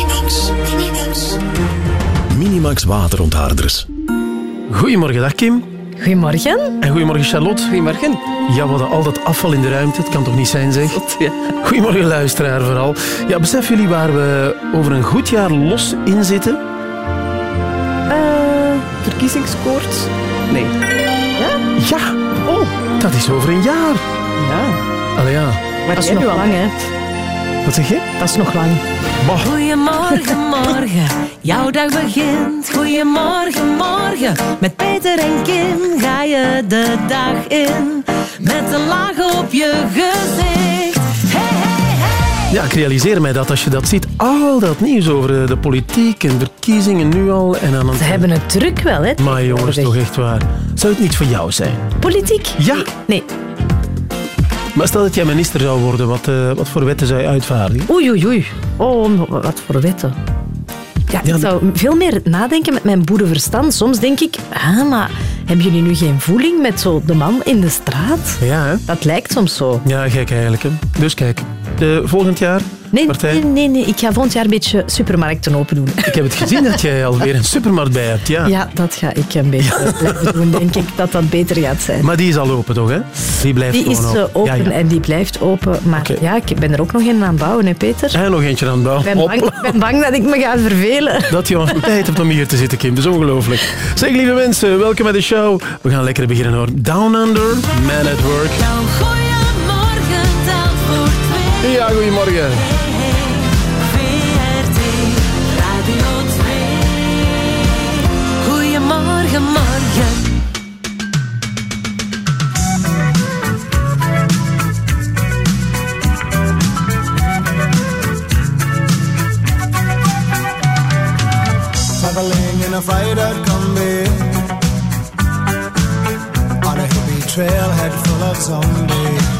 Minimax. Minimax. Minimax waterontharders. Goedemorgen, dag Kim. Goedemorgen. En goedemorgen Charlotte. Goedemorgen. Ja, we hadden al dat afval in de ruimte. Het kan toch niet zijn, zeg? Goedemorgen, luisteraar vooral. Ja, beseffen jullie waar we over een goed jaar los in zitten? Uh, verkiezingskoorts? Nee. Ja? Ja. Oh, dat is over een jaar. Ja. Allee, ja. Maar dat is nog lang, hè? Wat zeg je? Dat is nog lang. Goedemorgen, morgen. Jouw dag begint. Goedemorgen, morgen. Met Peter en Kim ga je de dag in. Met een laag op je gezicht. Hey, hey, hey. Ja, ik realiseer mij dat als je dat ziet, al dat nieuws over de politiek en verkiezingen nu al. En dan Ze hebben het druk wel, hè? Maar jongens, toch echt waar. Zou het niet voor jou zijn? Politiek? Ja. Nee. Maar stel dat jij minister zou worden, wat, uh, wat voor wetten zou je uitvaardigen? Oei, oei, oei. Oh, wat voor wetten? Ja, ik zou veel meer nadenken met mijn boerenverstand. Soms denk ik, ah, maar hebben jullie nu geen voeling met zo de man in de straat? Ja, hè? Dat lijkt soms zo. Ja, gek eigenlijk. Hè. Dus kijk, de, volgend jaar Nee, nee, nee, nee, ik ga volgend jaar een beetje supermarkten open doen. Ik heb het gezien dat jij alweer een supermarkt bij hebt, ja. Ja, dat ga ik een beetje blijven doen. Denk ik dat dat beter gaat zijn. Maar die is al open, toch? Hè? Die blijft Die is gewoon open, open ja, ja. en die blijft open. Maar ja, ik ben er ook nog een aan het bouwen, hè, Peter? En nog eentje aan het bouwen. Ik ben, bang, ik ben bang dat ik me ga vervelen. Dat je nog tijd hebt om hier te zitten, Kim. Dat is ongelooflijk. Zeg, lieve mensen, welkom bij de show. We gaan lekker beginnen, hoor. Down Under, Man at Work. Ja, goedemorgen. VRT Radio 2. Goedemorgen, morgen. traveling in a freighter combi on a hippie trailhead full of zombies.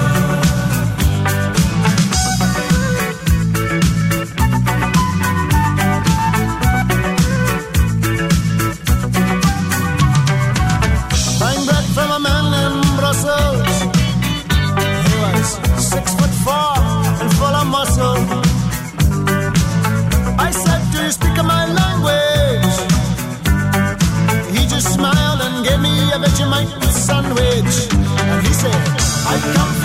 And he said, I come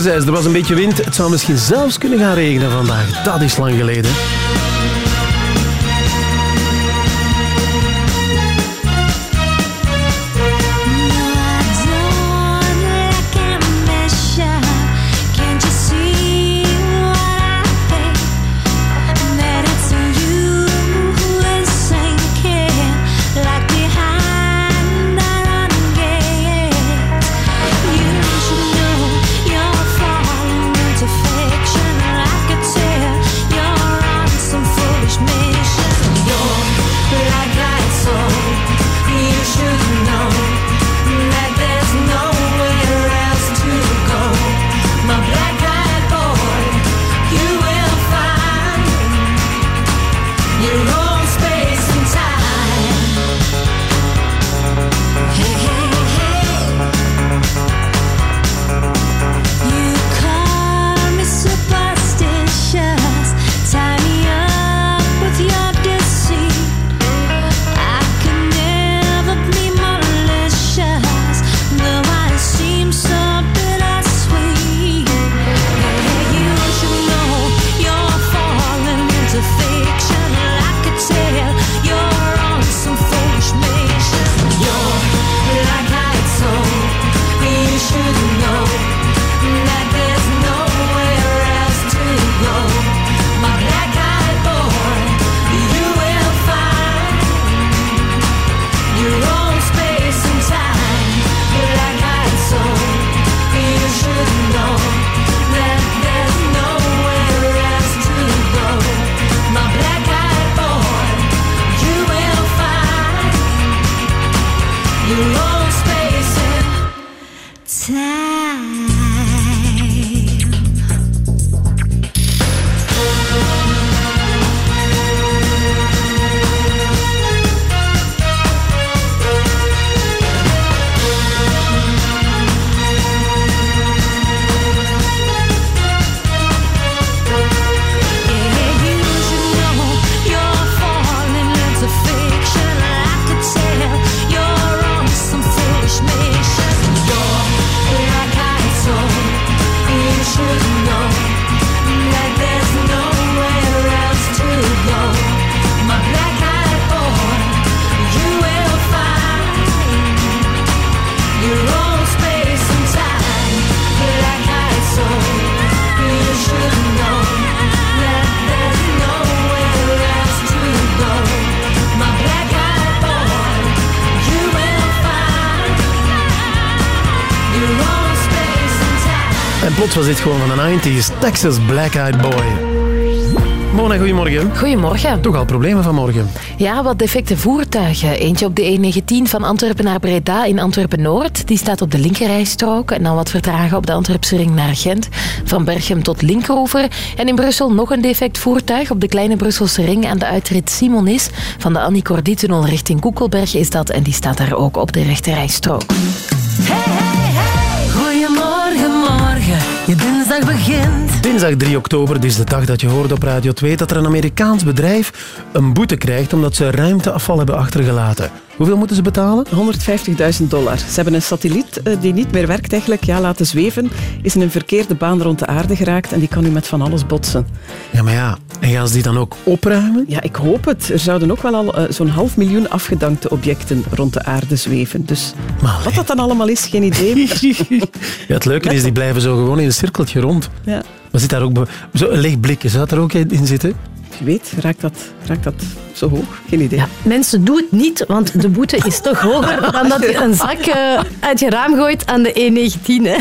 8 over 6, er was een beetje wind. Het zou misschien zelfs kunnen gaan regenen vandaag. Dat is lang geleden. Dit gewoon van de 90s. Texas Black Eyed Boy. Mona, goedemorgen. Goedemorgen. Toch al problemen vanmorgen? Ja, wat defecte voertuigen. Eentje op de E19 van Antwerpen naar Breda in Antwerpen-Noord. Die staat op de linkerrijstrook. En dan wat vertragen op de Antwerpse ring naar Gent. Van Berchem tot Linkeroever. En in Brussel nog een defect voertuig op de kleine Brusselse ring aan de uitrit Simonis. Van de Annie Cordy-tunnel richting Koekelberg is dat. En die staat daar ook op de rechterrijstrook. Dinsdag begint. Dinsdag 3 oktober, dit is de dag dat je hoorde op Radio 2 dat er een Amerikaans bedrijf een boete krijgt omdat ze ruimteafval hebben achtergelaten. Hoeveel moeten ze betalen? 150.000 dollar. Ze hebben een satelliet eh, die niet meer werkt eigenlijk ja, laten zweven, is in een verkeerde baan rond de aarde geraakt en die kan nu met van alles botsen. Ja, maar ja, en gaan ze die dan ook opruimen? Ja, ik hoop het. Er zouden ook wel al uh, zo'n half miljoen afgedankte objecten rond de aarde zweven. Dus maar wat dat dan allemaal is, geen idee. ja, het leuke is, die blijven zo gewoon in een cirkeltje rond. Ja. Maar zit daar ook zo een leeg blikje, zou dat er ook in zitten? Je weet, raakt dat, raakt dat zo hoog? Geen idee. Ja, mensen, doe het niet, want de boete is toch hoger dan dat je een zak uh, uit je raam gooit aan de E19. Hè.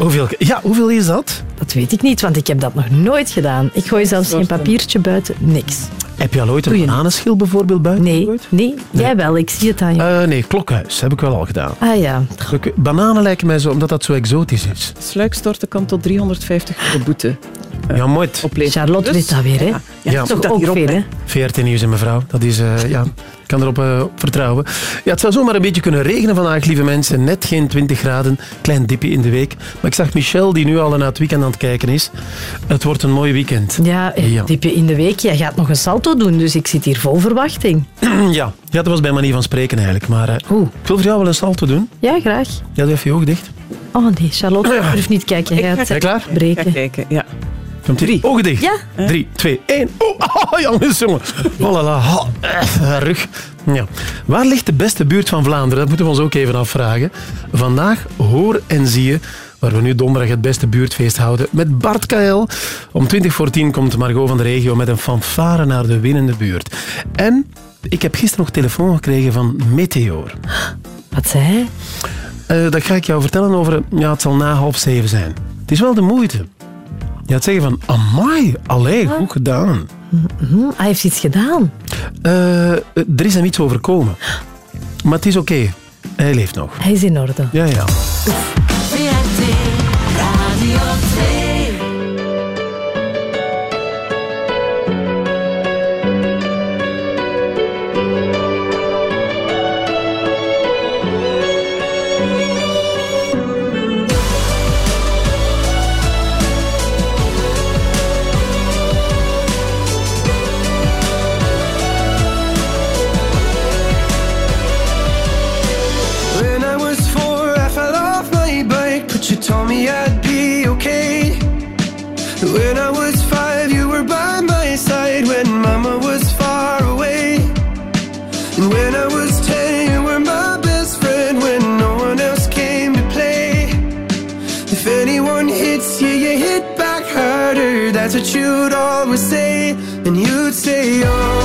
Hoeveel, ja, hoeveel is dat? Dat weet ik niet, want ik heb dat nog nooit gedaan. Ik gooi zelfs geen papiertje buiten, niks. Heb je al ooit een bananenschil bijvoorbeeld buiten nee, gegooid? Nee, nee, jij wel. Ik zie het aan je. Uh, nee, klokhuis heb ik wel al gedaan. Ah ja. Bananen lijken mij zo, omdat dat zo exotisch is. Sluikstorten kan tot 350 euro boete. Uh, ja, mooi. Charlotte dus, weet dat weer, hè? Ja, ja, ja. toch ook veel, hè? VRT Nieuws en mevrouw. Dat is, uh, ja, ik kan erop uh, vertrouwen. Ja, het zou zomaar een beetje kunnen regenen vandaag, lieve mensen. Net geen 20 graden, klein dipje in de week. Maar ik zag Michel, die nu al naar het weekend aan het kijken is. Het wordt een mooi weekend. Ja, ja. dipje in de week. Jij gaat nog een salto doen, dus ik zit hier vol verwachting. ja. ja, dat was bij manier van spreken eigenlijk. Maar uh, ik wil voor jou wel een salto doen. Ja, graag. Ja, doe even je oog dicht. Oh nee, Charlotte durft niet kijken. Ben je klaar? Ga breken. kijken, ja. Komt drie. Ogen dicht. Ja. Drie, twee, één. Oh, oh jongens, jongen. La, la. Oh, eh, rug. Ja. Waar ligt de beste buurt van Vlaanderen? Dat moeten we ons ook even afvragen. Vandaag hoor en zie je waar we nu donderdag het beste buurtfeest houden met Bart KL. Om 20 voor 10 komt Margot van de regio met een fanfare naar de winnende buurt. En ik heb gisteren nog telefoon gekregen van Meteor. Wat zei hij? Eh, dat ga ik jou vertellen over... Ja, het zal na half zeven zijn. Het is wel de moeite. Je gaat zeggen van... Amai, allee, goed gedaan. Hm, hij heeft iets gedaan. Eh, er is hem iets overkomen. Maar het is oké. Hij leeft nog. Hij is in orde. Ja, ja. When I was five, you were by my side when mama was far away. And when I was ten, you were my best friend when no one else came to play. If anyone hits you, you hit back harder. That's what you'd always say. And you'd say, oh.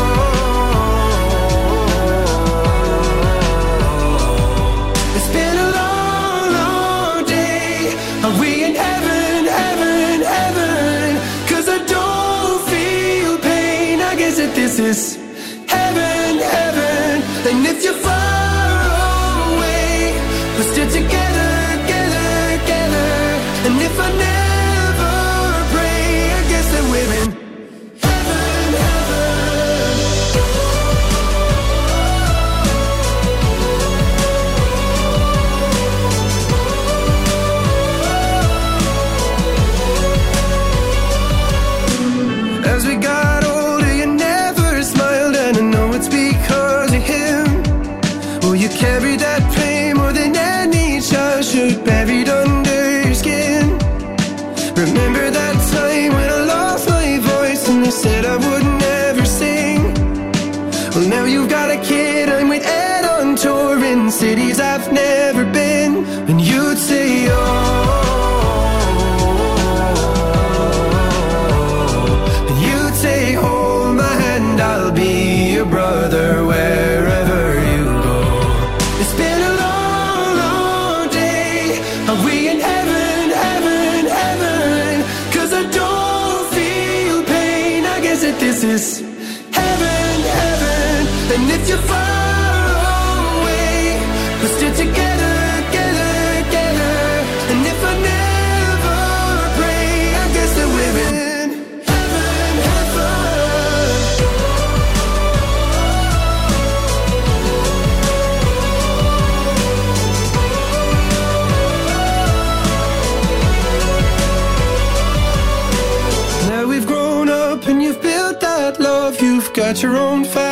Your own family.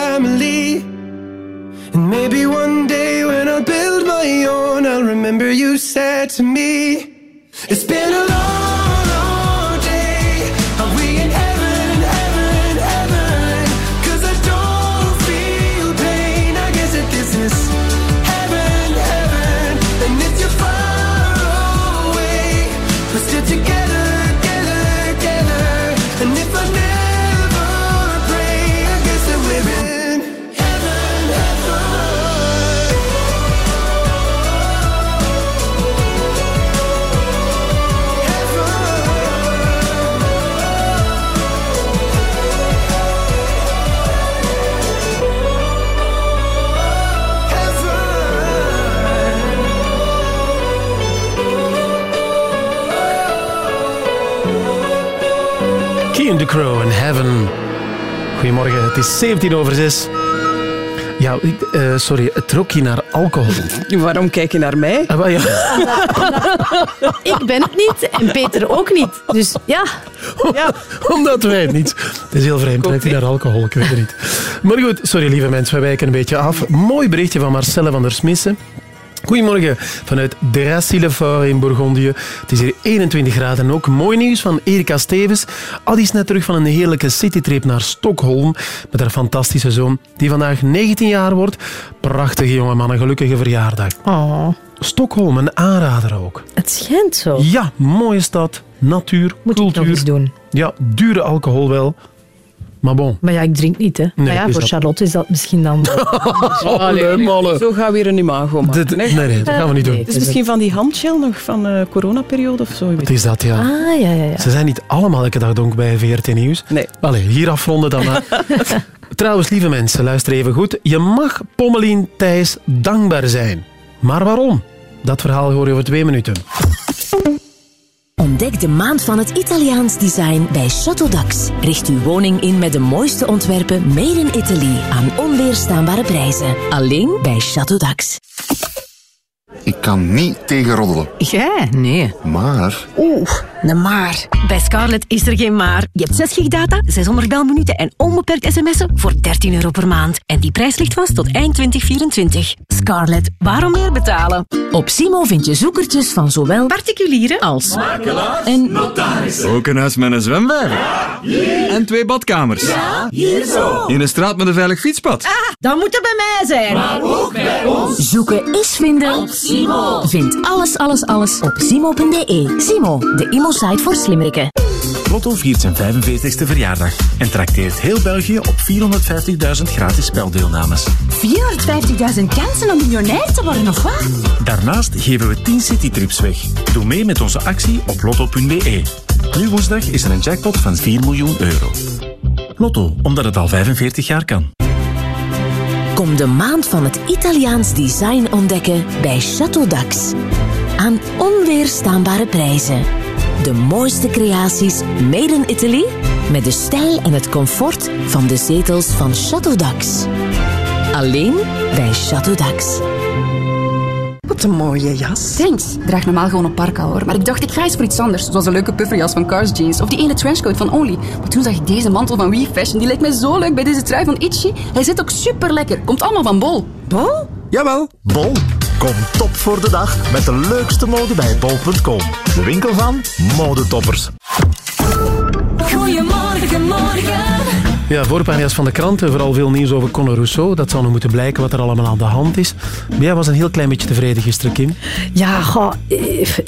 Crow in Heaven. Goedemorgen, het is 17 over 6. Ja, ik, eh, sorry, het trok je naar alcohol. Waarom kijk je naar mij? Ah, ja. Ik ben het niet en Peter ook niet. Dus ja, Ja. Omdat wij het niet. Het is heel vreemd, trekt hij naar alcohol, ik weet het niet. Maar goed, sorry lieve mensen, we wijken een beetje af. Mooi berichtje van Marcelle van der Smissen. Goedemorgen vanuit Dracy-le-Fort in Bourgondië. Het is hier 21 graden en ook mooi nieuws van Erika Stevens. Al die is net terug van een heerlijke citytrip naar Stockholm met haar fantastische zoon, die vandaag 19 jaar wordt. Prachtige jonge man, een gelukkige verjaardag. Oh, Stockholm, een aanrader ook. het schijnt zo. Ja, mooie stad, natuur, Moet ik nog cultuur. eens doen. Ja, dure alcohol wel. Maar bon. Maar ja, ik drink niet, hè. maar ja, voor dat- Charlotte is dat misschien dan... Mannen. Zo gaan we weer een imago maken. Dit- nee. nee, nee, dat gaan we niet doen. nee. Het is misschien van die handgel nog van de coronaperiode of zo. Het is dat, ja. Ah, ja, ja, ja. Ze zijn niet allemaal elke dag donk bij VRT Nieuws. Nee. Allee, hier afronden dan. maar. Trouwens, lieve mensen, luister even goed. Je mag Pommelien Thijs dankbaar zijn. Maar waarom? Dat verhaal hoor je over twee minuten. Ontdek de maand van het Italiaans design bij Chateau Dax. Richt uw woning in met de mooiste ontwerpen made in Italy aan onweerstaanbare prijzen. Alleen bij Chateau Dax. Ik kan niet tegen roddelen. Jij? Nee. Maar Oeh, een maar. Bij Scarlett is er geen maar. Je hebt 6 gig data, 600 belminuten en onbeperkt sms'en voor 13 euro per maand. En die prijs ligt vast tot eind 2024. Scarlett, waarom meer betalen? Op Simo vind je zoekertjes van zowel Particulieren als en Ook een huis met een zwembad. En twee badkamers. In een straat met een veilig fietspad. Dan moet het bij mij zijn. zoeken is vinden. Simo. Vind alles, alles, alles op simo.be. Simo, de imo-site voor slimmerikken. Lotto viert zijn 45ste verjaardag en trakteert heel België op 450.000 gratis speldeelnames. 450.000 kansen om miljonair te worden, of wat? Daarnaast geven we 10 citytrips weg. Doe mee met onze actie op lotto.be. Nu woensdag is er een jackpot van 4 miljoen euro. Lotto, omdat het al 45 jaar kan. Kom de maand van het Italiaans design ontdekken bij Chateau Dax. Aan onweerstaanbare prijzen. De mooiste creaties made in Italy met de stijl en het comfort van de zetels van Chateau Dax. Alleen bij Chateau Dax. Wat een mooie jas. Thanks. Ik draag normaal gewoon een parka hoor. Maar ik dacht, ik ga eens voor iets anders. Zoals een leuke pufferjas van Cars Jeans. Of die ene trenchcoat van Only. Maar toen zag ik deze mantel van We Fashion. Die lijkt mij zo leuk bij deze trui van Itchy. Hij zit ook super lekker. Komt allemaal van Bol. Bol? Jawel, Bol. Kom top voor de dag met de leukste mode bij bol.com. De winkel van modetoppers. Goedemorgen, morgen. Ja, voorpagina's van de kranten, vooral veel nieuws over Conor Rousseau. Dat zal nog moeten blijken wat er allemaal aan de hand is. Maar jij was een heel klein beetje tevreden gisteren, Kim. Ja, goh, eh,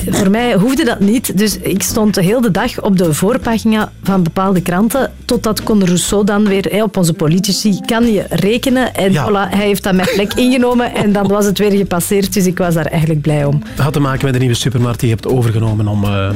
voor mij hoefde dat niet. Dus ik stond de hele dag op de voorpagina van bepaalde kranten, totdat Conor Rousseau dan weer hè, op onze politici kan je rekenen. En Ja. voilà, hij heeft dan mijn plek ingenomen en dan was het weer gepasseerd. Dus ik was daar eigenlijk blij om. Dat had te maken met de nieuwe supermarkt die je hebt overgenomen om eh,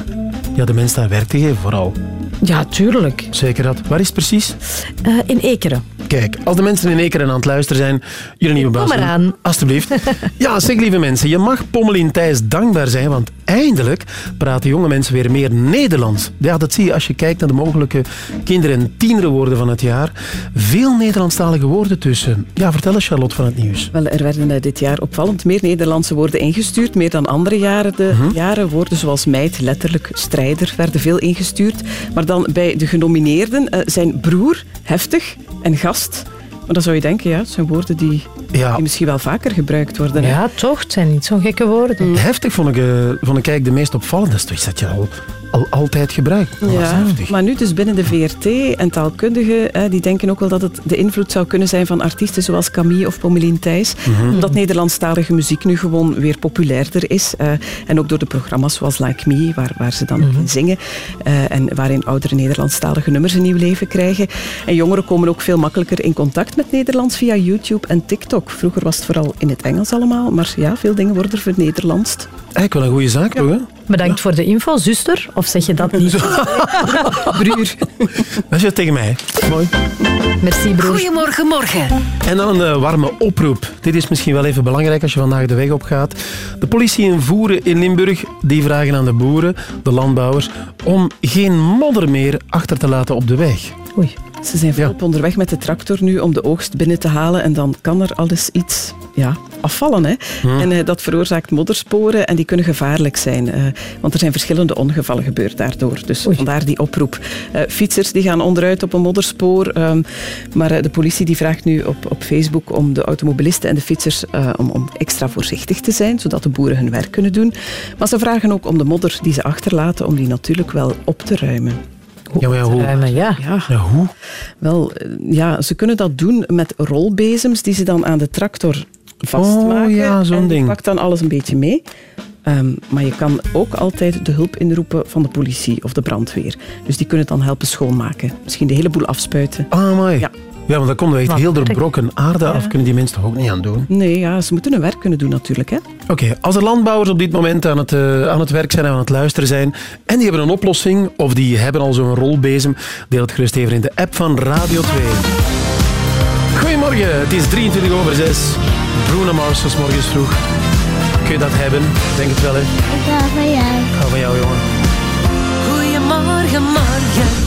ja, de mensen daar werk te geven, vooral. Ja, tuurlijk. Zeker dat. Waar is het precies? Eh, in Ekeren. Kijk, als de mensen in Ekeren aan het luisteren zijn, jullie nieuwe baas... Kom eraan. Alsjeblieft. Ja, zeg lieve mensen, je mag Pommelien Thijs dankbaar zijn, want eindelijk praten jonge mensen weer meer Nederlands. Ja, dat zie je als je kijkt naar de mogelijke kinder- en tienerenwoorden van het jaar. Veel Nederlandstalige woorden tussen. Ja, vertel eens Charlotte van het nieuws. Wel, er werden eh, dit jaar opvallend meer Nederlandse woorden ingestuurd, meer dan andere jaren. De jaren woorden zoals meid, letterlijk, strijder, werden veel ingestuurd. Maar dan bij de genomineerden eh, zijn broer, heftig en gast. Maar dan zou je denken, ja, het zijn woorden die, Ja. die misschien wel vaker gebruikt worden. hè. Ja, toch? Het zijn niet zo'n gekke woorden. Heftig vond ik, eh, vond ik eigenlijk de meest opvallende. Dat je al, al altijd gebruikt. Ja, maar nu dus binnen de VRT en taalkundigen, hè, die denken ook wel dat het de invloed zou kunnen zijn van artiesten zoals Camille of Pommelien Thijs. Mhm. Omdat Nederlandstalige muziek nu gewoon weer populairder is. eh, en ook door de programma's zoals Like Me, waar, waar ze dan Mhm. in zingen. eh, en waarin oudere Nederlandstalige nummers een nieuw leven krijgen. En jongeren komen ook veel makkelijker in contact met Nederlands via YouTube en TikTok. Vroeger was het vooral in het Engels allemaal, maar ja, veel dingen worden vernederlandst. Eigenlijk wel een goede zaak, toch? Hè? Bedankt voor de info, zuster. Of zeg je dat niet? Broer. Dat is het tegen mij. Mooi. Merci, broer. Goedemorgen, morgen. En dan een eh, warme oproep. Dit is misschien wel even belangrijk als je vandaag de weg opgaat. De politie in Voeren in Limburg die vragen aan de boeren, de landbouwers, om geen modder meer achter te laten op de weg. Oei. Ze zijn volop onderweg met de tractor nu om de oogst binnen te halen en dan kan er alles iets ja, afvallen. Hè? En eh, dat veroorzaakt moddersporen en die kunnen gevaarlijk zijn. eh, want er zijn verschillende ongevallen gebeurd daardoor. Dus vandaar die oproep. Eh, fietsers die gaan onderuit op een modderspoor. ehm, maar de politie die vraagt nu op, op Facebook om de automobilisten en de fietsers om, om extra voorzichtig te zijn, zodat de boeren hun werk kunnen doen. Maar ze vragen ook om de modder die ze achterlaten, om die natuurlijk wel op te ruimen. Ja, maar ja, hoe? Ruimen, ja. Ja. hoe? Wel, eh, ja, ze kunnen dat doen met rolbezems die ze dan aan de tractor vastmaken. Oh, ja, zo'n ding. pakt dan alles een beetje mee. Ehm, maar je kan ook altijd de hulp inroepen van de politie of de brandweer. Dus die kunnen dan helpen schoonmaken. Misschien de hele boel afspuiten. Ah, mooi. Ja. Ja, want dan komt er echt Wat heel de werk. brokken aarde af. Kunnen die mensen toch ook niet aan doen? Nee, ja, ze moeten hun werk kunnen doen natuurlijk. Hè. Oké, als er landbouwers op dit moment aan het, eh, aan het werk zijn en aan het luisteren zijn en die hebben een oplossing of die hebben al zo'n rolbezem, deel het gerust even in de app van Radio 2. Goedemorgen, het is 23 over 6. Bruno Mars was morgens vroeg. Kun je dat hebben? Denk het wel, hè? Ik hou van jou. Ik hou van jou, jongen. Goedemorgen, morgen.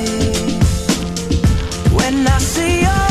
when I see your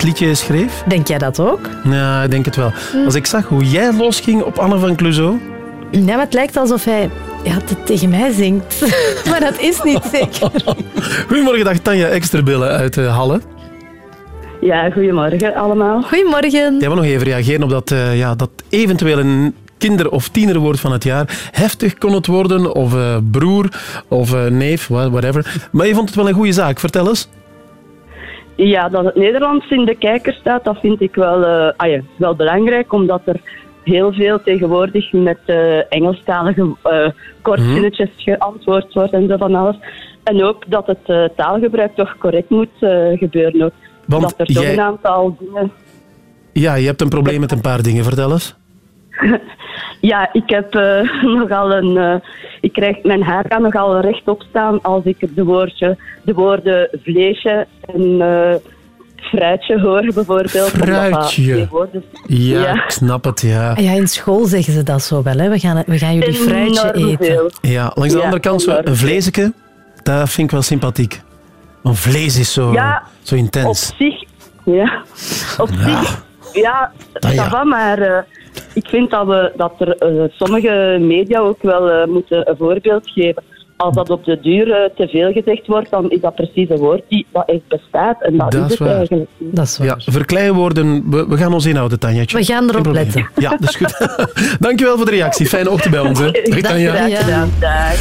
het liedje schreef. Denk jij dat ook? Ja, ik denk het wel. Als ik zag hoe jij losging op Anne van Clouseau... Ja, maar het lijkt alsof hij ja, het tegen mij zingt. maar dat is niet zeker. Goedemorgen, dag Tanja Eksterbillen uit uh, Halle. Ja, goedemorgen allemaal. Goedemorgen. Jij wil nog even reageren op dat, uh, ja, dat eventueel een kinder- of tienerwoord van het jaar. Heftig kon het worden, of uh, broer, of neef, whatever. Maar je vond het wel een goede zaak. Vertel eens. Ja, dat het Nederlands in de kijker staat, dat vind ik wel, uh, ah ja, wel belangrijk, omdat er heel veel tegenwoordig met uh, Engelstalige uh, kortzinnetjes mm -hmm. geantwoord wordt en zo van alles. En ook dat het taalgebruik toch correct moet gebeuren. Ook. Want dat er toch jij... een aantal dingen... Ja, je hebt een probleem met een paar dingen. Vertel eens. ja, ik heb nogal een... ik krijg, mijn haar kan nogal rechtop staan als ik de, woordje, de woorden vleesje en fruitje horen bijvoorbeeld. Fruitje. Woorden... Ja, ja, ik snap het, ja. Ja, in school zeggen ze dat zo wel, hè. We gaan, we gaan jullie fruitje Enorm eten. Veel. Ja, langs de Ja, andere kant, enorm een vleesje, dat vind ik wel sympathiek. Want vlees is zo, Ja, zo intens. Op zich, ja. Op zich, ja, Ah, ja. dat va, maar eh, vind dat, we, dat er eh, sommige media ook wel eh, moeten een voorbeeld geven. Als dat op de duur eh, te veel gezegd wordt, dan is dat precies een woord die dat echt bestaat. En dat, Dat is is het waar. eigenlijk. niet. Dat is waar. Ja, verkleinwoorden, we, we gaan ons inhouden, Tanjatje. We gaan erop letten. Ja, dat is goed. Dankjewel voor de reactie. Fijne ochtend bij ons. Hè. Dag, Tanja. Dag. Dag.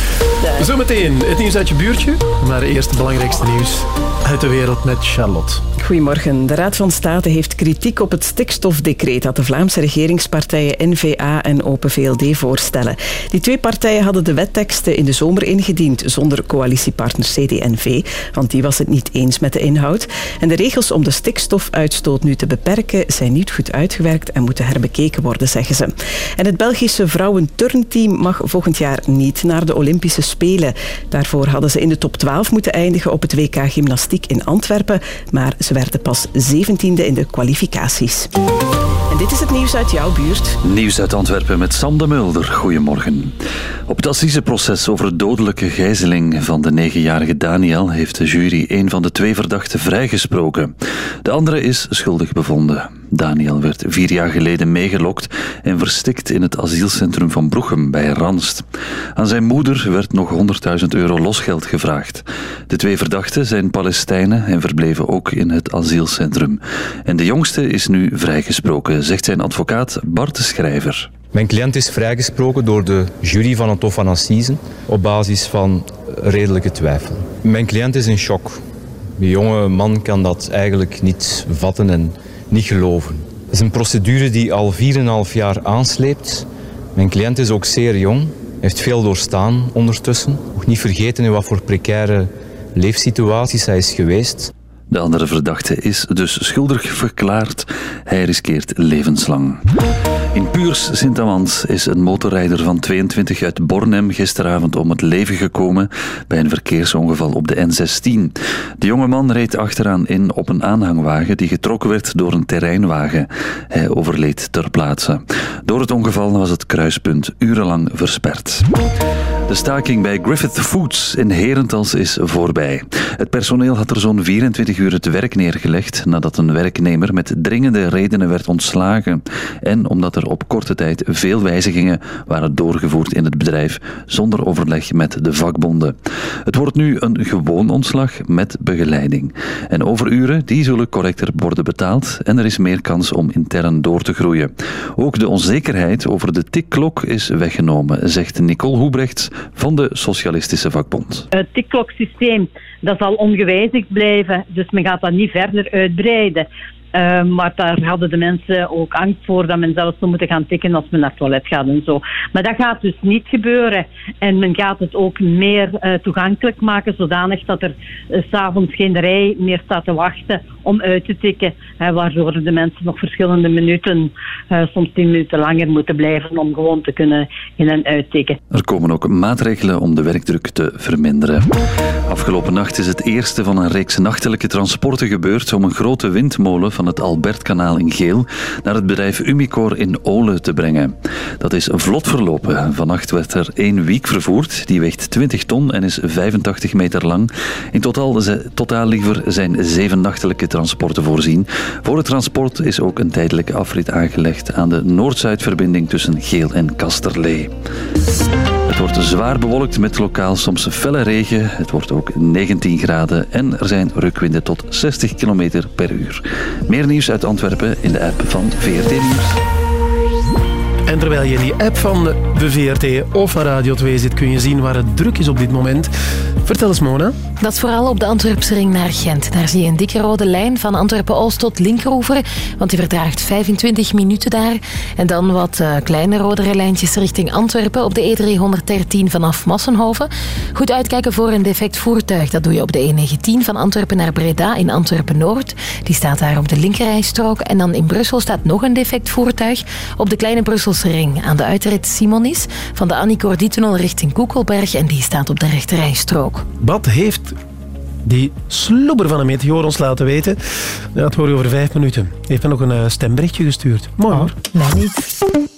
Zometeen het nieuws uit je buurtje. Maar eerst het belangrijkste nieuws uit de wereld met Charlotte. Goedemorgen. De Raad van State heeft kritiek op het stikstofdecreet dat de Vlaamse regeringspartijen N-VA en Open VLD voorstellen. Die twee partijen hadden de wetteksten in de zomer ingediend zonder coalitiepartner CD&V, want die was het niet eens met de inhoud. En de regels om de stikstofuitstoot nu te beperken zijn niet goed uitgewerkt en moeten herbekeken worden, zeggen ze. En het Belgische vrouwenturnteam mag volgend jaar niet naar de Olympische Spelen. Daarvoor hadden ze in de top 12 moeten eindigen op het WK Gymnastiek in Antwerpen, maar ze werden pas 17e in de kwalificaties. En dit is het nieuws uit jouw buurt. Nieuws uit Antwerpen met Sam de Mulder. Goedemorgen. Op het assiseproces over het dodelijke gijzeling van de negenjarige Daniel heeft de jury een van de twee verdachten vrijgesproken. De andere is schuldig bevonden. Daniel werd vier jaar geleden meegelokt en verstikt in het asielcentrum van Broechem bij Ranst. Aan zijn moeder werd nog 100.000 euro losgeld gevraagd. De twee verdachten zijn Palestijnen en verbleven ook in het asielcentrum. En de jongste is nu vrijgesproken, zegt zijn advocaat Bart de Schrijver. Mijn cliënt is vrijgesproken door de jury van het Hof van Assisen op basis van redelijke twijfel. Mijn cliënt is in shock. De jonge man kan dat eigenlijk niet vatten en niet geloven. Het is een procedure die al 4,5 jaar aansleept. Mijn cliënt is ook zeer jong, heeft veel doorstaan ondertussen. Nog niet vergeten in wat voor precaire leefsituaties hij is geweest. De andere verdachte is dus schuldig verklaard. Hij riskeert levenslang. In Puurs Sint-Amans is een motorrijder van 22 uit Bornem gisteravond om het leven gekomen bij een verkeersongeval op de N16. De jonge man reed achteraan in op een aanhangwagen die getrokken werd door een terreinwagen. Hij overleed ter plaatse. Door het ongeval was het kruispunt urenlang versperd. De staking bij Griffith Foods in Herentals is voorbij. Het personeel had er zo'n 24 uur het werk neergelegd nadat een werknemer met dringende redenen werd ontslagen en omdat er op korte tijd veel wijzigingen waren doorgevoerd in het bedrijf zonder overleg met de vakbonden. Het wordt nu een gewoon ontslag met begeleiding. En overuren die zullen correcter worden betaald en er is meer kans om intern door te groeien. Ook de onzekerheid over de tikklok is weggenomen, zegt Nicole Hoebrechts van de Socialistische Vakbond. Het tikkloksysteem dat zal ongewijzigd blijven, dus men gaat dat niet verder uitbreiden. Uh, maar daar hadden de mensen ook angst voor dat men zelfs zou moeten gaan tikken als men naar het toilet gaat en zo. Maar dat gaat dus niet gebeuren. En men gaat het ook meer uh, toegankelijk maken, zodanig dat er uh, s'avonds geen rij meer staat te wachten om uit te tikken. waardoor de mensen nog verschillende minuten, soms tien minuten langer moeten blijven om gewoon te kunnen in- en uittikken. Er komen ook maatregelen om de werkdruk te verminderen. Afgelopen nacht is het eerste van een reeks nachtelijke transporten gebeurd om een grote windmolen van het Albertkanaal in Geel naar het bedrijf Umicor in Ole te brengen. Dat is vlot verlopen. Vannacht werd er één wiek vervoerd. Die weegt 20 ton en is 85 meter lang. In totaal, totaal liever zijn zeven nachtelijke transporten voorzien. Voor het transport is ook een tijdelijke afrit aangelegd aan de Noord-Zuidverbinding tussen Geel en Kasterlee. Het wordt zwaar bewolkt met lokaal soms felle regen. Het wordt ook 19 graden en er zijn rukwinden tot 60 km per uur. Meer nieuws uit Antwerpen in de app van VRT Nieuws. En terwijl je in die app van de VRT of van Radio 2 zit, kun je zien waar het druk is op dit moment. Vertel eens, Mona. Dat is vooral op de Antwerpse ring naar Gent. Daar zie je een dikke rode lijn van Antwerpen-Oost tot Linkeroever, want die verdraagt 25 minuten daar. En dan wat uh, kleine rodere lijntjes richting Antwerpen op de E313 vanaf Massenhoven. Goed uitkijken voor een defect voertuig. Dat doe je op de E19 van Antwerpen naar Breda in Antwerpen-Noord. Die staat daar op de linkerrijstrook. En dan in Brussel staat nog een defect voertuig op de kleine Brusselse ring aan de uitrit Simonis van de Annie Cordy-tunnel richting Koekelberg en die staat op de rechterrijstrook. Wat heeft die slobber van een meteor ons laten weten. Dat hoor je over vijf minuten. Heeft me nog een uh, stemberichtje gestuurd. Mooi hoor. Nee, niet.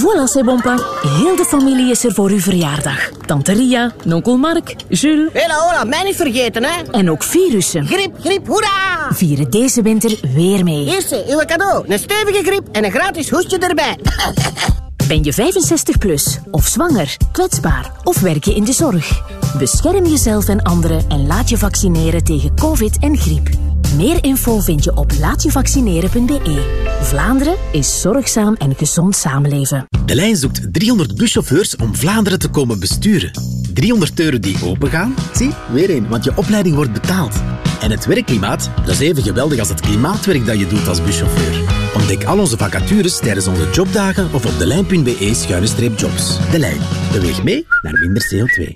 Voilà, c'est bon pas. Heel de familie is er voor uw verjaardag. Tante Ria, onkel Mark, Jules... Hela, hola, mij niet vergeten, hè. En ook virussen. Griep, griep, hoera! Vieren deze winter weer mee. Eerste, uw cadeau. Een stevige griep en een gratis hoestje erbij. Ben je 65 plus of zwanger, kwetsbaar of werk je in de zorg? Bescherm jezelf en anderen en laat je vaccineren tegen covid en griep. Meer info vind je op laatjevaccineren.be. Vlaanderen is zorgzaam en gezond samenleven. De lijn zoekt 300 buschauffeurs om Vlaanderen te komen besturen. 300 euro die opengaan? Zie, weer een, want je opleiding wordt betaald. En het werkklimaat, dat is even geweldig als het klimaatwerk dat je doet als buschauffeur. Ontdek al onze vacatures tijdens onze jobdagen of op de lijn.be-jobs. De Lijn. Beweeg mee naar minder CO2.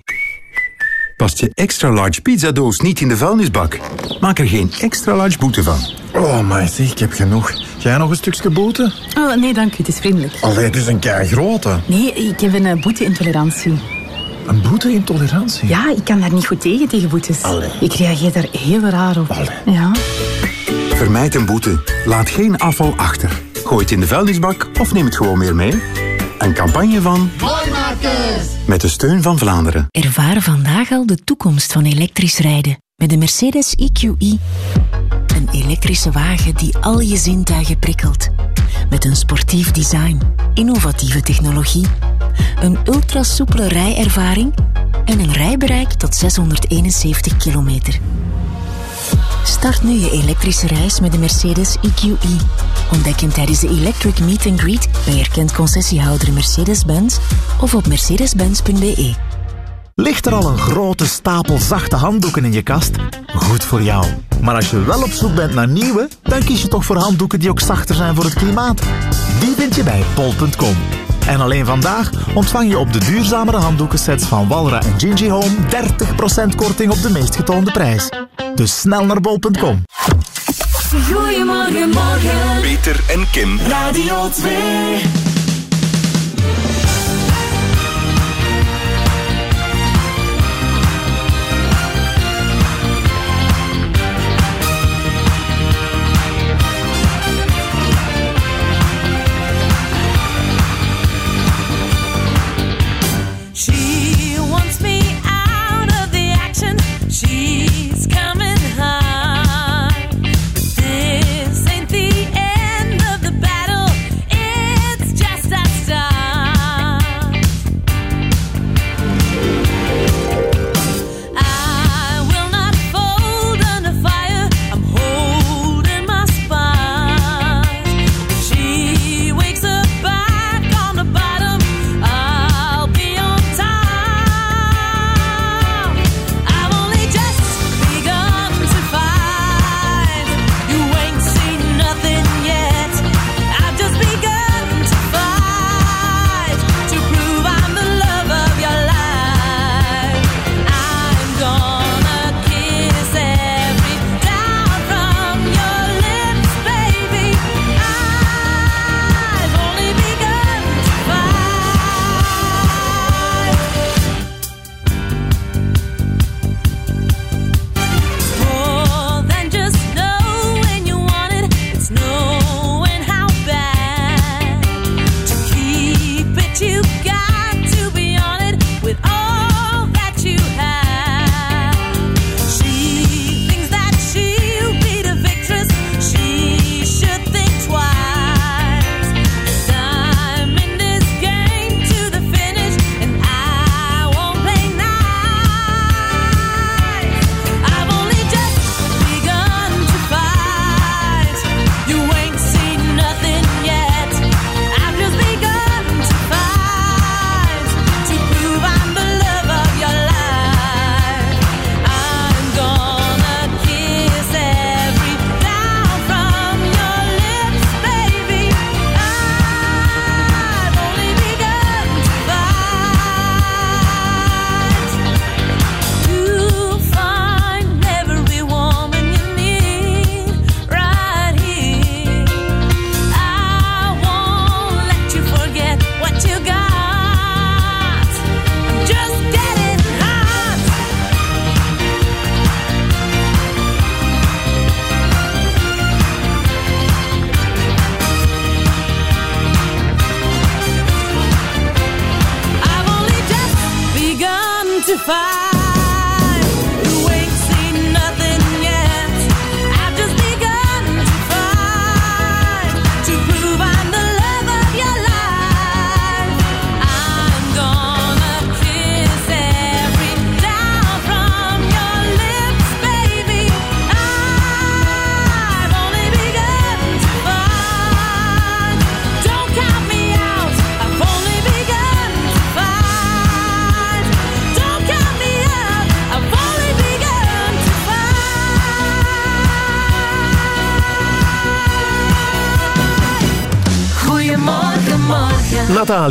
Past je extra large pizzadoos niet in de vuilnisbak? Maak er geen extra large boete van. Oh, maar zeg, ik heb genoeg. Jij nog een stukje boete? Oh, nee, dank u. Het is vriendelijk. Allee, het is een kei grote. Nee, ik heb een uh, boete-intolerantie. Een boete-intolerantie? Ja, ik kan daar niet goed tegen, tegen boetes. Allee. Ik reageer daar heel raar op. Allee. Ja. Vermijd een boete. Laat geen afval achter. Gooi het in de vuilnisbak of neem het gewoon weer mee. Een campagne van... Met de steun van Vlaanderen. Ervaar vandaag al de toekomst van elektrisch rijden. Met de Mercedes EQE. Een elektrische wagen die al je zintuigen prikkelt. Met een sportief design, innovatieve technologie, een ultrasoepele rijervaring en een rijbereik tot 671 kilometer. Start nu je elektrische reis met de Mercedes EQE. Ontdek hem tijdens de Electric Meet and Greet bij erkend concessiehouder Mercedes-Benz of op mercedes-benz.be. Ligt er al een grote stapel zachte handdoeken in je kast? Goed voor jou. Maar als je wel op zoek bent naar nieuwe, dan kies je toch voor handdoeken die ook zachter zijn voor het klimaat. Die vind je bij bol.com. En alleen vandaag ontvang je op de duurzamere handdoekensets van Walra en Gingy Home 30% korting op de meest getoonde prijs. Dus snel naar bol.com. Goedemorgen, morgen. Peter en Kim. Radio 2.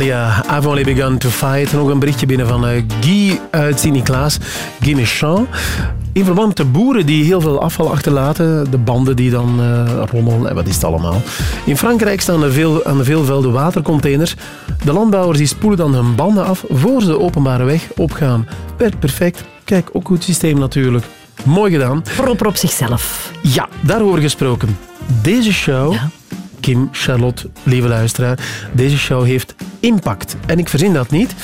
Natalia, I've only begun to fight. Nog een berichtje binnen van eh, Guy uit Sint-Niklaas. Guy Méchant. In verband met de boeren die heel veel afval achterlaten, de banden die dan eh, rommelen en wat is het allemaal. In Frankrijk staan er veel, aan de veel velden watercontainers. De landbouwers die spoelen dan hun banden af voor ze de openbare weg opgaan. Perfect. Kijk, ook goed systeem natuurlijk. Mooi gedaan. Proper op zichzelf. Ja, daarover gesproken. Deze show, Kim, Charlotte, lieve luisteraar, deze show heeft impact. En ik verzin dat niet.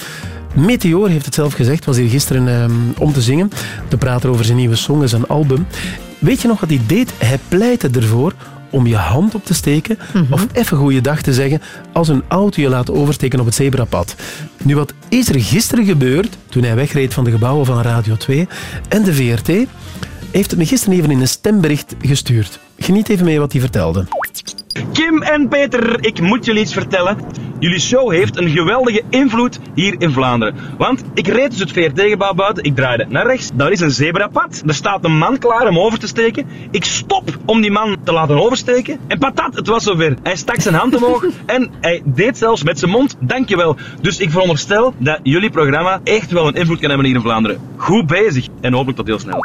Meteor heeft het zelf gezegd, was hier gisteren ehm, om te zingen, te praten over zijn nieuwe song en zijn album. Weet je nog wat hij deed? Hij pleitte ervoor om je hand op te steken of even goeiedag te zeggen als een auto je laat oversteken op het zebrapad. Nu, wat is er gisteren gebeurd toen hij wegreed van de gebouwen van Radio 2 en de VRT? Heeft het me gisteren even in een stembericht gestuurd. Geniet even mee wat hij vertelde. Kim en Peter, ik moet jullie iets vertellen. Jullie show heeft een geweldige invloed hier in Vlaanderen. Want ik reed dus het VRT-gebouw buiten, ik draaide naar rechts. Daar is een zebrapad, er staat een man klaar om over te steken. Ik stop om die man te laten oversteken. En patat, het was zover. Hij stak zijn hand omhoog en hij deed zelfs met zijn mond, dankjewel. Dus ik veronderstel dat jullie programma echt wel een invloed kan hebben hier in Vlaanderen. Goed bezig en hopelijk tot heel snel.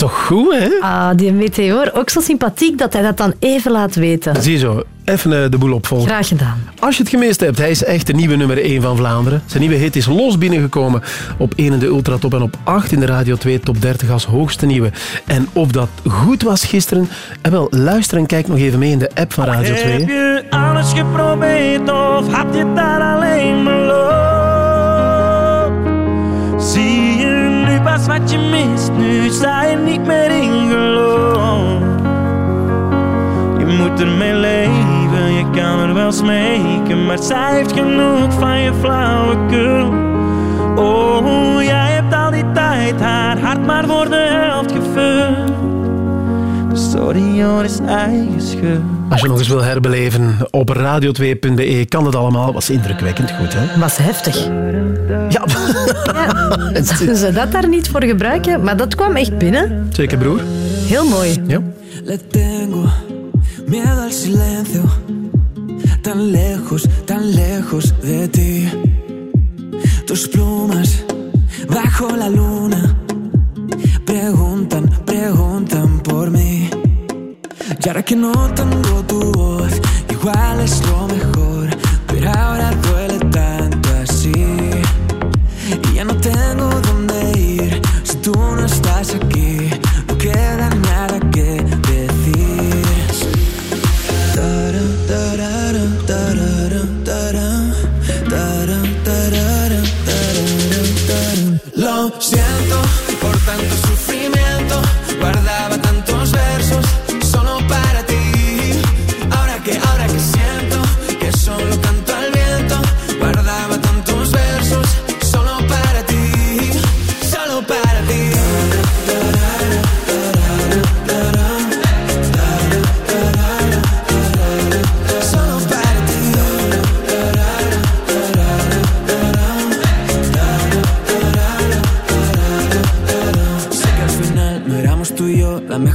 Toch goed, hè? Ah, die meteor, ook zo sympathiek dat hij dat dan even laat weten. Zie je zo, even eh, de boel opvolgen. Graag gedaan. Als je het gemist hebt, hij is echt de nieuwe nummer 1 van Vlaanderen. Zijn nieuwe hit is los binnengekomen op 1 in de Ultratop en op 8 in de Radio 2 Top 30 als hoogste nieuwe. En of dat goed was gisteren, en wel, luister en kijk nog even mee in de app van Radio 2. Heb je alles geprobeerd of had je daar alleen beloofd? Wat je mist, nu sta je niet meer in geloof. Je moet ermee leven, je kan er wel smeken, maar zij heeft genoeg van je flauwekul. Oh, jij hebt al die tijd haar hart maar voor de helft gevuld. Is eigen schuld. Als je nog eens wil herbeleven op radio2.be kan dat allemaal. Was indrukwekkend goed, hè? Was heftig. Ja. Zouden ze dat daar niet voor gebruiken? Maar dat kwam echt binnen. Zeker, broer. Heel mooi. Ja. Le tengo miedo al silencio, tan lejos, tan lejos de ti. Tus plumas bajo la luna preguntan, preguntan por mí. Y ahora que no tengo tu voz, igual es lo mejor, pero ahora duele tanto así. Y ya no tengo dónde ir si tú no estás aquí. No queda nada que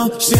She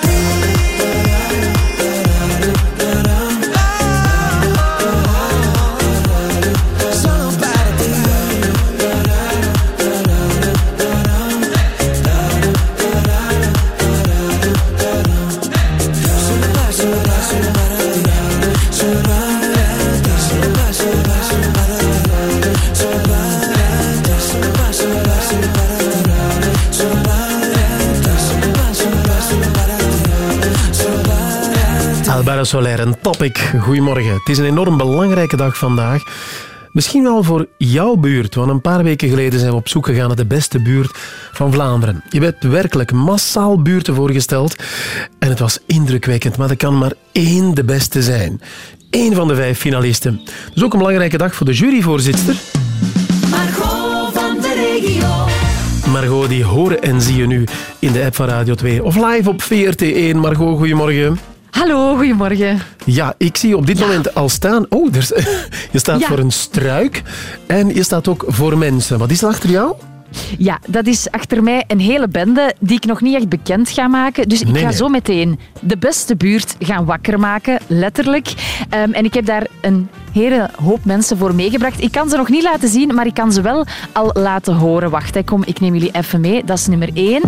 Soler, een topic. Goedemorgen. Het is een enorm belangrijke dag vandaag. Misschien wel voor jouw buurt, want een paar weken geleden zijn we op zoek gegaan naar de beste buurt van Vlaanderen. Je werd werkelijk massaal buurten voorgesteld en het was indrukwekkend, maar er kan maar één de beste zijn. Eén van de vijf finalisten. Dus ook een belangrijke dag voor de juryvoorzitter. Margot van de regio. Margot, die horen en zie je nu in de app van Radio 2 of live op VRT1. Margot, goedemorgen. Hallo, goedemorgen. Ja, ik zie je op dit moment al staan. Oh, er, je staat Ja. voor een struik en je staat ook voor mensen. Wat is er achter jou? Ja, dat is achter mij een hele bende die ik nog niet echt bekend ga maken. Dus ik ga nee. zo meteen de beste buurt gaan wakker maken, letterlijk. Ehm, en ik heb daar een hele hoop mensen voor meegebracht. Ik kan ze nog niet laten zien, maar ik kan ze wel al laten horen. Wacht, hè, kom, ik neem jullie even mee. Dat is nummer 1,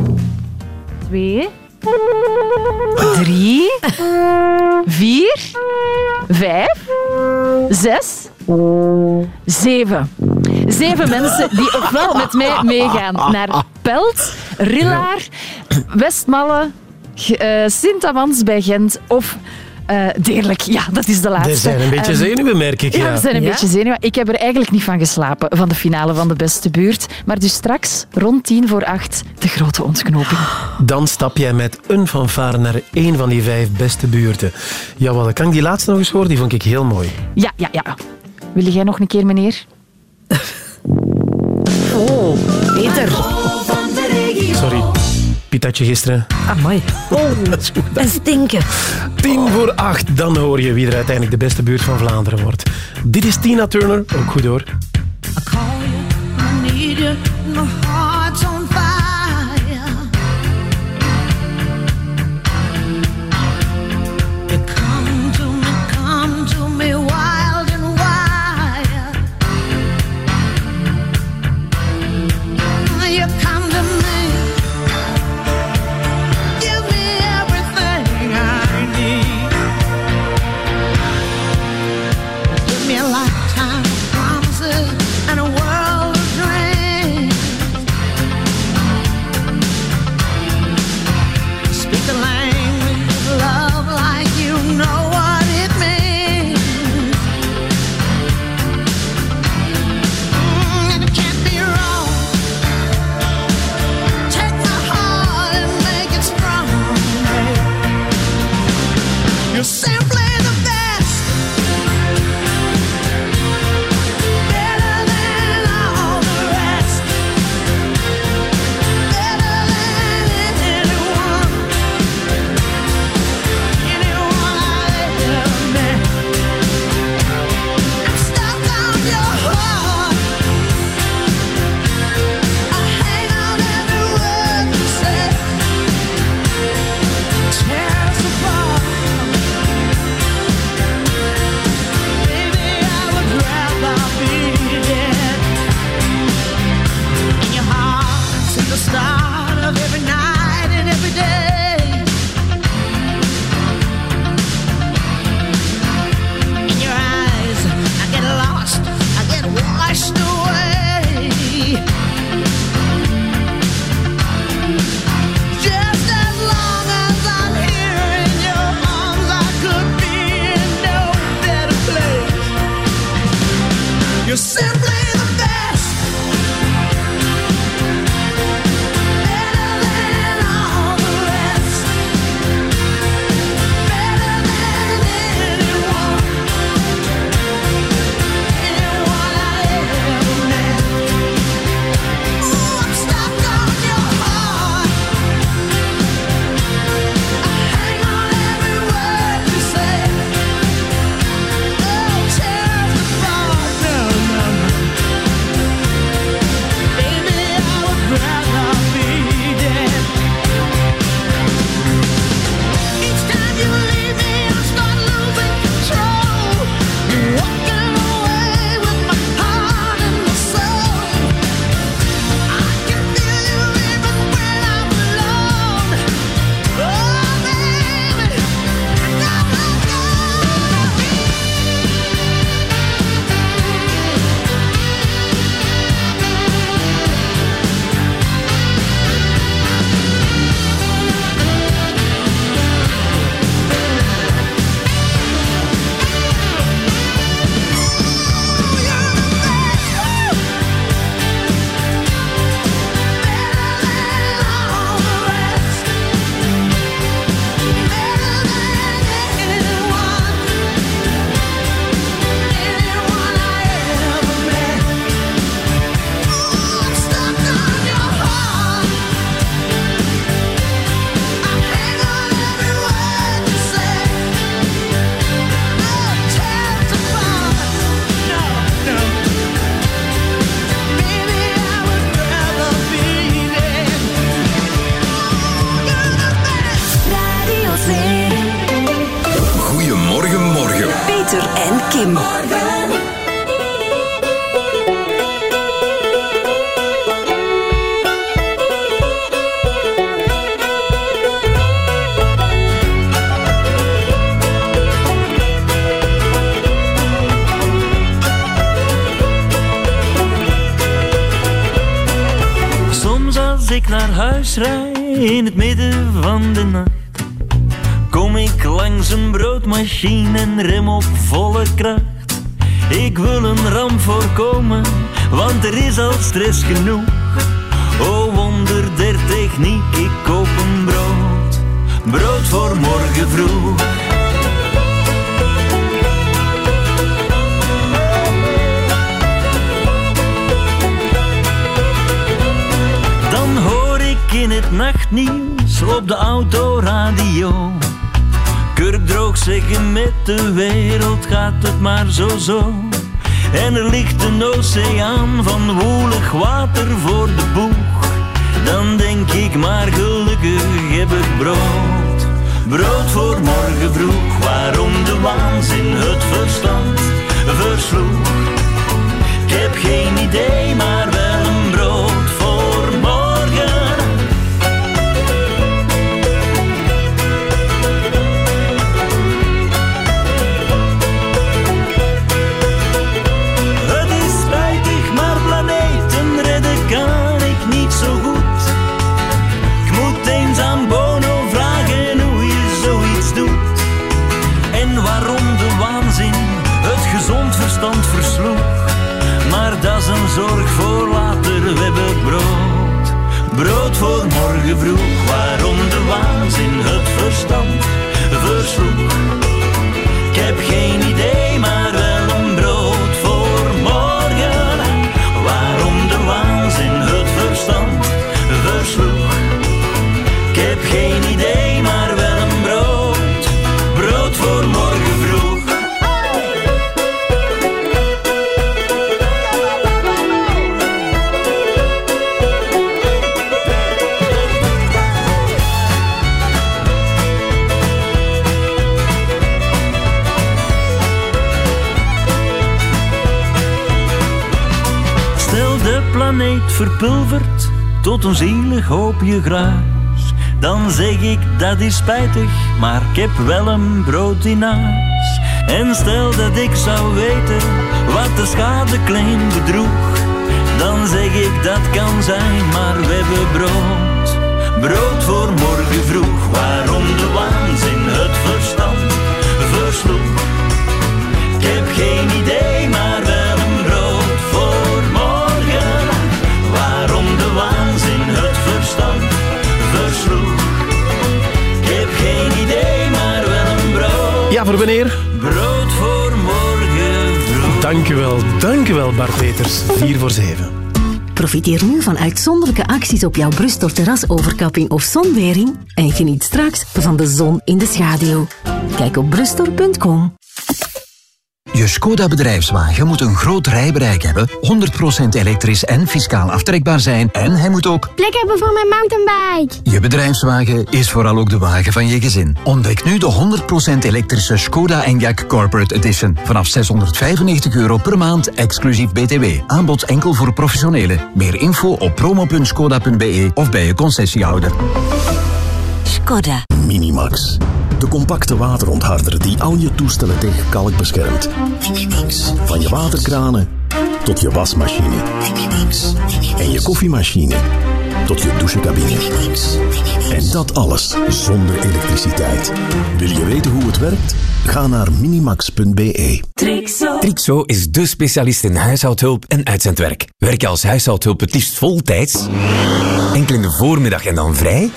2, 3, 4, 5, 6, 7. Zeven mensen die ofwel met mij meegaan naar Pelt, Rillaar, Westmalle, G- eh, Sint-Amans bij Gent of eh Deerlijk. Ja, dat is de laatste. Er zijn een beetje Ehm, zenuwen, merk ik. Ja, Ja. we zijn een Ja? beetje zenuwen. Ik heb er eigenlijk niet van geslapen, van de finale van de beste buurt. Maar dus straks, rond tien voor acht, de grote ontknoping. Dan stap jij met een fanfare naar één van die vijf beste buurten. Ja, wat kan ik die laatste nog eens horen? Die vond ik heel mooi. Ja, ja, ja. Wil jij nog een keer, meneer? Oh, Peter. Sorry. Pitatje gisteren. Amai. Oh, en stinken. Tien voor acht, dan hoor je wie er uiteindelijk de beste buurt van Vlaanderen wordt. Dit is Tina Turner, ook goed hoor. I need you, my heart's on er genoeg. Oh wonder der techniek, ik koop een brood, brood voor morgen vroeg. Dan hoor ik in het nachtnieuws op de autoradio. Kurkdroog zeggen met de wereld gaat het maar zo zo. Oceaan van woelig water voor de boeg. Dan denk ik maar gelukkig heb ik brood. Brood voor morgen vroeg, waarom de waanzin het verstand versloeg. Ik heb geen idee, maar wel vroeg, waarom de waanzin het verstand versloeg. Tot een zielig hoopje gruis. Dan zeg ik dat is spijtig, maar ik heb wel een brood in huis. En stel dat ik zou weten wat de schadeclaim bedroeg. Dan zeg ik dat kan zijn, maar we hebben brood. Brood voor morgen vroeg, waarom de waanzin Ja, voor wanneer? Brood voor morgen vroeg. Dank u wel, dank u wel Bart Peters. 4 voor 7. Profiteer nu van uitzonderlijke acties op jouw Brustor terrasoverkapping of zonwering en geniet straks van de zon in de schaduw. Kijk op brustor.com. Je Skoda bedrijfswagen moet een groot rijbereik hebben, 100% elektrisch en fiscaal aftrekbaar zijn en hij moet ook Plek hebben voor mijn mountainbike. Je bedrijfswagen is vooral ook de wagen van je gezin. Ontdek nu de 100% elektrische Skoda Enyaq Corporate Edition. Vanaf 695 euro per maand, exclusief BTW. Aanbod enkel voor professionelen. Meer info op promo.skoda.be of bij je concessiehouder. Skoda. Minimax. De compacte waterontharder die al je toestellen tegen kalk beschermt. Van je waterkranen tot je wasmachine. En je koffiemachine tot je douchecabine. En dat alles zonder elektriciteit. Wil je weten hoe het werkt? Ga naar minimax.be. Trixo. Trixo is de specialist in huishoudhulp en uitzendwerk. Werk je als huishoudhulp het liefst voltijds? Enkel in de voormiddag en dan vrij?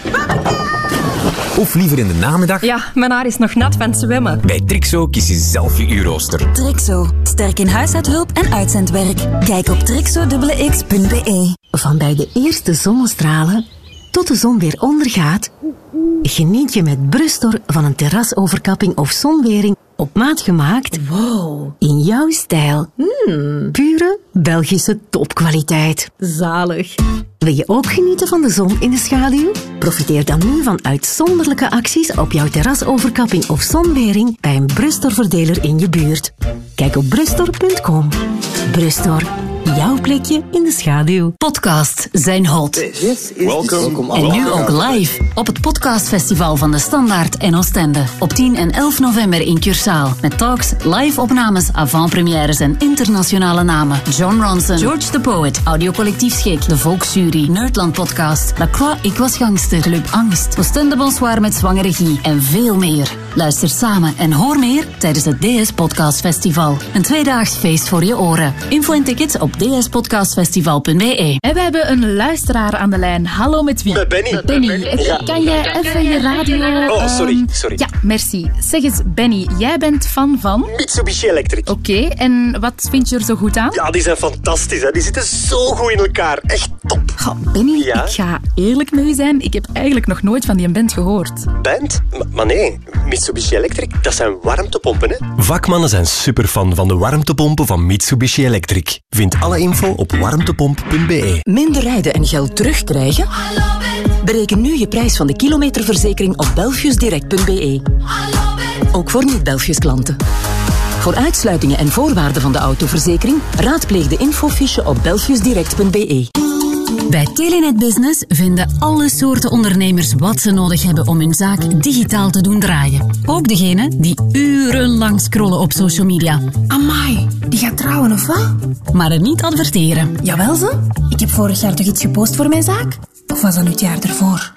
Of liever in de namiddag? Ja, mijn haar is nog nat van het zwemmen. Bij Trixo kies je zelf je uurrooster. Trixo. Sterk in huishoudhulp en uitzendwerk. Kijk op trixo.x.be. Van bij de eerste zonnestralen tot de zon weer ondergaat, geniet je met Brustor van een terrasoverkapping of zonwering op maat gemaakt. Wow. In jouw stijl. Pure Belgische topkwaliteit. Zalig. Wil je ook genieten van de zon in de schaduw? Profiteer dan nu van uitzonderlijke acties op jouw terrasoverkapping of zonwering bij een Brustor-verdeler in je buurt. Kijk op brustor.com. Brustor, jouw plekje in de schaduw. Podcasts zijn hot. Welkom. En nu ook live op het podcastfestival van de Standaard en Oostende. Op 10 en 11 november in Cursaal. Met talks, live opnames, avant-premières en internationale namen. John Ronson, George the Poet, Audiocollectief Schik, de Volksjury, Nerdland Podcast, La Croix Ik Was Gangster, Club Angst, Oostende Bonsoir met Zwanger Regie en veel meer. Luister samen en hoor meer tijdens het DS Podcast Festival. Een tweedaags feest voor je oren. Info en tickets op dspodcastfestival.be. En we hebben een luisteraar aan de lijn. Hallo met wie? Met Benny. Benny, Ja. kan jij even je radio... Oh, sorry, ehm, sorry. Ja, merci. Zeg eens, Benny, jij bent fan van... Mitsubishi Electric. Oké, en wat vind je er zo goed aan? Ja, die zijn fantastisch. Hè. Die zitten zo goed in elkaar. Echt top. Benny, Ja? ik ga eerlijk met u zijn. Ik heb eigenlijk nog nooit van die band gehoord. Band? M- maar nee, Mitsubishi Electric, dat zijn warmtepompen, hè? Vakmannen zijn superfan van de warmtepompen van Mitsubishi Electric. Vind alle info op warmtepomp.be. Minder rijden en geld terugkrijgen? Bereken nu je prijs van de kilometerverzekering op belfiusdirect.be. Ook voor niet-Belfius klanten. Voor uitsluitingen en voorwaarden van de autoverzekering raadpleeg de infofiche op belfiusdirect.be. Bij Telenet Business vinden alle soorten ondernemers wat ze nodig hebben om hun zaak digitaal te doen draaien. Ook degenen die urenlang scrollen op social media. Amai, die gaat trouwen of wat? Maar er niet adverteren. Jawel ze. Ik heb vorig jaar toch iets gepost voor mijn zaak? Of was dat nu het jaar ervoor?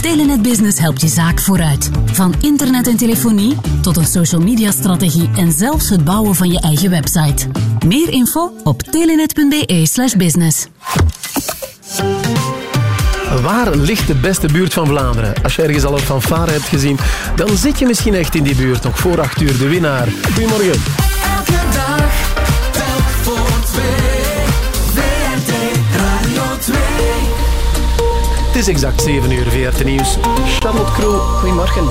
Telenet Business helpt je zaak vooruit. Van internet en telefonie tot een social media strategie en zelfs het bouwen van je eigen website. Meer info op telenet.be slash business. Waar ligt de beste buurt van Vlaanderen? Als je ergens al een fanfare hebt gezien, dan zit je misschien echt in die buurt. Nog voor acht uur, de winnaar. Goedemorgen. Elke dag, telk voor twee. VRT Radio 2. Het is exact 7 uur, VRT Nieuws. Charlotte Kroel, goedemorgen.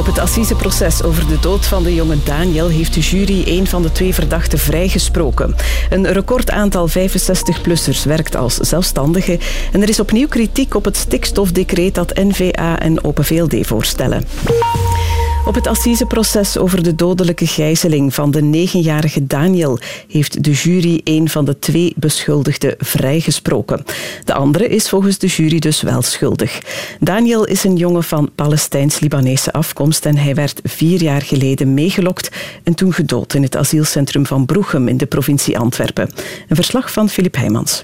Op het assiseproces over de dood van de jonge Daniel heeft de jury een van de twee verdachten vrijgesproken. Een recordaantal 65-plussers werkt als zelfstandige en er is opnieuw kritiek op het stikstofdecreet dat NVA en Open VLD voorstellen. Op het assiseproces over de dodelijke gijzeling van de negenjarige Daniel heeft de jury een van de twee beschuldigden vrijgesproken. De andere is volgens de jury dus wel schuldig. Daniel is een jongen van Palestijns-Libanese afkomst en hij werd vier jaar geleden meegelokt en toen gedood in het asielcentrum van Broechem in de provincie Antwerpen. Een verslag van Filip Heijmans.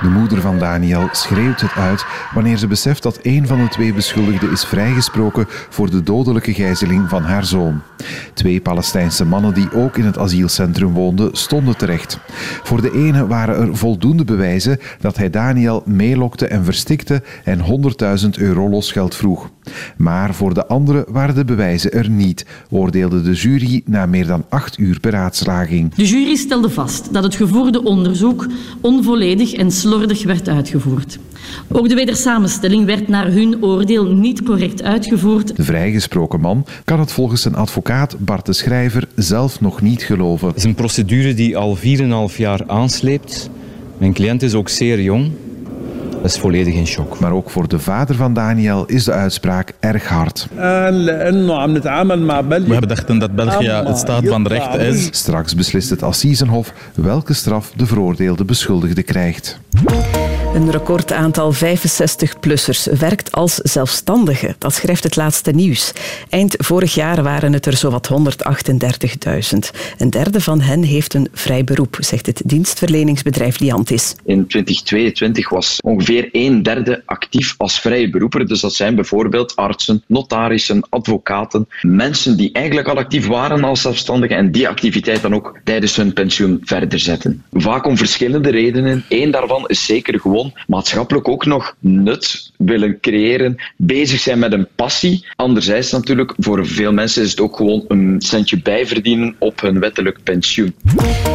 De moeder van Daniel schreeuwt het uit wanneer ze beseft dat een van de twee beschuldigden is vrijgesproken voor de dodelijke gijzeling van haar zoon. Twee Palestijnse mannen die ook in het asielcentrum woonden, stonden terecht. Voor de ene waren er voldoende bewijzen dat hij Daniel meelokte en verstikte en 100.000 euro losgeld vroeg. Maar voor de andere waren de bewijzen er niet, oordeelde de jury na meer dan acht uur beraadslaging. De jury stelde vast dat het gevoerde onderzoek onvolledig en slordig werd uitgevoerd. Ook de wedersamenstelling werd naar hun oordeel niet correct uitgevoerd. De vrijgesproken man kan het volgens zijn advocaat Bart de Schrijver zelf nog niet geloven. Het is een procedure die al 4,5 jaar aansleept. Mijn cliënt is ook zeer jong. Dat is volledig in shock. Maar ook voor de vader van Daniel is de uitspraak erg hard. We hebben dachten dat België het staat van recht is. Straks beslist het Assisenhof welke straf de veroordeelde beschuldigde krijgt. Een recordaantal 65-plussers werkt als zelfstandige. Dat schrijft het laatste nieuws. Eind vorig jaar waren het er zowat 138.000. Een derde van hen heeft een vrij beroep, zegt het dienstverleningsbedrijf Liantis. In 2022 was ongeveer een derde actief als vrije beroeper. Dus dat zijn bijvoorbeeld artsen, notarissen, advocaten. Mensen die eigenlijk al actief waren als zelfstandigen en die activiteit dan ook tijdens hun pensioen verder zetten. Vaak om verschillende redenen. Eén daarvan is zeker gewoon maatschappelijk ook nog nut willen creëren, bezig zijn met een passie. Anderzijds natuurlijk, voor veel mensen is het ook gewoon een centje bijverdienen op hun wettelijk pensioen.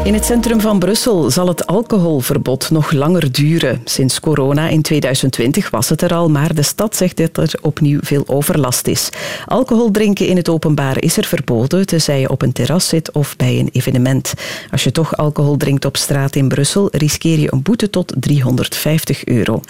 In het centrum van Brussel zal het alcoholverbod nog langer duren. Sinds corona in 2020 was het er al, maar de stad zegt dat er opnieuw veel overlast is. Alcohol drinken in het openbaar is er verboden, tenzij je op een terras zit of bij een evenement. Als je toch alcohol drinkt op straat in Brussel, riskeer je een boete tot 350 euro.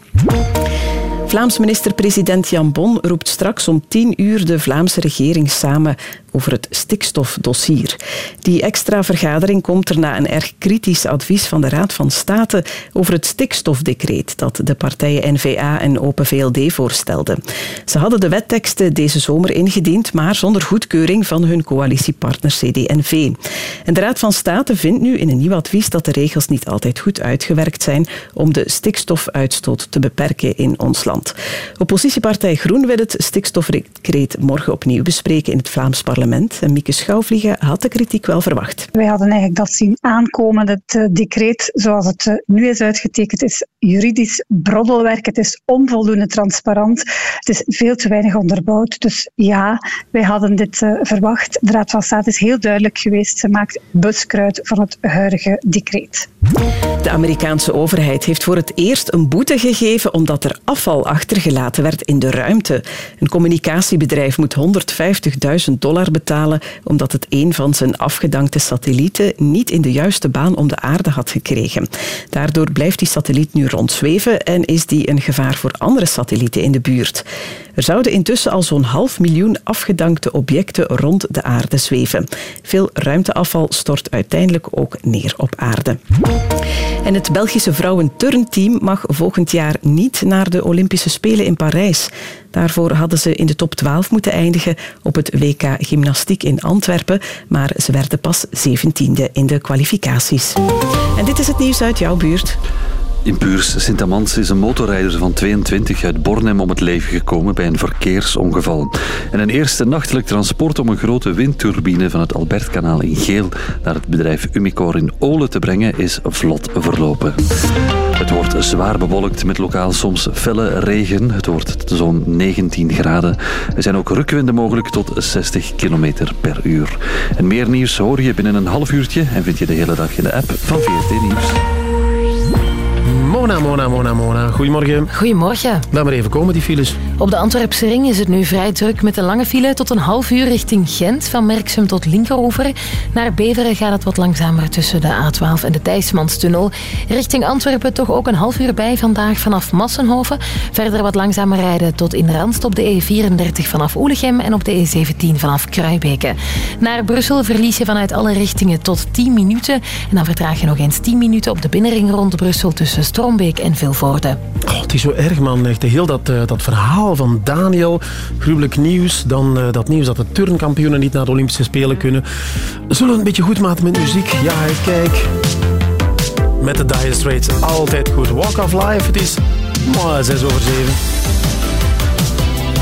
Vlaams minister-president Jan Bon roept straks om 10 uur de Vlaamse regering samen over het stikstofdossier. Die extra vergadering komt er na een erg kritisch advies van de Raad van State over het stikstofdecreet dat de partijen N-VA en Open VLD voorstelden. Ze hadden de wetteksten deze zomer ingediend, maar zonder goedkeuring van hun coalitiepartner CD&V. En de Raad van State vindt nu in een nieuw advies dat de regels niet altijd goed uitgewerkt zijn om de stikstofuitstoot te beperken in ons land. Oppositiepartij Groen wil het stikstofdecreet morgen opnieuw bespreken in het Vlaams parlement. Mieke Schouwvliegen had de kritiek wel verwacht. Wij hadden eigenlijk dat zien aankomen. Het eh, decreet zoals het eh, nu is uitgetekend is juridisch broddelwerk. Het is onvoldoende transparant. Het is veel te weinig onderbouwd. Dus ja, wij hadden dit uh, verwacht. De Raad van State is heel duidelijk geweest. Ze maakt buskruid van het huidige decreet. De Amerikaanse overheid heeft voor het eerst een boete gegeven omdat er afval achtergelaten werd in de ruimte. Een communicatiebedrijf moet 150.000 dollar betalen omdat het een van zijn afgedankte satellieten niet in de juiste baan om de aarde had gekregen. Daardoor blijft die satelliet nu rondzweven en is die een gevaar voor andere satellieten in de buurt. Er zouden intussen al zo'n half miljoen afgedankte objecten rond de aarde zweven. Veel ruimteafval stort uiteindelijk ook neer op aarde. En het Belgische vrouwenturnteam mag volgend jaar niet naar de Olympische Spelen in Parijs. Daarvoor hadden ze in de top 12 moeten eindigen op het WK Gymnastiek in Antwerpen, maar ze werden pas 17e in de kwalificaties. En dit is het nieuws uit jouw buurt. In Puurs, Sint-Amans, is een motorrijder van 22 uit Bornem om het leven gekomen bij een verkeersongeval. En een eerste nachtelijk transport om een grote windturbine van het Albertkanaal in Geel naar het bedrijf Umicore in Olen te brengen is vlot verlopen. Het wordt zwaar bewolkt met lokaal soms felle regen. Het wordt zo'n 19 graden. Er zijn ook rukwinden mogelijk tot 60 km per uur. En meer nieuws hoor je binnen een half uurtje en vind je de hele dag in de app van VRT Nieuws. Mona, Mona, Mona, Mona. Goedemorgen. Goedemorgen. Laat maar even komen, die files. Op de Antwerpse ring is het nu vrij druk met een lange file tot een half uur richting Gent. Van Merksem tot Linkeroever. Naar Beveren gaat het wat langzamer tussen de A12 en de Thijsmanstunnel. Richting Antwerpen toch ook een half uur bij vandaag vanaf Massenhoven. Verder wat langzamer rijden tot in Randst op de E34 vanaf Oelegem en op de E17 vanaf Kruibeke. Naar Brussel verlies je vanuit alle richtingen tot 10 minuten. En dan vertraag je nog eens 10 minuten op de binnenring rond Brussel tussen Strombeek en Vilvoorde. Oh, het is zo erg, man. Echt, heel dat, uh, dat verhaal van Daniel. Gruwelijk nieuws. Dan uh, dat nieuws dat de turnkampioenen niet naar de Olympische Spelen kunnen. Zullen we een beetje goed maken met muziek? Ja, kijk. Met de Dire Straits altijd goed. Walk of Life, het is oh, 6 over 7.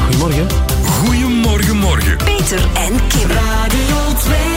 Goedemorgen. Goedemorgen, morgen. Peter en Kim. Radio 2.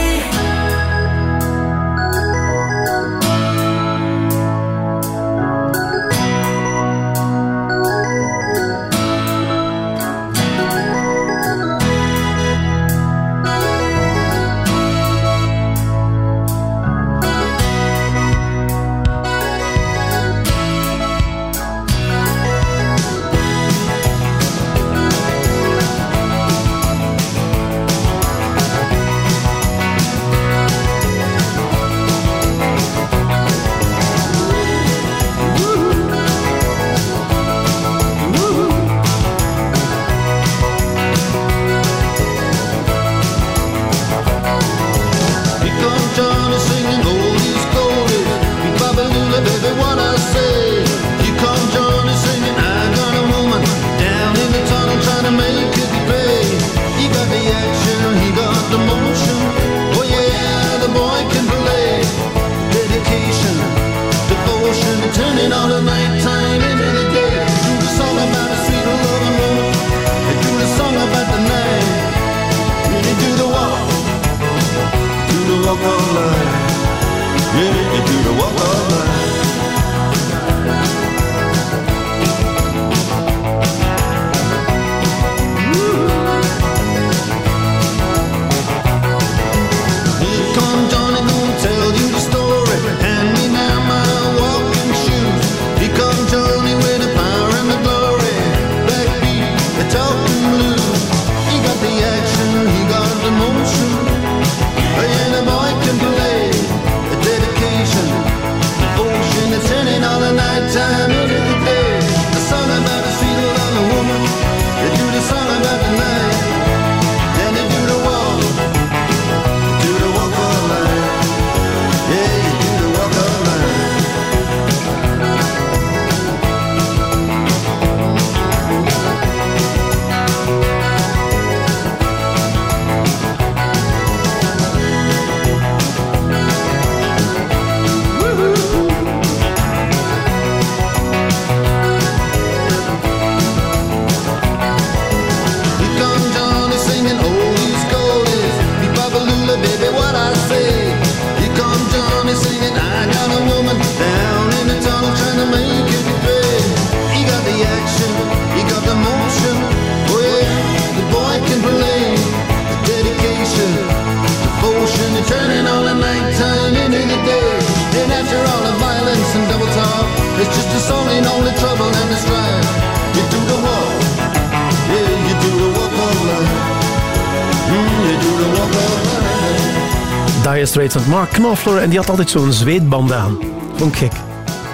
En die had altijd zo'n zweetband aan. Vond ik gek.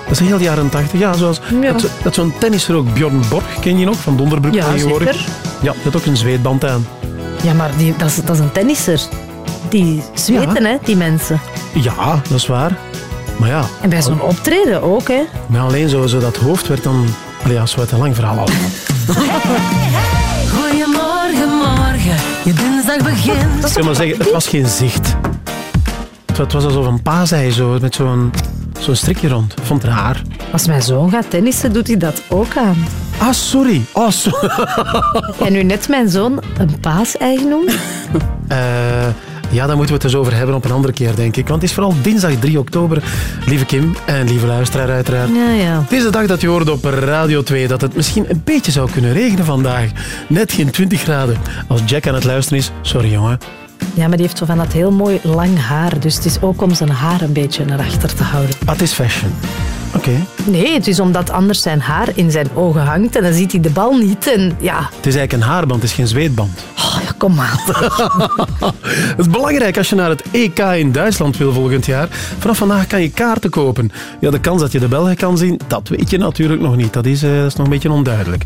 Dat is heel de jaren 80. Ja, zoals Ja. Dat, dat zo'n tennisser ook, Bjorn Borg, ken je nog, van Donderbroek Ja, tegenwoordig? zeker. Ja, die had ook een zweetband aan. Ja, maar die, dat, is, dat is een tennisser. Die zweten, hè, die mensen. Ja, dat is waar. Maar ja, En bij zo'n optreden ook, hè. maar alleen zo, zo dat hoofd werd dan... Allee, ja, zo uit een lang verhaal al. Goedemorgen, morgen. Je dinsdag begint. Ik wil maar zeggen, het was geen zicht. Het, was alsof een paasei zo, met zo'n zo'n strikje rond. Vond het raar. Als mijn zoon gaat tennissen, doet hij dat ook aan. Ah, sorry. Oh, sorry. Jij nu net mijn zoon een paasei genoemd? Eh, ja, daar moeten we het dus over hebben op een andere keer, denk ik. Want het is vooral dinsdag 3 oktober, lieve Kim en lieve luisteraar uiteraard. Ja, ja. Het is de dag dat je hoorde op Radio 2 dat het misschien een beetje zou kunnen regenen vandaag. Net geen 20 graden. Als Jack aan het luisteren is, sorry jongen. Ja, maar die heeft zo van dat heel mooi lang haar. Dus het is ook om zijn haar een beetje naar achter te houden. Ah, het is fashion. Oké. Nee, het is omdat anders zijn haar in zijn ogen hangt en dan ziet hij de bal niet. En ja, Het is eigenlijk een haarband, het is geen zweetband. oh, ja kom maar. Het is belangrijk als je naar het EK in Duitsland wil volgend jaar. Vanaf vandaag kan je kaarten kopen. Ja, de kans dat je de Belgen kan zien, dat weet je natuurlijk nog niet. Dat is, eh, dat is nog een beetje onduidelijk.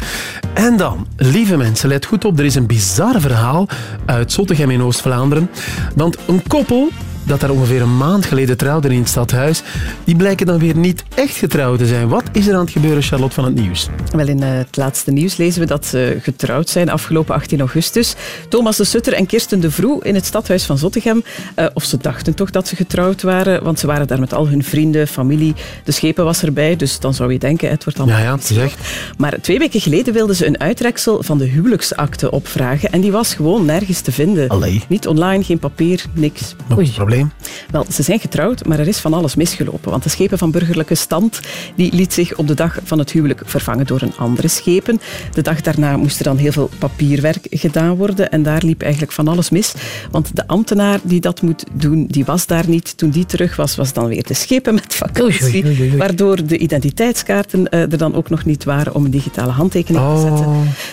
En dan, lieve mensen, let goed op. Er is een bizar verhaal uit Zottegem in Oost-Vlaanderen. Want een koppel dat daar ongeveer een maand geleden trouwde in het stadhuis, die blijken dan weer niet echt getrouwd te zijn. Wat is er aan het gebeuren, Charlotte, van het nieuws? Wel, in eh, het laatste nieuws lezen we dat ze getrouwd zijn afgelopen 18 augustus. Thomas de Sutter en Kirsten de Vroe in het stadhuis van Zottegem. Eh, of ze dachten toch dat ze getrouwd waren, want ze waren daar met al hun vrienden, familie. De schepen was erbij, dus dan zou je denken, het wordt allemaal Ja, ja, het is echt. Maar twee weken geleden wilden ze een uitreksel van de huwelijksakte opvragen en die was gewoon nergens te vinden. Allee. Niet online, geen papier, niks. Nog een probleem? Wel, ze zijn getrouwd, maar er is van alles misgelopen. Want de schepen van burgerlijke stand die liet zich op de dag van het huwelijk vervangen door een andere schepen. De dag daarna moest er dan heel veel papierwerk gedaan worden. En daar liep eigenlijk van alles mis. Want de ambtenaar die dat moet doen, die was daar niet. Toen die terug was, was dan weer de schepen met vakantie. Oei, oei, oei, oei. Waardoor de identiteitskaarten eh, er dan ook nog niet waren om een digitale handtekening Oh. te zetten.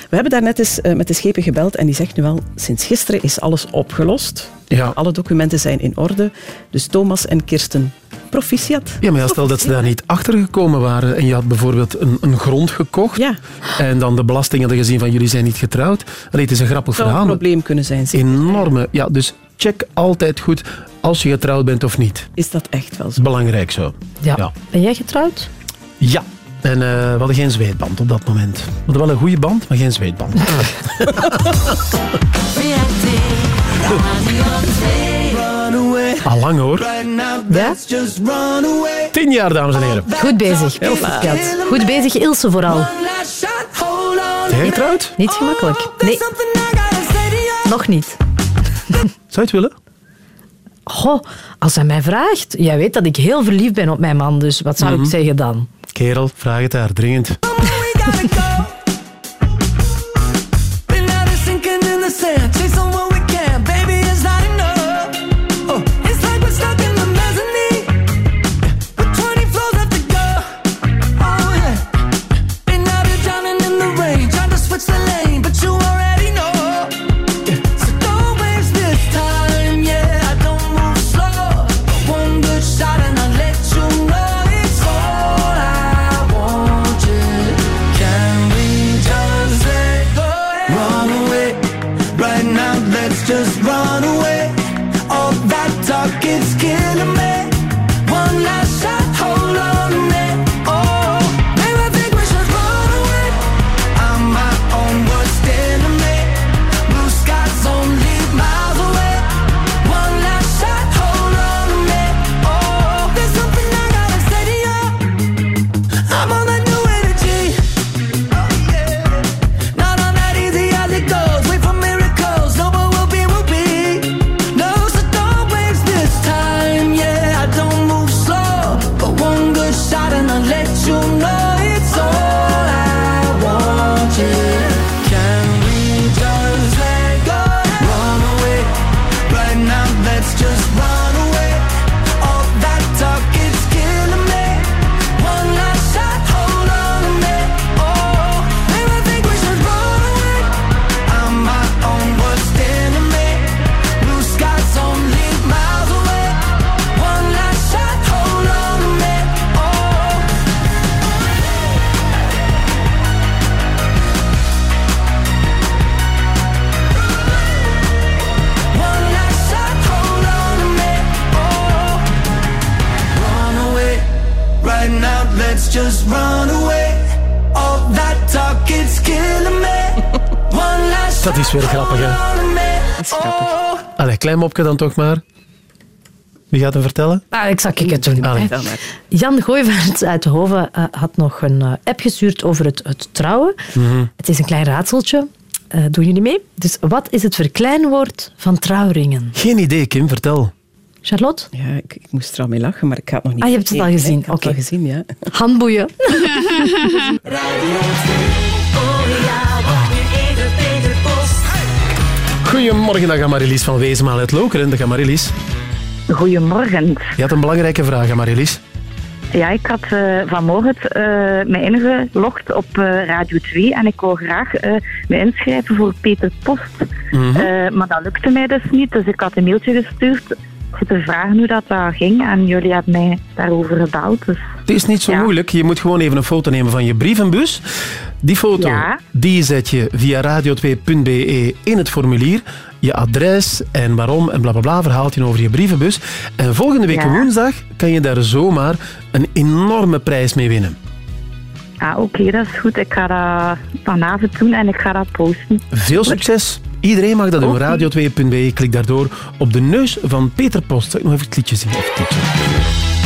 We hebben daar net eens eh, met de schepen gebeld en die zegt nu al, sinds gisteren is alles opgelost. Ja. Alle documenten zijn in orde. Dus Thomas en Kirsten, proficiat. Ja, maar ja, stel dat ze daar niet achter gekomen waren en je had bijvoorbeeld een, een grond gekocht en dan de belasting hadden gezien van jullie zijn niet getrouwd. Allee, het is een grappig zou een verhaal. probleem kunnen zijn. zeker. Enorme. Ja, dus check altijd goed als je getrouwd bent of niet. Is dat echt wel is belangrijk zo. Ja. Ja. Ben jij getrouwd? Ja. En eh, we hadden geen zweetband op dat moment. We hadden wel een goede band, maar geen zweetband. Al lang hoor. Tien jaar, dames en heren. Goed bezig, proficiat. Goed bezig, Ilse vooral. Getrouwd? Niet gemakkelijk. Nee, to you. nog niet. Zou je het willen? Goh, als hij mij vraagt... Jij weet dat ik heel verliefd ben op mijn man, dus wat zou Mhm. ik zeggen dan? Kerel, vraag het haar dringend. Dat is weer grappig, hè? Dat is grappig. Allee, klein mopje dan toch maar. Wie gaat hem vertellen? Ah, ik zal ik het doen. Allee. Jan Gooivaerts uit Hoven eh, had nog een eh, app gestuurd over het, het trouwen. Mhm. Het is een klein raadseltje. Eh, doen jullie mee? Dus wat is het verkleinwoord van trouwringen? Geen idee, Kim, vertel. Charlotte? Ja, ik, ik moest er al mee lachen, maar ik ga het nog niet Ah, je hebt het al gezien. hè. Ik heb het Oké. al gezien, ja. Handboeien. Goedemorgen, dag Amarilies van Wezenmaal uit Lokeren. Dag Amarilies. Goedemorgen. Je had een belangrijke vraag, Amarilies. Ja, ik had eh, vanmorgen eh, me ingelogd op eh, Radio 2 en ik wou graag me inschrijven voor Peter Post. Mhm. Maar dat lukte mij dus niet, dus ik had een mailtje gestuurd. Te vragen hoe dat, dat ging en jullie hebben mij daarover gebeld. Dus Het is niet zo moeilijk. Je moet gewoon even een foto nemen van je brievenbus. Die foto Ja. die zet je via radio2.be in het formulier. Je adres en waarom en blablabla verhaalt je over je brievenbus. En volgende week Ja. woensdag kan je daar zomaar een enorme prijs mee winnen. ah, oké, dat is goed. Ik ga dat vanavond doen en ik ga dat posten. Veel succes. Iedereen mag dat doen. Oké. Radio2.be. Klik daardoor op de neus van Peter Post. Zal ik nog even het liedje zingen? Even het liedje.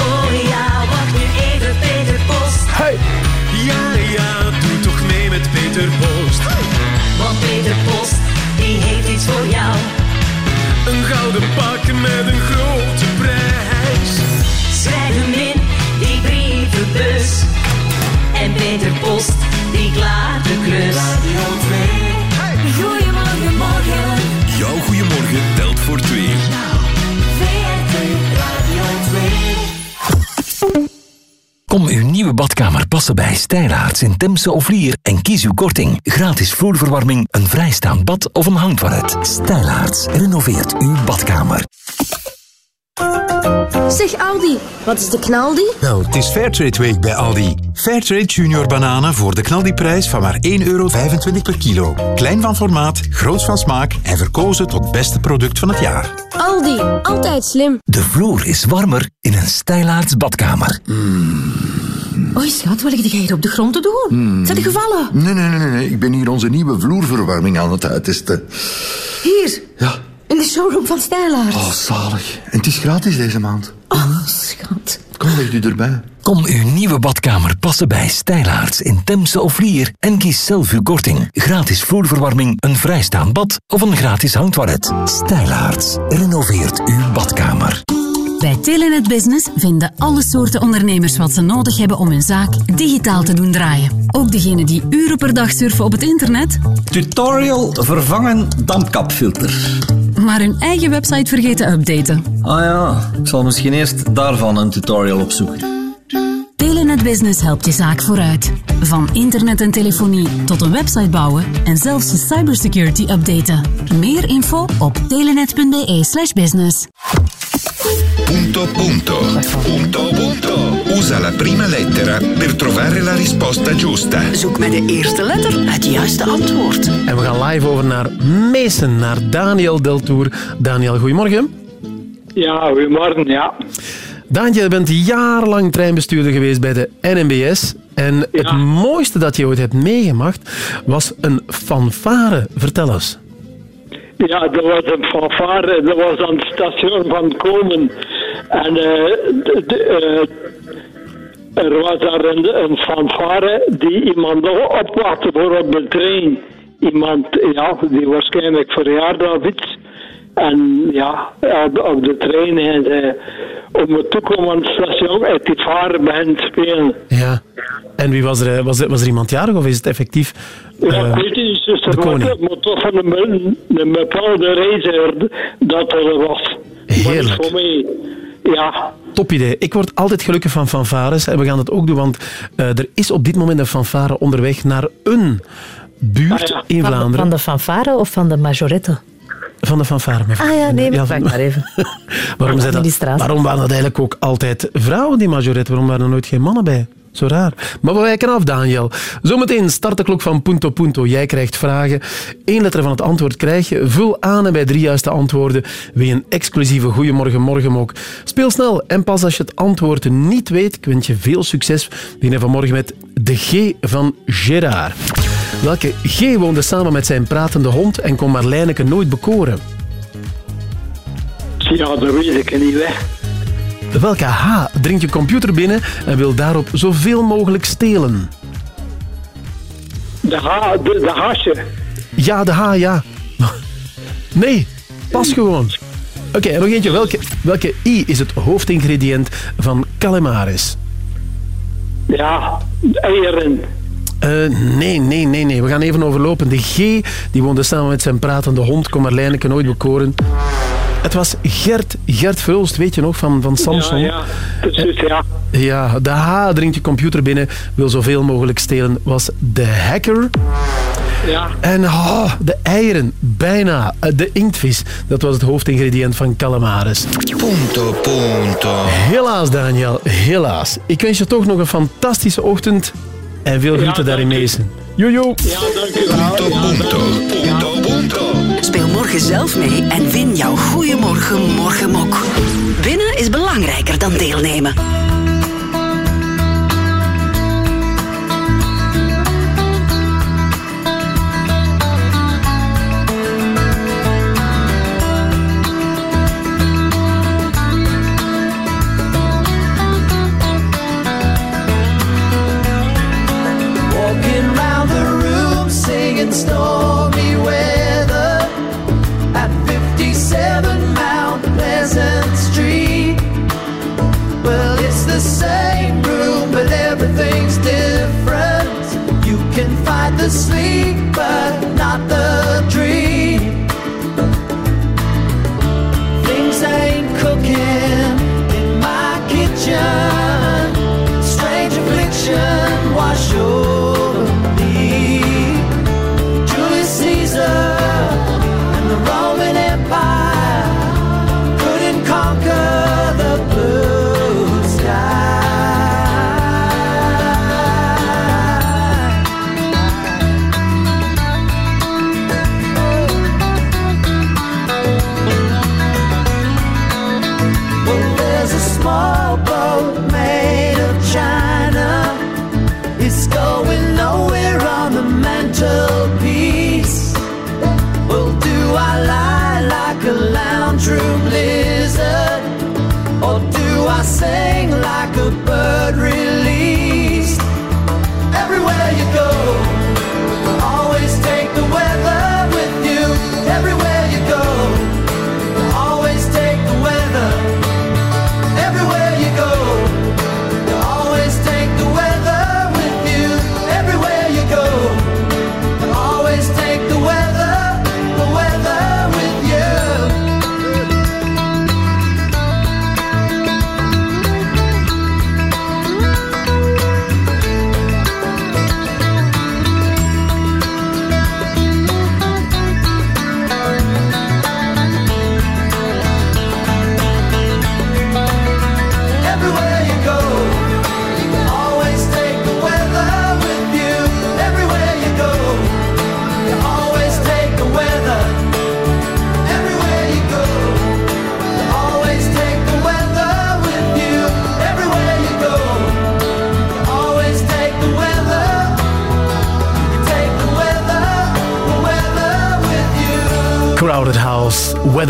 Oh ja, wacht nu even, Peter Post. Hey! Ja, ja, doe toch mee met Peter Post. Want Peter Post, die heeft iets voor jou. Een gouden pak met een grote prijs. Schrijf hem in, die brievenbus. En Peter Post, die klaart de klus. Kom uw nieuwe badkamer passen bij Stijlaarts in Temse of Lier en kies uw korting. Gratis vloerverwarming, een vrijstaand bad of een hangtoilet. Stijlaarts renoveert uw badkamer. Zeg Aldi, wat is de knaldi? Wel, het is Fairtrade Week bij Aldi. Fairtrade Junior bananen voor de knaldiprijs van maar 1,25 euro per kilo. Klein van formaat, groot van smaak en verkozen tot beste product van het jaar. Aldi, altijd slim. De vloer is warmer in een Stijlaarts badkamer. Oei, schat, wat lig jij hier op de grond te doen? Hmm. Zijn er gevallen? Nee, nee, nee, nee. Ik ben hier onze nieuwe vloerverwarming aan het uittesten. Hier, Ja. In de showroom van Stijlaard. Oh, zalig. En het is gratis deze maand. Oh, schat. Kom, leg u erbij. Kom uw nieuwe badkamer passen bij Stijlaarts in Temse of Lier en kies zelf uw korting. Gratis vloerverwarming, een vrijstaand bad of een gratis hangtoilet. Stijlaarts renoveert uw badkamer. Bij Telenet Business vinden alle soorten ondernemers wat ze nodig hebben om hun zaak digitaal te doen draaien. Ook degenen die uren per dag surfen op het internet, Tutorial vervangen dampkapfilter. Maar hun eigen website vergeten te updaten. Ah ja, ik zal misschien eerst daarvan een tutorial opzoeken. Telenet Business helpt je zaak vooruit. Van internet en telefonie tot een website bouwen en zelfs je cybersecurity updaten. Meer info op telenet.be slash business. Punto punto. Punto punto. Usa la prima lettera per trovare la risposta giusta. Zoek met de eerste letter het juiste antwoord. En we gaan live over naar Meesen, naar Daniel Deltour. Daniel, goedemorgen. Ja, goedemorgen, ja. Daniel, je bent jarenlang treinbestuurder geweest bij de NMBS. En het mooiste dat je ooit hebt meegemaakt was een fanfare. Vertel eens. Ja, dat was een fanfare. Dat was aan het station van Komen. En eh, de- de, eh, er was daar een, een fanfare die iemand opwachtte voor op de trein. Iemand, ja, die waarschijnlijk verjaarde of iets. En ja, op, de trein en ze om het toekomen aan het station uit die varen beginnen te spelen. Ja. En wie was er? Was er, was er iemand jarig of is het effectief Ja, eh, ik weet niet, dus de koning? moet toch van een, een bepaalde reiziger dat er was. Heerlijk. Maar voor mij, ja, Top idee. Ik word altijd gelukkig van fanfares en we gaan dat ook doen, want eh, er is op dit moment een fanfare onderweg naar een buurt Ah, in Van, Vlaanderen. van de fanfare of van de majorette? Van de fanfare. mevrouw. Ah ja, nee, maar Ja, vraag van- maar even. Waarom, zijn dat, waarom waren dat eigenlijk ook altijd vrouwen, die majorette? Waarom waren er nooit geen mannen bij? Zo raar. Maar we wijken af, Daniel. Zometeen start de klok van Punto Punto. Jij krijgt vragen. Eén letter van het antwoord krijg je. Vul aan en bij drie juiste antwoorden win een exclusieve Goeiemorgen Morgenmok. Speel snel en pas als je het antwoord niet weet, ik wens je veel succes. We beginnen vanmorgen met de G van Gerard. Welke G woonde samen met zijn pratende hond en kon Marlijneke nooit bekoren? Ja, dat weet ik niet, hè. Welke H dringt je computer binnen en wil daarop zoveel mogelijk stelen? De, ha, de, de hasje. Ja, de H, ja. Nee, pas gewoon. Oké, nog eentje. Welke, welke I is het hoofdingrediënt van calamaris? Ja, eieren. Eh, nee, nee, nee, nee. We gaan even overlopen. De G, die woonde samen met zijn pratende hond, kon Marlijneke nooit bekoren. Het was Gert, Gert Verhulst, weet je nog, van, van Samsung. Ja, ja, precies, ja. Ja, de H dringt je computer binnen, wil zoveel mogelijk stelen, was de hacker. Ja. En oh, de eieren, bijna. Eh, De inktvis, dat was het hoofdingrediënt van calamaris. Punto, punto. Helaas, Daniel, helaas. Ik wens je toch nog een fantastische ochtend en veel groeten daar in Meesen. Jojo. Ja, dank u wel. Punto, punto. Punto, punto. Speel morgen zelf mee en win jouw Goeiemorgen Morgenmok. Winnen is belangrijker dan deelnemen.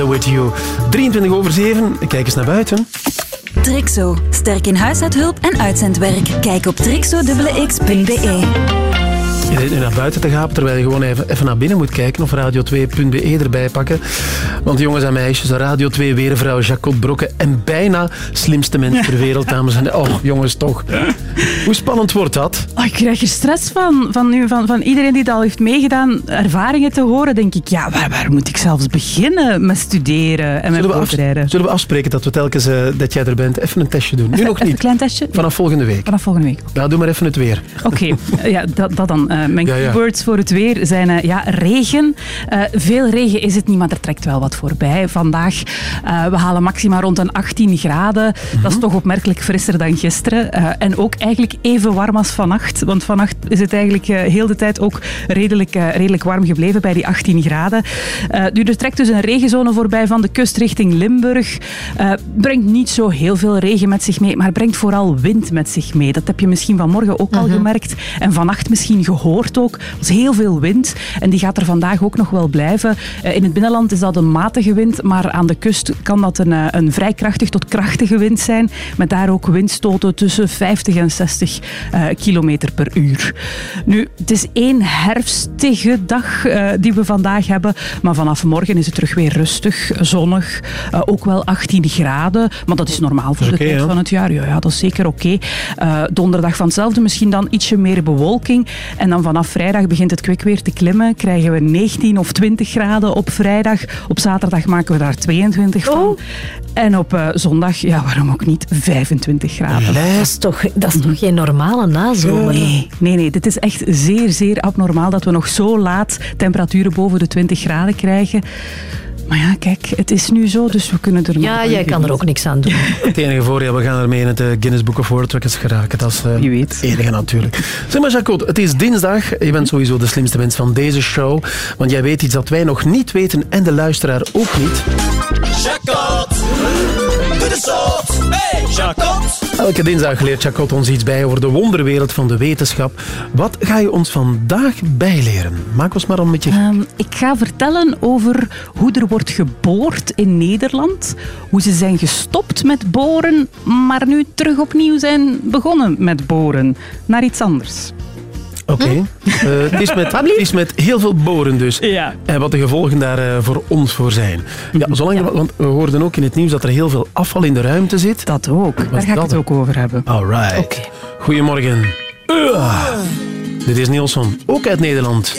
With You. 23 over 7, kijk eens naar buiten. Trixo. Sterk in huishoudhulp en uitzendwerk. Kijk op trixo.x.be. Je zit nu naar buiten te gapen, terwijl je gewoon even, even naar binnen moet kijken of radio2.be erbij pakken. Want jongens en meisjes, Radio 2 weervrouw Jacot Brokke en bijna slimste mens ter wereld, dames en heren. Oh, jongens, toch. Hoe spannend wordt dat? Oh, ik krijg er stress van. Van, nu, van. van iedereen die het al heeft meegedaan, ervaringen te horen, denk ik, ja, waar, waar moet ik zelfs beginnen met studeren en met Zullen we, af- voorbereiden? zullen we afspreken dat we telkens eh, dat jij er bent even een testje doen? Nu nog niet. Een klein testje? Vanaf volgende week. Vanaf volgende week. Nou, doe maar even het weer. Oké, ja, dat, dat dan. Eh, mijn Ja, ja. keywords voor het weer zijn eh, ja, regen. Veel regen is het niet, maar er trekt wel wat voorbij. Vandaag, we halen maxima rond een 18 graden. Dat is toch opmerkelijk frisser dan gisteren. En ook eigenlijk even warm als vannacht. Want vannacht is het eigenlijk eh, heel de tijd ook redelijk, eh, redelijk warm gebleven bij die 18 graden. Nu, er trekt dus een regenzone voorbij van de kust richting Limburg. Brengt niet zo heel veel regen met zich mee, maar brengt vooral wind met zich mee. Dat heb je misschien vanmorgen ook al gemerkt. En vannacht misschien gehoord ook. Er was heel veel wind en die gaat er vandaag ook nog wel blijven. In het binnenland is dat een matige wind, maar aan de kust kan dat een, een vrij krachtig tot krachtige wind zijn. Met daar ook windstoten tussen 50 en 60 eh, kilometer per uur. Nu, het is één herfstige dag eh, die we vandaag hebben, maar vanaf morgen is het terug weer rustig, zonnig. eh, ook wel 18 graden, maar dat is normaal voor de tijd ja. van het jaar. Ja, ja dat is zeker oké. Eh, donderdag van hetzelfde, misschien dan ietsje meer bewolking. En dan vanaf vrijdag begint het kwik weer te klimmen. Krijgen we 19 of 20 graden op vrijdag. Op zaterdag maken we daar 22 van. En op eh, zondag, ja, waarom ook niet, 25 graden. Dat is toch, dat is toch geen normale nazomer? Nee, nee, nee, dit is echt zeer, zeer abnormaal dat we nog zo laat temperaturen boven de 20 graden krijgen. Maar ja, kijk, het is nu zo, dus we kunnen er Ja, jij kan er ook niks aan doen. Het enige voordeel, we gaan ermee in het eh, Guinness Book of World Records geraken. Dat is eh, Wie weet. het enige natuurlijk. Zeg maar, Jacot, het is dinsdag. Je bent sowieso de slimste mens van deze show. Want jij weet iets dat wij nog niet weten en de luisteraar ook niet. Jacot, doe de zot. Jacot. Elke dinsdag leert Jacot ons iets bij over de wonderwereld van de wetenschap. Wat ga je ons vandaag bijleren? Maak ons maar een beetje... Ehm, ik ga vertellen over hoe er wordt geboord in Nederland. Hoe ze zijn gestopt met boren, maar nu terug opnieuw zijn begonnen met boren. Naar iets anders. Oké. Eh, het, is met, het is met heel veel boren dus. Ja. En wat de gevolgen daar eh, voor ons voor zijn. Ja, zolang er- want we hoorden ook in het nieuws dat er heel veel afval in de ruimte zit. Dat ook. Daar ga ik het ook over hebben. Alright. Goedemorgen. Uh. Dit is Nielsen, ook uit Nederland.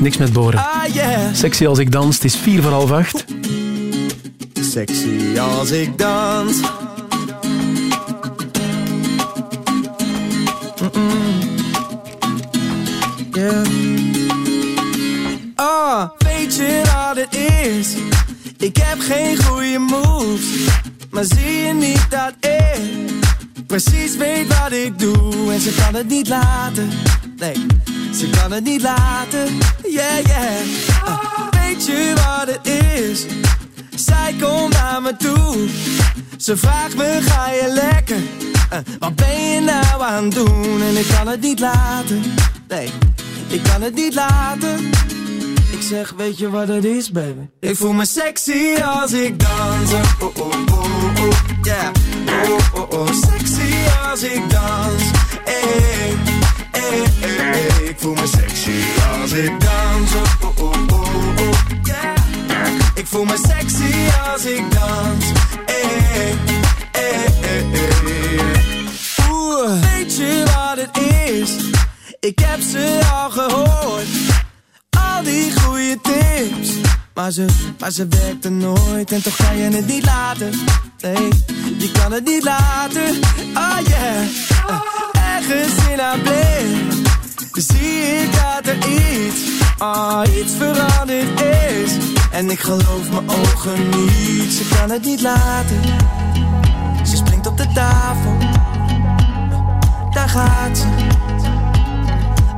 Niks met boren. Ah, yeah. Sexy als ik dans, het is vier voor half acht. Sexy als ik dans. Ah, weet je wat het is? Ik heb geen goede moves. Maar zie je niet dat ik precies weet wat ik doe? En ze kan het niet laten. Nee, ze kan het niet laten. Yeah, yeah. Ah, weet je wat het is? Zij komt naar me toe. Ze vraagt me, ga je lekker? Eh, wat ben je nou aan het doen? En ik kan het niet laten. Nee, ik kan het niet laten. Ik zeg, weet je wat het is, baby? Ik voel me sexy als ik dans. Oh, oh, oh, oh, oh. Yeah. Oh, oh, oh. Sexy als ik dans. Hey, hey, hey, hey. Ik voel me sexy als ik dans. Oh, oh, oh, oh. Yeah. Ik voel me sexy als ik dans. Hey, hey, hey. Oeh, weet je wat het is? Ik heb ze al gehoord. Al die goede tips. Maar ze, maar ze werkten nooit en toch kan je het niet laten. Nee, je kan het niet laten. Oh yeah. Uh, ergens in haar blik zie ik dat er iets, ah, iets veranderd is. En ik geloof mijn ogen niet, ze kan het niet laten. Ze springt op de tafel, daar gaat ze,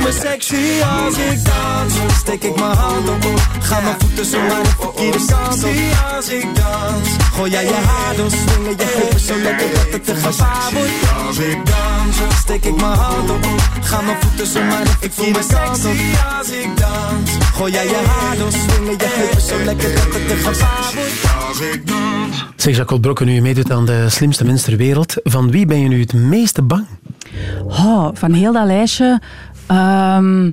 Ik voel me sexy als ik dans. Steek ik mijn hand op, ga mijn voeten zo maar de verkeerde kant op. als ik dans. Gooi jij je haar door, swingen je heupen zo lekker dat het te gevaar wordt. Als ik dans, steek ik mijn hand op, ga mijn voeten zo maar de verkeerde kant op. als ik dans. Gooi jij je haar door, swingen je heupen zo lekker dat het te gevaar wordt. Als ik dans. Zeg Jacques Brokken, nu je meedoet aan de slimste mens ter wereld, van wie ben je nu het meeste bang? Oh, van heel dat lijstje. Ehm,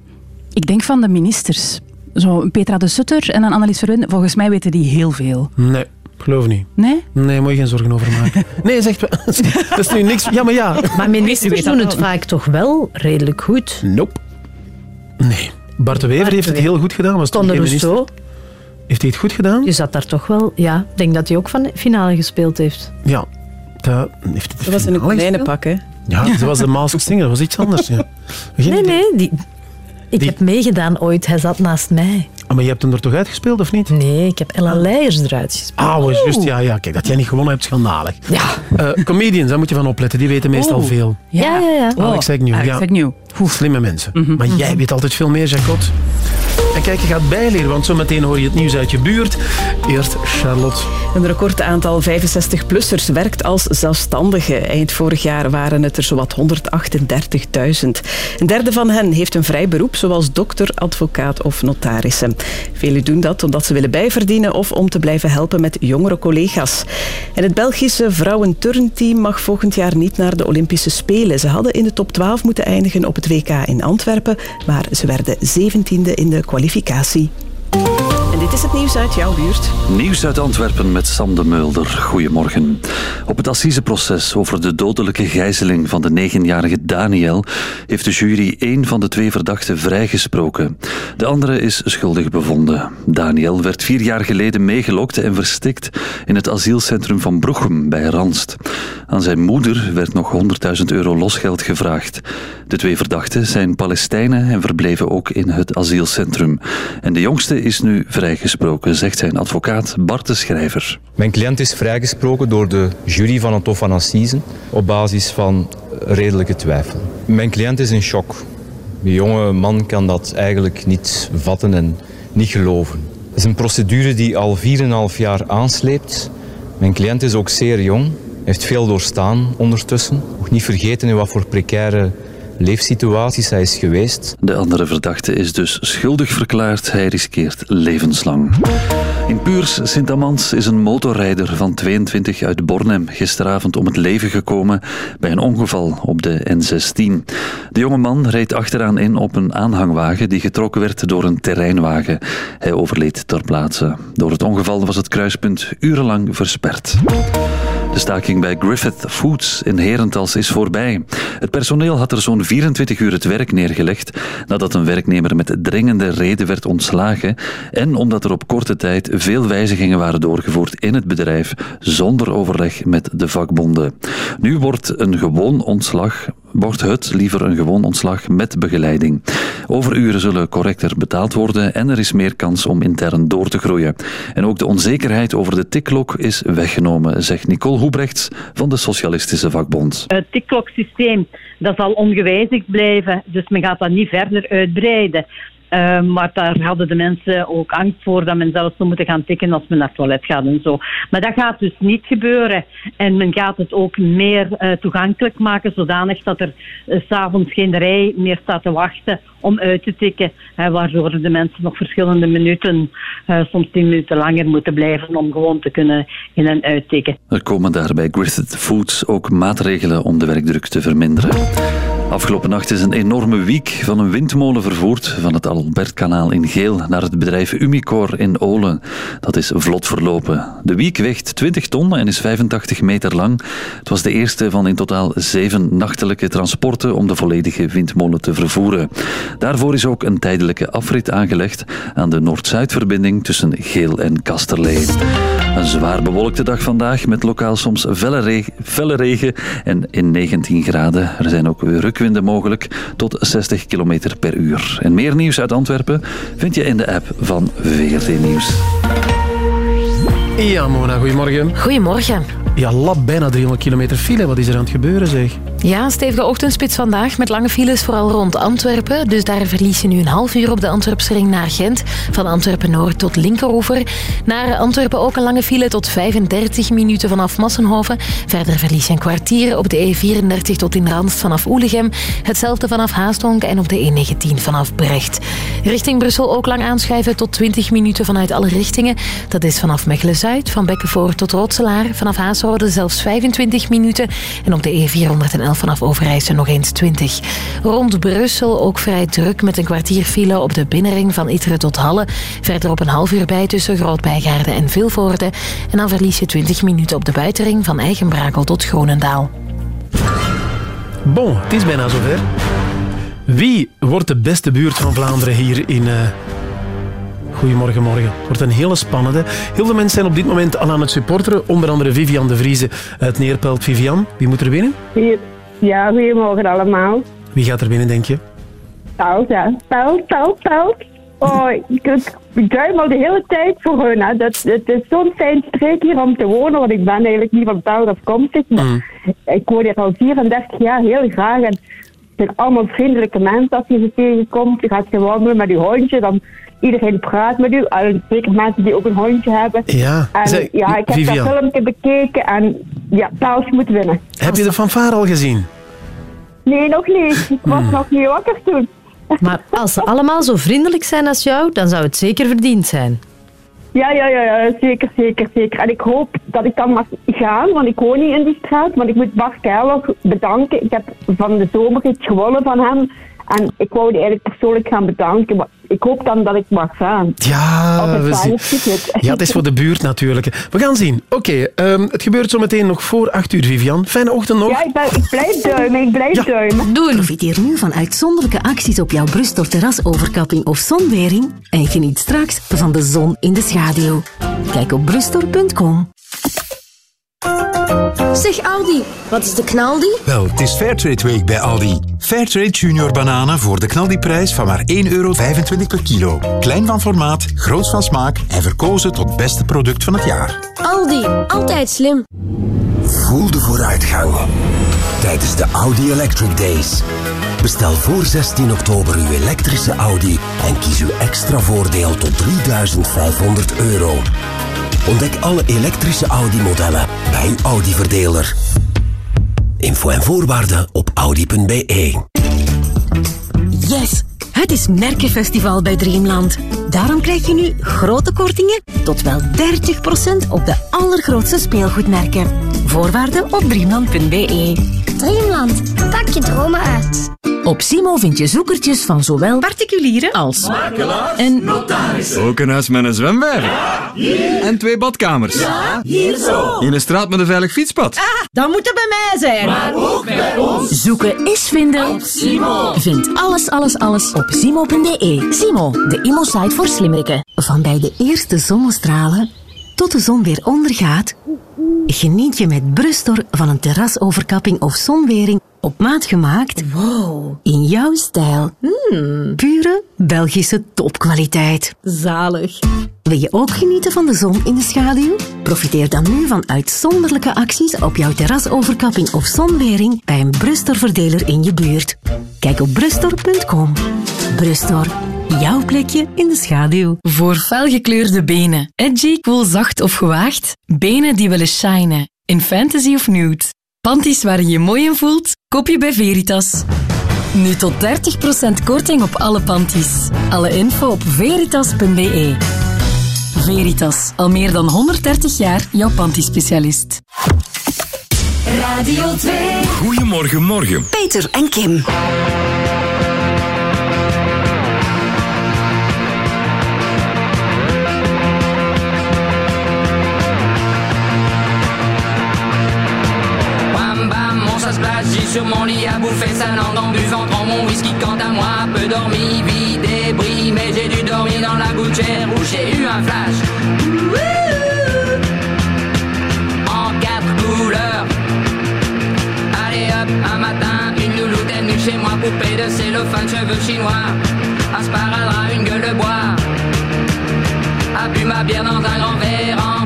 ik denk van de ministers. Zo Petra de Sutter en dan Annelies Verwin. Volgens mij weten die heel veel. Nee, geloof niet. Nee? Nee, moet je geen zorgen over maken. Nee, zegt dat is nu niks. Ja, maar ja. Maar ministers doen het vaak toch wel redelijk goed. Nope. Nee. Bart de Wever Bart heeft de het heel goed gedaan. Was de geen minister. Rousseau, Heeft hij het goed gedaan? je zat daar toch wel... Ja, ik denk dat hij ook van de finale gespeeld heeft. Ja. Dat, heeft het Dat was in een konijnenpak, hè? Ja, ze was de Masked Singer. Dat was iets anders. Ja. Geen Nee, idee. nee, die, ik Die- heb meegedaan ooit. Hij zat naast mij. Ah, maar je hebt hem er toch uitgespeeld, of niet? Nee, ik heb Ella Leijers eruit gespeeld. Ah, was juist. Ja, ja. Kijk, dat jij niet gewonnen hebt, schandalig. Ja. Eh, comedians, daar moet je van opletten. Die weten meestal Oeh. veel. Ja, ja, ja. Alex Agnew. Alex ja. Agnew. Slimme mensen. Maar jij weet altijd veel meer, Jacot. Kijk, je gaat bijleren, want zometeen hoor je het nieuws uit je buurt. Eerst Charlotte. Een record aantal 65-plussers werkt als zelfstandige. Eind vorig jaar waren het er zowat 138.000. Een derde van hen heeft een vrij beroep, zoals dokter, advocaat of notarissen. Velen doen dat omdat ze willen bijverdienen of om te blijven helpen met jongere collega's. En het Belgische vrouwenturnteam mag volgend jaar niet naar de Olympische Spelen. Ze hadden in de top 12 moeten eindigen op het WK in Antwerpen, maar ze werden 17e in de kwalificatie. Efficacy. En dit is het nieuws uit jouw buurt. Nieuws uit Antwerpen met Sam de Mulder. Goedemorgen. Op het assiseproces over de dodelijke gijzeling van de negenjarige Daniel heeft de jury één van de twee verdachten vrijgesproken. De andere is schuldig bevonden. Daniel werd vier jaar geleden meegelokt en verstikt in het asielcentrum van Broechem bij Ranst. Aan zijn moeder werd nog 100.000 euro losgeld gevraagd. De twee verdachten zijn Palestijnen en verbleven ook in het asielcentrum. En de jongste is nu vrijgesproken, zegt zijn advocaat Bart de Schrijver. Mijn cliënt is vrijgesproken door de jury van het Hof van Assisen op basis van redelijke twijfel. Mijn cliënt is in shock. De jonge man kan dat eigenlijk niet vatten en niet geloven. Het is een procedure die al 4,5 jaar aansleept. Mijn cliënt is ook zeer jong, heeft veel doorstaan ondertussen. Nog niet vergeten in wat voor precaire leefsituaties hij is geweest. De andere verdachte is dus schuldig verklaard. Hij riskeert levenslang. In Puurs Sint-Amans is een motorrijder van 22 uit Bornem gisteravond om het leven gekomen bij een ongeval op de N16. De jonge man reed achteraan in op een aanhangwagen die getrokken werd door een terreinwagen. Hij overleed ter plaatse. Door het ongeval was het kruispunt urenlang versperd. De staking bij Griffith Foods in Herentals is voorbij. Het personeel had er zo'n 24 uur het werk neergelegd nadat een werknemer met dringende reden werd ontslagen en omdat er op korte tijd veel wijzigingen waren doorgevoerd in het bedrijf zonder overleg met de vakbonden. Nu wordt een gewoon ontslag wordt het liever een gewoon ontslag met begeleiding. Overuren zullen correcter betaald worden en er is meer kans om intern door te groeien. En ook de onzekerheid over de tikklok is weggenomen, zegt Nicole Hoebrechts van de Socialistische Vakbond. Het tikkloksysteem dat zal ongewijzigd blijven, dus men gaat dat niet verder uitbreiden. Eh, maar daar hadden de mensen ook angst voor dat men zelfs zou moeten gaan tikken als men naar het toilet gaat en zo. Maar dat gaat dus niet gebeuren. En men gaat het ook meer eh, toegankelijk maken, zodanig dat er s s'avonds geen rij meer staat te wachten om uit te tikken. Waardoor de mensen nog verschillende minuten, eh, soms tien minuten langer moeten blijven om gewoon te kunnen in- en uittikken. Er komen daar bij Griffith Foods ook maatregelen om de werkdruk te verminderen. Afgelopen nacht is een enorme wiek van een windmolen vervoerd van het Albertkanaal in Geel naar het bedrijf Umicor in Olen. Dat is vlot verlopen. De wiek weegt 20 ton en is 85 meter lang. Het was de eerste van in totaal zeven nachtelijke transporten om de volledige windmolen te vervoeren. Daarvoor is ook een tijdelijke afrit aangelegd aan de Noord-Zuidverbinding tussen Geel en Kasterlee. Een zwaar bewolkte dag vandaag met lokaal soms felle regen, felle regen en in 19 graden. Er zijn ook rukwinden mogelijk tot 60 km per uur. En meer nieuws uit Antwerpen vind je in de app van VRT Nieuws. Ja, Mona, goedemorgen. Goedemorgen. Ja, lab bijna 300 kilometer file. Wat is er aan het gebeuren, zeg? Ja, stevige ochtendspits vandaag met lange files, vooral rond Antwerpen. Dus daar verlies je nu een half uur op de Antwerpsring naar Gent. Van Antwerpen-Noord tot Linkeroever. Naar Antwerpen ook een lange file tot 35 minuten vanaf Massenhoven. Verder verlies je een kwartier op de E34 tot in Randst vanaf Oelegem. Hetzelfde vanaf Haastonk en op de E19 vanaf Brecht. Richting Brussel ook lang aanschuiven tot 20 minuten vanuit alle richtingen. Dat is vanaf Mechelen-Zuid, van Bekkenvoort tot Rotselaar. Vanaf Zelfs 25 minuten. En op de E411 vanaf Overijssel nog eens 20. Rond Brussel ook vrij druk met een kwartier file op de binnenring van Itteren tot Halle. Verder op een half uur bij tussen Grootbijgaarden en Vilvoorde. En dan verlies je 20 minuten op de buitenring van Eigenbrakel tot Gronendaal. Bon, het is bijna zover. Wie wordt de beste buurt van Vlaanderen hier in... eh, Goedemorgen, morgen. Het wordt een hele spannende. Heel veel mensen zijn op dit moment al aan het supporteren. Onder andere Vivian de Vrieze uit Neerpelt. Vivian, wie moet er winnen? Ja, goedemorgen allemaal. Wie gaat er winnen, denk je? Pelt, ja. Pelt, pelt, pelt. Oh, ik, duim al de hele tijd voor hun. Hè. Dat, het is zo'n fijn streek hier om te wonen, want ik ben eigenlijk niet van Pelt afkomstig. Maar ik woon hier al 34 jaar heel graag. En zijn allemaal vriendelijke mensen als je ze tegenkomt. Je gaat je wandelen met je hondje, dan iedereen praat met u. En zeker mensen die ook een hondje hebben. Ja, En ja, ik heb Vivian. dat filmpje bekeken en ja, Pelt moet winnen. Heb je de fanfare al gezien? Nee, nog niet. Ik was nog niet wakker toen. Maar als ze allemaal zo vriendelijk zijn als jou, dan zou het zeker verdiend zijn. Ja, ja, ja, ja, zeker, zeker, zeker. En ik hoop dat ik dan mag gaan, want ik woon niet in die straat. Want ik moet Bart Keilog bedanken. Ik heb van de zomer iets gewonnen van hem. En ik wou die eigenlijk persoonlijk gaan bedanken. Maar ik hoop dan dat ik mag gaan. Ja, we zien. Ja, het is voor de buurt natuurlijk. We gaan zien. Oké, ehm, het gebeurt zo meteen nog voor 8 uur, Vivian. Fijne ochtend nog. Ja, ik, ben, ik blijf duimen, ik blijf duimen. Profiteer nu van uitzonderlijke acties op jouw Brustor terrasoverkapping of zonwering en geniet straks van de zon in de schaduw. Kijk op brustor.com. Zeg Aldi, wat is de knaldi? Wel, het is Fairtrade Week bij Aldi. Fairtrade Junior bananen voor de knaldiprijs van maar 1,25 euro per kilo. Klein van formaat, groot van smaak en verkozen tot beste product van het jaar. Aldi, altijd slim. Voel de vooruitgang tijdens de Audi Electric Days. Bestel voor 16 oktober uw elektrische Audi en kies uw extra voordeel tot 3500 euro. Ontdek alle elektrische Audi-modellen bij uw Audi-verdeler. Info en voorwaarden op audi.be. Yes! Het is Merkenfestival bij Dreamland. Daarom krijg je nu grote kortingen tot wel 30% op de allergrootste speelgoedmerken. Voorwaarden op dreamland.be. Dreamland, pak je dromen uit. Op Simo vind je zoekertjes van zowel particulieren als en Ook een huis met een zwembad. En twee badkamers. Ja, hier zo. In een straat met een veilig fietspad. Dat moet er bij mij zijn. Maar ook bij ons. Zoeken is vinden. Op Simo. Vind alles, alles, alles op simo.be. Simo, de imo-site voor slimmerikken. Van bij de eerste zonnestralen tot de zon weer ondergaat, geniet je met Brustor van een terrasoverkapping of zonwering op maat gemaakt. Wow. In jouw stijl. Hmm. Pure Belgische topkwaliteit. Zalig. Wil je ook genieten van de zon in de schaduw? Profiteer dan nu van uitzonderlijke acties op jouw terrasoverkapping of zonwering bij een Brustor-verdeler in je buurt. Kijk op brustor.com. Brustor, jouw plekje in de schaduw. Voor felgekleurde benen. Edgy, cool, zacht of gewaagd. Benen die willen shinen. In fantasy of nude. Panties waar je je mooi in voelt? Koop je bij Veritas. Nu tot 30% korting op alle panties. Alle info op veritas.be. Veritas, al meer dan 130 jaar jouw panty-specialist. Radio 2. Goedemorgen, morgen. Peter en Kim. splashie sur mon lit à bouffer sa langue en buvant. Mon whisky quant à moi, peu dormi, vie débris Mais j'ai dû dormir dans la gouttière où j'ai eu un flash. En quatre couleurs. Allez hop, un matin, une louloute est venue chez moi Poupée de cellophane, cheveux chinois. Asparadrap, une gueule de bois. A bu ma bière dans un grand verre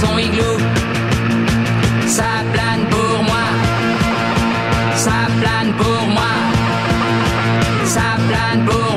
son igloo. Ça plane pour moi. Ça plane pour moi. Ça plane pour moi,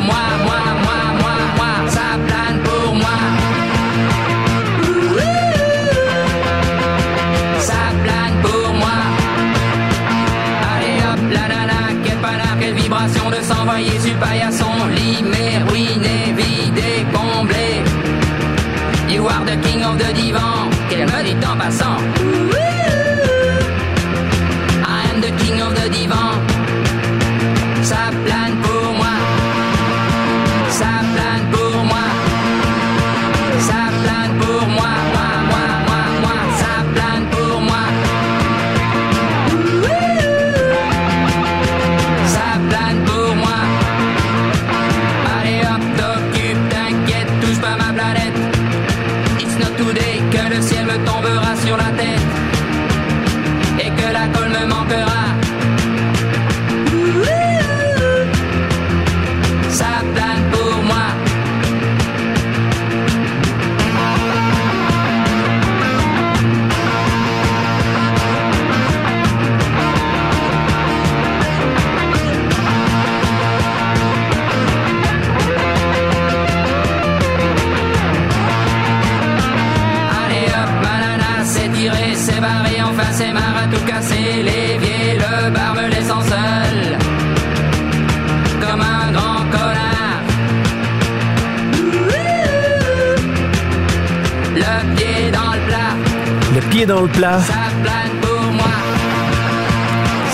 pied dans le plat. ça plane pour moi.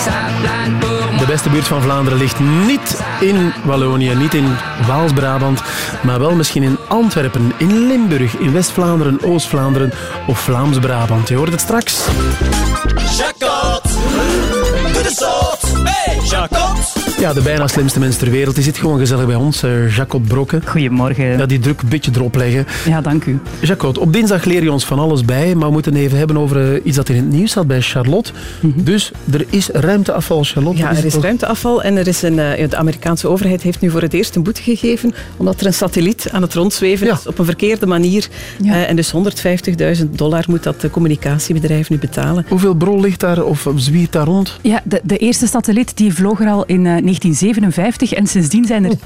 Ça plane pour moi. De beste buurt van Vlaanderen ligt niet in Wallonië, niet in Waals-Brabant, maar wel misschien in Antwerpen, in Limburg, in West-Vlaanderen, Oost-Vlaanderen of Vlaams-Brabant. Je hoort het straks. Jacot, doe de soort. Hey, Jacot. Ja, de bijna slimste mens ter wereld. Die zit gewoon gezellig bij ons, eh, Jacot Brokke. Goedemorgen. Ja, die druk een beetje erop leggen. Ja, dank u. Jacot, op dinsdag leer je ons van alles bij, maar we moeten even hebben over eh, iets dat in het nieuws staat bij Charlotte. Dus er is ruimteafval, Charlotte. Ja, Dat er is toch- ruimteafval en er is een, eh, de Amerikaanse overheid heeft nu voor het eerst een boete gegeven omdat er een satelliet aan het rondzweven is op een verkeerde manier. Eh, en dus 150.000 dollar moet dat communicatiebedrijf nu betalen. Hoeveel brol ligt daar of zwiert daar rond? Ja, de, de eerste satelliet die vloog er al in eh, 1957 en sindsdien zijn er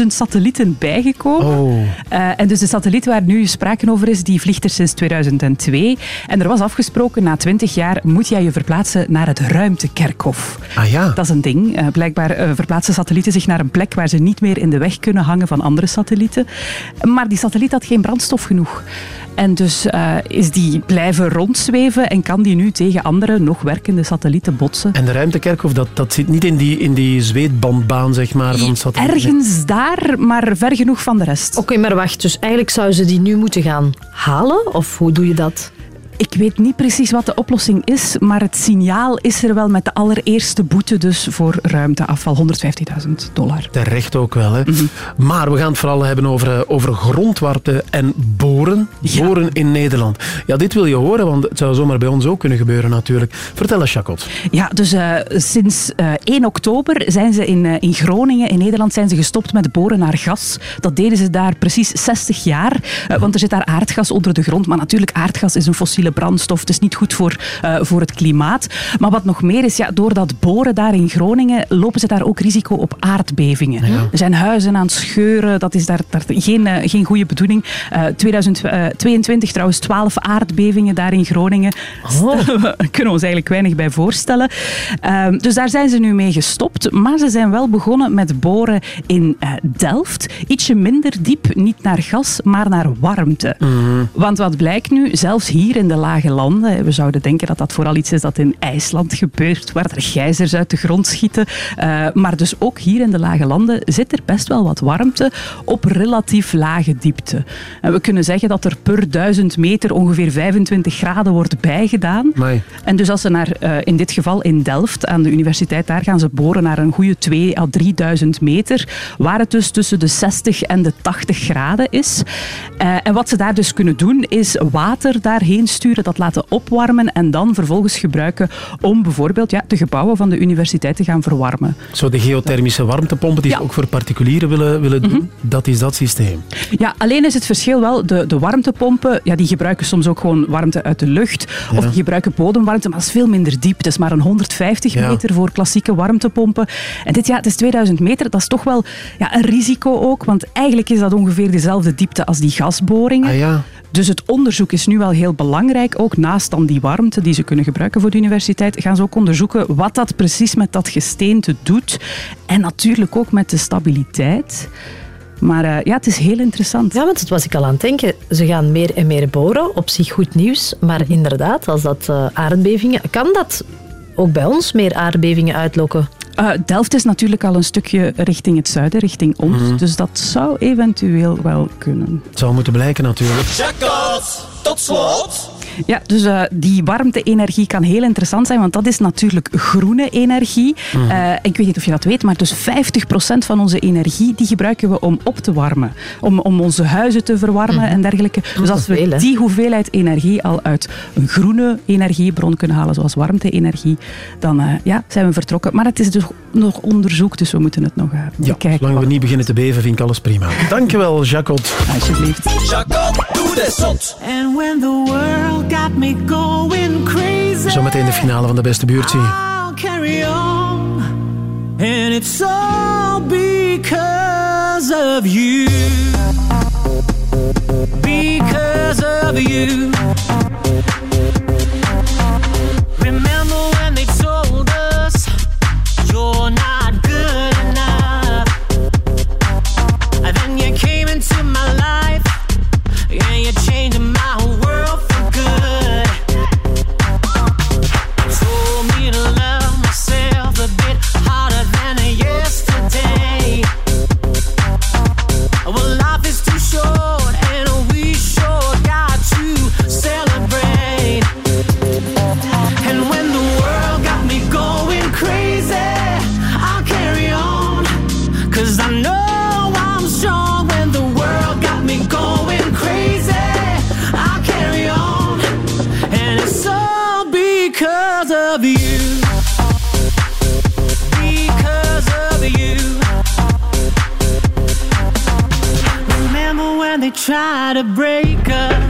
10.000 satellieten bijgekomen. Oh. Eh, en dus de satelliet waar nu sprake over is, die vliegt er sinds 2002. En er was afgesproken, na 20 jaar moet jij je verplaatsen naar het ruimtekerkhof. Ah ja. Dat is een ding. Eh, blijkbaar eh, verplaatsen satellieten zich naar een plek waar ze niet meer in de weg kunnen hangen van andere satellieten. Maar die satelliet had geen brandstof genoeg. En dus is die blijven rondzweven en kan die nu tegen andere nog werkende satellieten botsen. En de ruimtekerkhof, dat, dat zit niet in die, in die zweetbandbaan, zeg maar, van. Ergens daar, maar ver genoeg van de rest. Oké, maar wacht. Dus eigenlijk zouden ze die nu moeten gaan halen? Of hoe doe je dat? Ik weet niet precies wat de oplossing is, maar het signaal is er wel met de allereerste boete dus voor ruimteafval, 150.000 dollar. Terecht ook wel. Hè. Mhm. Maar we gaan het vooral hebben over, eh, over grondwarmte en boren. Boren in Nederland. Ja, dit wil je horen, want het zou zomaar bij ons ook kunnen gebeuren natuurlijk. Vertel eens, Jacot. Ja, dus eh, sinds eh, 1 oktober zijn ze in, eh, in Groningen, in Nederland, zijn ze gestopt met boren naar gas. Dat deden ze daar precies 60 jaar, eh, want er zit daar aardgas onder de grond. Maar natuurlijk, aardgas is een fossiele brandstof. Het is niet goed voor, eh, voor het klimaat. Maar wat nog meer is, ja, door dat boren daar in Groningen lopen ze daar ook risico op aardbevingen. Er zijn huizen aan het scheuren, dat is daar, daar geen, eh, geen goede bedoeling. Eh 2022 trouwens 12 aardbevingen daar in Groningen. Daar kunnen we ons eigenlijk weinig bij voorstellen. Ehm, dus daar zijn ze nu mee gestopt. Maar ze zijn wel begonnen met boren in eh, Delft. Ietsje minder diep, niet naar gas, maar naar warmte. Want wat blijkt nu, zelfs hier in de lage landen, we zouden denken dat dat vooral iets is dat in IJsland gebeurt, waar er gijzers uit de grond schieten. eh, maar dus ook hier in de lage landen zit er best wel wat warmte op relatief lage diepte. En we kunnen zeggen dat er per duizend meter ongeveer 25 graden wordt bijgedaan. Amai. En dus als ze naar, eh, in dit geval in Delft, aan de universiteit, daar gaan ze boren naar een goede 2 à 3000 meter, waar het dus tussen de 60 en de 80 graden is. Eh, en wat ze daar dus kunnen doen, is water daarheen sturen, dat laten opwarmen en dan vervolgens gebruiken om bijvoorbeeld ja, de gebouwen van de universiteit te gaan verwarmen. Zo de geothermische warmtepompen die ze ook voor particulieren willen, willen Mhm. doen, dat is dat systeem. Ja, alleen is het verschil wel, de, de warmtepompen, ja, die gebruiken soms ook gewoon warmte uit de lucht. Of Ja. die gebruiken bodemwarmte, maar dat is veel minder diep. Het is maar een 150 Ja. meter voor klassieke warmtepompen. En dit, ja, het is 2000 meter, dat is toch wel ja, een risico ook, want eigenlijk is dat ongeveer dezelfde diepte als die gasboringen. Ah ja. Dus het onderzoek is nu wel heel belangrijk. Ook naast dan die warmte die ze kunnen gebruiken voor de universiteit, gaan ze ook onderzoeken wat dat precies met dat gesteente doet. En natuurlijk ook met de stabiliteit. Maar eh, ja, het is heel interessant. Ja, want dat was ik al aan het denken. Ze gaan meer en meer boren. Op zich goed nieuws. Maar inderdaad, als dat eh, aardbevingen... Kan dat ook bij ons meer aardbevingen uitlokken? Eh, Delft is natuurlijk al een stukje richting het zuiden, richting ons. Mhm. Dus dat zou eventueel wel kunnen. Het zou moeten blijken natuurlijk. Jackpot! Tot slot! Ja, dus eh, die warmte-energie kan heel interessant zijn, want dat is natuurlijk groene energie. Eh, ik weet niet of je dat weet, maar dus 50% van onze energie die gebruiken we om op te warmen. Om, om onze huizen te verwarmen Mhm. en dergelijke. Dus als we die hoeveelheid energie al uit een groene energiebron kunnen halen, zoals warmte-energie, dan eh, ja, zijn we vertrokken. Maar het is dus nog onderzoek, dus we moeten het nog eh, Ja, bekijken. zolang we niet beginnen te beven, vind ik alles prima. Dankjewel, Jacot. Alsjeblieft. Jackpot, doe de zot! And when the world got me going crazy Zometeen de finale van de beste buurt zien. I'll carry on And it's all because of you Because of you Remember when they told us You're not good enough And then you came into my life you changed my world Remember when they tried to break us?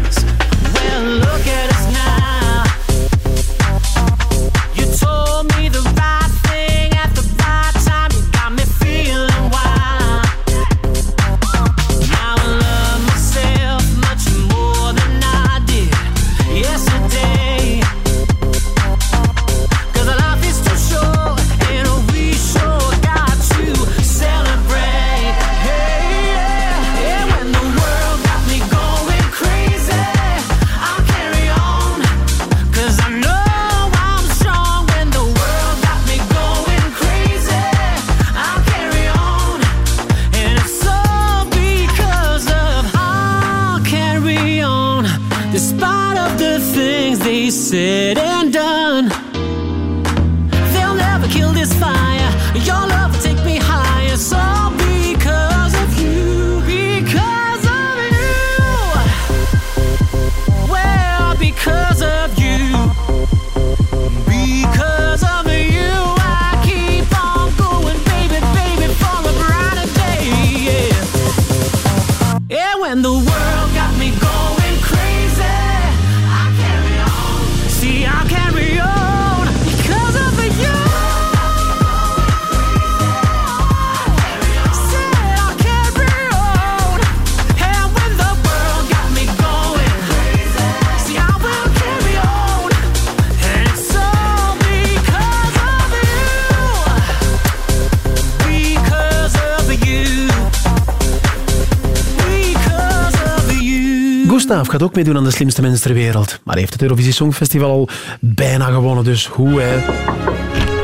Gustav gaat ook meedoen aan de slimste mensen ter wereld. Maar hij heeft het Eurovisie Songfestival al bijna gewonnen, dus hoe hè?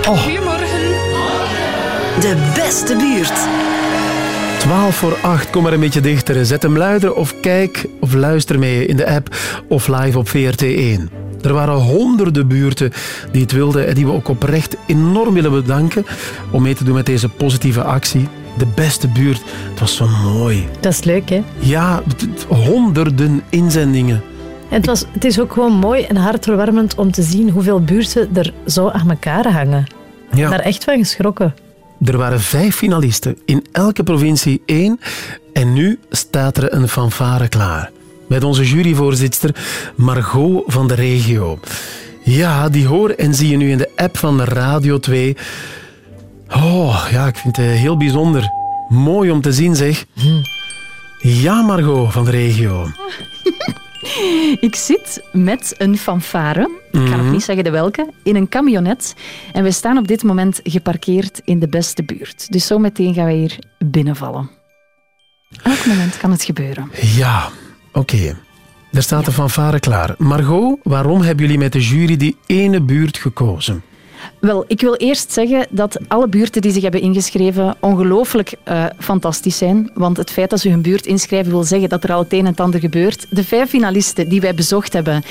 Goedemorgen. De beste buurt. 12 voor 8, kom maar een beetje dichter. Zet hem luider of kijk of luister mee in de app of live op VRT1. Er waren honderden buurten die het wilden en die we ook oprecht enorm willen bedanken om mee te doen met deze positieve actie. De beste buurt. Het was zo mooi. Dat is leuk, hè? Ja, honderden inzendingen. En het, was, het is ook gewoon mooi en hartverwarmend om te zien hoeveel buurten er zo aan elkaar hangen. Ja. Daar echt van geschrokken. Er waren vijf finalisten, in elke provincie één. En nu staat er een fanfare klaar. Met onze juryvoorzitter Margot van de regio. Ja, die hoor en zie je nu in de app van Radio 2. Oh, ja, ik vind het heel bijzonder. Mooi om te zien, zeg. Ja, Margot van de regio. Ik zit met een fanfare, ik ga nog Mhm. niet zeggen de welke, in een camionet. En we staan op dit moment geparkeerd in de beste buurt. Dus zometeen gaan we hier binnenvallen. Elk moment kan het gebeuren. Ja, oké. Er staat een fanfare klaar. Margot, waarom hebben jullie met de jury die ene buurt gekozen? Wel, ik wil eerst zeggen dat alle buurten die zich hebben ingeschreven ongelooflijk eh, fantastisch zijn. Want het feit dat ze hun buurt inschrijven wil zeggen dat er al het een en het ander gebeurt. De vijf finalisten die wij bezocht hebben,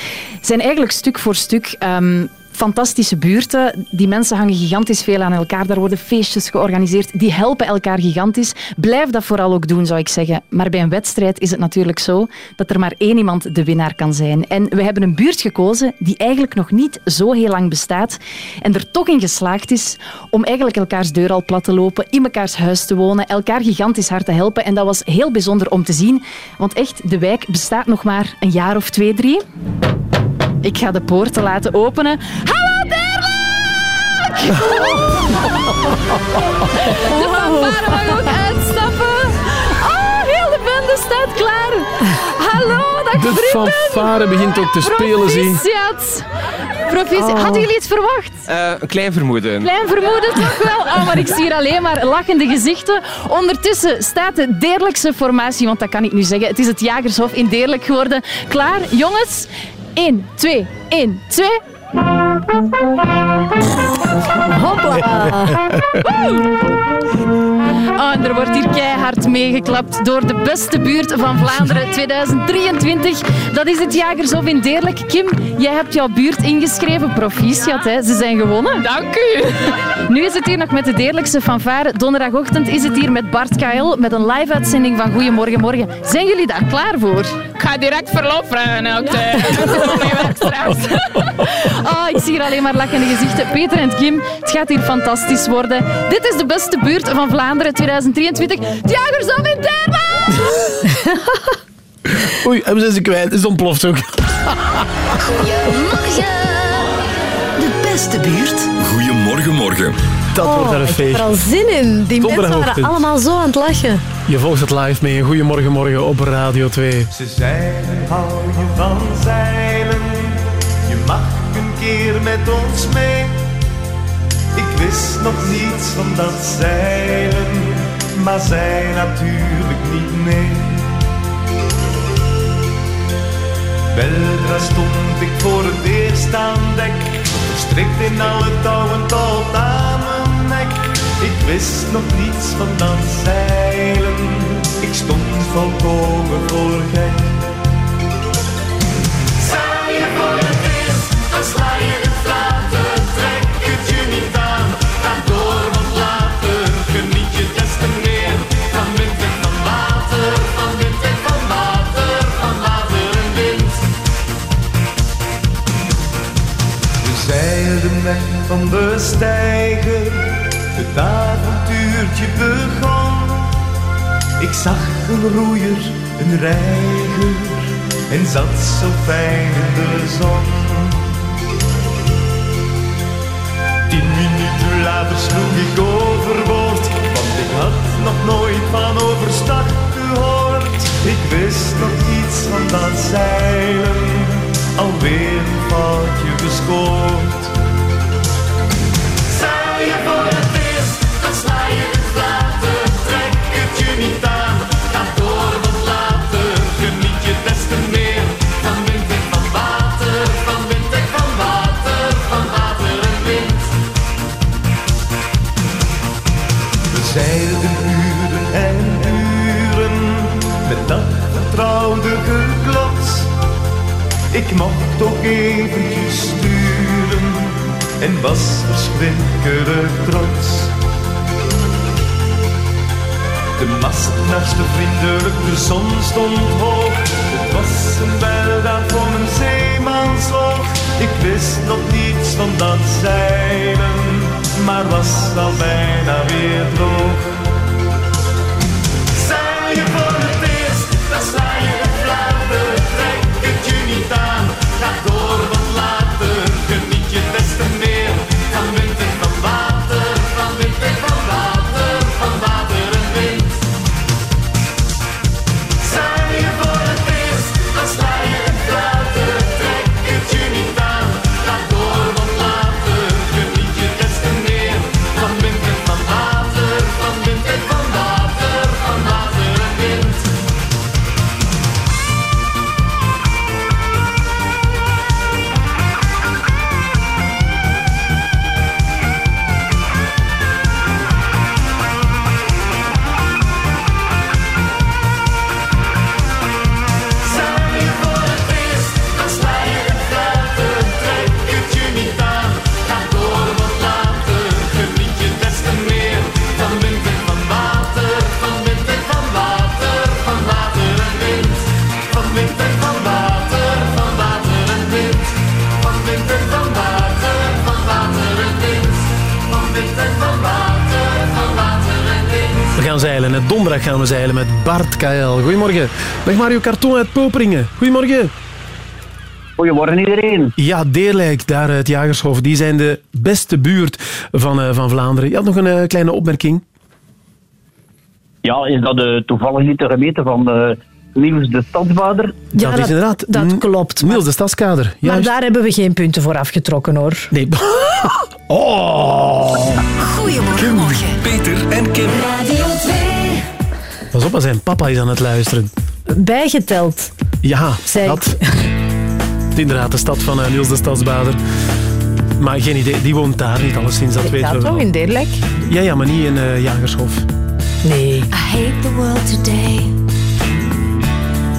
zijn eigenlijk stuk voor stuk ehm, fantastische buurten. Die mensen hangen gigantisch veel aan elkaar. Daar worden feestjes georganiseerd. Die helpen elkaar gigantisch. Blijf dat vooral ook doen, zou ik zeggen. Maar bij een wedstrijd is het natuurlijk zo dat er maar één iemand de winnaar kan zijn. En we hebben een buurt gekozen die eigenlijk nog niet zo heel lang bestaat en er toch in geslaagd is om eigenlijk elkaars deur al plat te lopen, in mekaars huis te wonen, elkaar gigantisch hard te helpen. En dat was heel bijzonder om te zien, want echt, de wijk bestaat nog maar een jaar of twee, drie. Ik ga de poorten laten openen. Hallo Deerlijk! De fanfare mag ook uitstappen. Oh, heel de bende staat klaar. Hallo, dag De vrienden. fanfare begint ook te spelen, zie. Proficiat. Proficiat. Oh. Hadden jullie het verwacht? Eh, een klein vermoeden. Klein vermoeden toch wel? Oh, maar ik zie hier alleen maar lachende gezichten. Ondertussen staat de Deerlijkse formatie, want dat kan ik nu zeggen. Het is het Jagershof in Deerlijk geworden. Klaar, jongens? 1, 2, 1, 2. Hopla. Oh, en er wordt hier keihard meegeklapt door de beste buurt van Vlaanderen 2023. Dat is het Jagershof in Deerlijk. Kim, jij hebt jouw buurt ingeschreven. Proficiat, hè. ze zijn gewonnen. Dank u. Nu is het hier nog met de Deerlijkse fanfare. Donderdagochtend is het hier met Bart KL met een live-uitzending van Goedemorgen Morgen. Zijn jullie daar klaar voor? Ik ga direct verlof vragen ook. Oh, ik zie hier alleen maar lachende gezichten. Peter en Kim, het gaat hier fantastisch worden. Dit is de beste buurt van Vlaanderen 2023. Het Jagershof in Deerlijk! Oei, hebben ze ze kwijt? Het is ontploft ook. Goedemorgen. De beste buurt. Goedemorgen, morgen. Dat wordt er een Oh, ik heb feest. er al zin in. Die mensen waren allemaal zo aan het lachen. Je volgt het live mee. Goedemorgen morgen op Radio 2. Ze zeiden, hou je van zeilen? Je mag een keer met ons mee. Ik wist nog niets van dat zeilen, maar zij natuurlijk niet mee. Weldra stond ik voor het eerst aan dek, verstrikt in alle touwen tot aan mijn nek. Ik wist nog niets van dat zeilen, ik stond volkomen voor gek. Voor het eerst, dan van de steiger, het avontuurtje begon. Ik zag een roeier, een reiger, en zat zo fijn in de zon. Tien minuten later sloeg ik overboord, want ik had nog nooit van overstag gehoord. Ik wist nog iets van dat zeilen, alweer een foutje gescoord. Ik mocht ook eventjes sturen en was verschrikkelijk trots. De mast naast de vriendelijk, de zon stond hoog. Het was een bijldaad voor mijn zeemanswoog. Ik wist nog niets van dat zeilen, maar was al bijna weer droog. Gaan zeilen. Het donderdag gaan we zeilen met Bart KL. Goedemorgen. Dag Mario Carton uit Poperingen. Goedemorgen. Goedemorgen iedereen. Ja, Deerlijk, daar uit Jagershof. Die zijn de beste buurt van, eh, van Vlaanderen. Je had nog een eh, kleine opmerking. Ja, is dat eh, toevallig niet de gemeente van Niels de Stadsbader? dat, is inderdaad. dat klopt. Niels de Stadskader. Maar daar hebben we geen punten voor afgetrokken hoor. Nee. Oh. Goedemorgen, morgen. Peter en Kim. Radio 2. Pas op, zijn papa is aan het luisteren. Bijgeteld. Ja, Zij- dat. Inderdaad, de stad van eh, Niels de Stadsbader. Maar geen idee, die woont daar niet, alleszins, dat Ik weten we toch wel. in Deerlijk? Ja, ja, maar niet in eh, Jagershof. Nee. I hate the world today.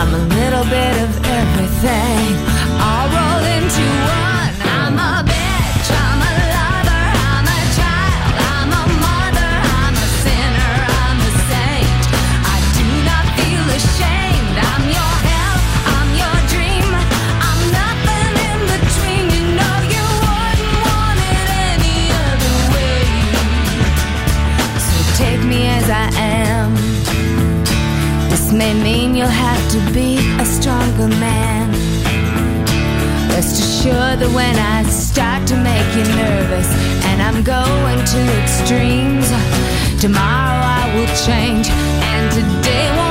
I'm a little bit of everything. All rolled into one. To be a stronger man. Rest assured that when I start to make you nervous and I'm going to extremes, tomorrow I will change and today won't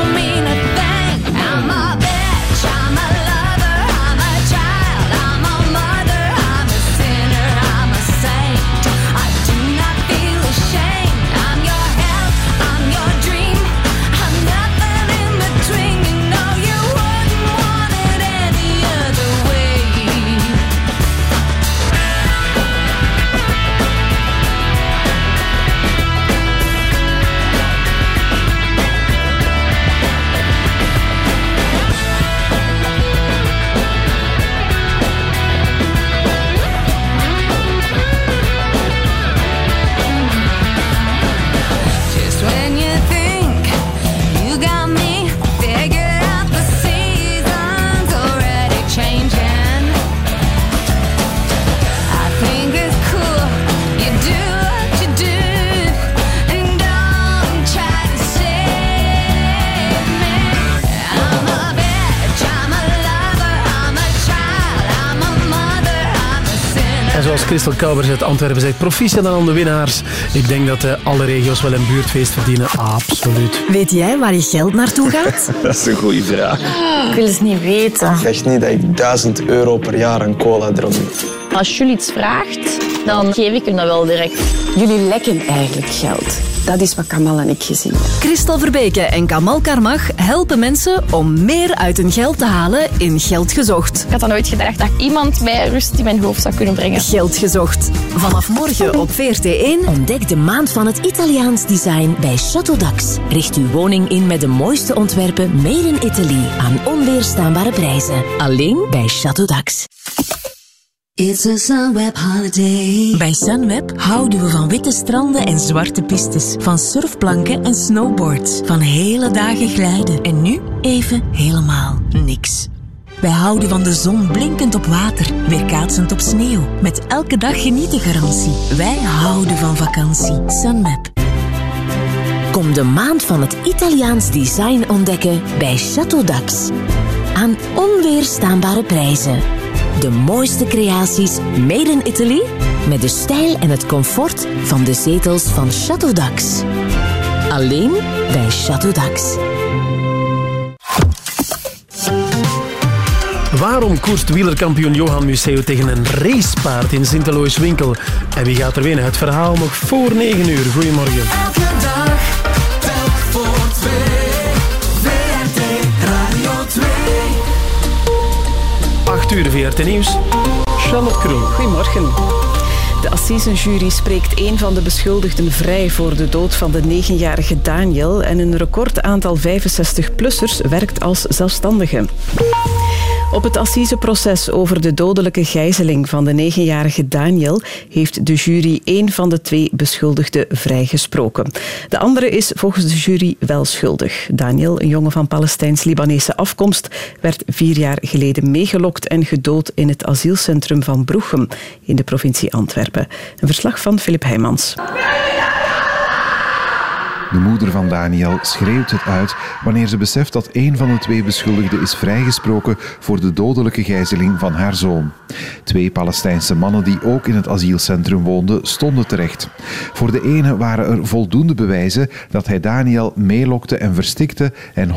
Christel Kaubers uit Antwerpen zegt, proficiat aan de winnaars. Ik denk dat eh, alle regio's wel een buurtfeest verdienen. Absoluut. Weet jij waar je geld naartoe gaat? Dat is een goede vraag. Ik wil eens niet weten. Echt niet dat ik 1000 euro per jaar aan cola dronk. Als jullie iets vraagt, dan geef ik hem dat wel direct. Jullie lekken eigenlijk geld. Dat is wat Kamal en ik gezien hebben. Christel Verbeke en Kamal Karmach helpen mensen om meer uit hun geld te halen in Geld Gezocht. Ik had dan nooit gedacht dat iemand mij rust in mijn hoofd zou kunnen brengen. Geld Gezocht. Vanaf morgen op VRT1 Ontdek de maand van het Italiaans design bij Chateau Dax. Richt uw woning in met de mooiste ontwerpen made in Italy aan onweerstaanbare prijzen. Alleen bij Chateau Dax. It's a Sunweb holiday. Bij Sunweb houden we van witte stranden en zwarte pistes. Van surfplanken en snowboards. Van hele dagen glijden. En nu even helemaal niks. Wij houden van de zon blinkend op water, weerkaatsend op sneeuw. Met elke dag genieten garantie. Wij houden van vakantie. Sunweb. Kom de maand van het Italiaans design ontdekken bij Chateau Dax. Aan onweerstaanbare prijzen. De mooiste creaties made in Italy met de stijl en het comfort van de zetels van Chateau Dax. Alleen bij Chateau Dax. Waarom koerst wielerkampioen Johan Museeuw tegen een racepaard in Sint-Alois Winkel? En wie gaat er winnen? Het verhaal nog voor 9 uur. Goedemorgen. Elke dag, telk voor twee. Uur VRT Nieuws. Charlotte Kroon. Goedemorgen. De Assisenjury spreekt een van de beschuldigden vrij voor de dood van de negenjarige Daniel en een record aantal 65-plussers werkt als zelfstandige. Op het assiseproces over de dodelijke gijzeling van de negenjarige Daniel heeft de jury één van de twee beschuldigden vrijgesproken. De andere is volgens de jury wel schuldig. Daniel, een jongen van Palestijns-Libanese afkomst, werd vier jaar geleden meegelokt en gedood in het asielcentrum van Broechem in de provincie Antwerpen. Een verslag van Filip Heijmans. De moeder van Daniel schreeuwt het uit wanneer ze beseft dat een van de twee beschuldigden is vrijgesproken voor de dodelijke gijzeling van haar zoon. Twee Palestijnse mannen die ook in het asielcentrum woonden, stonden terecht. Voor de ene waren er voldoende bewijzen dat hij Daniel meelokte en verstikte en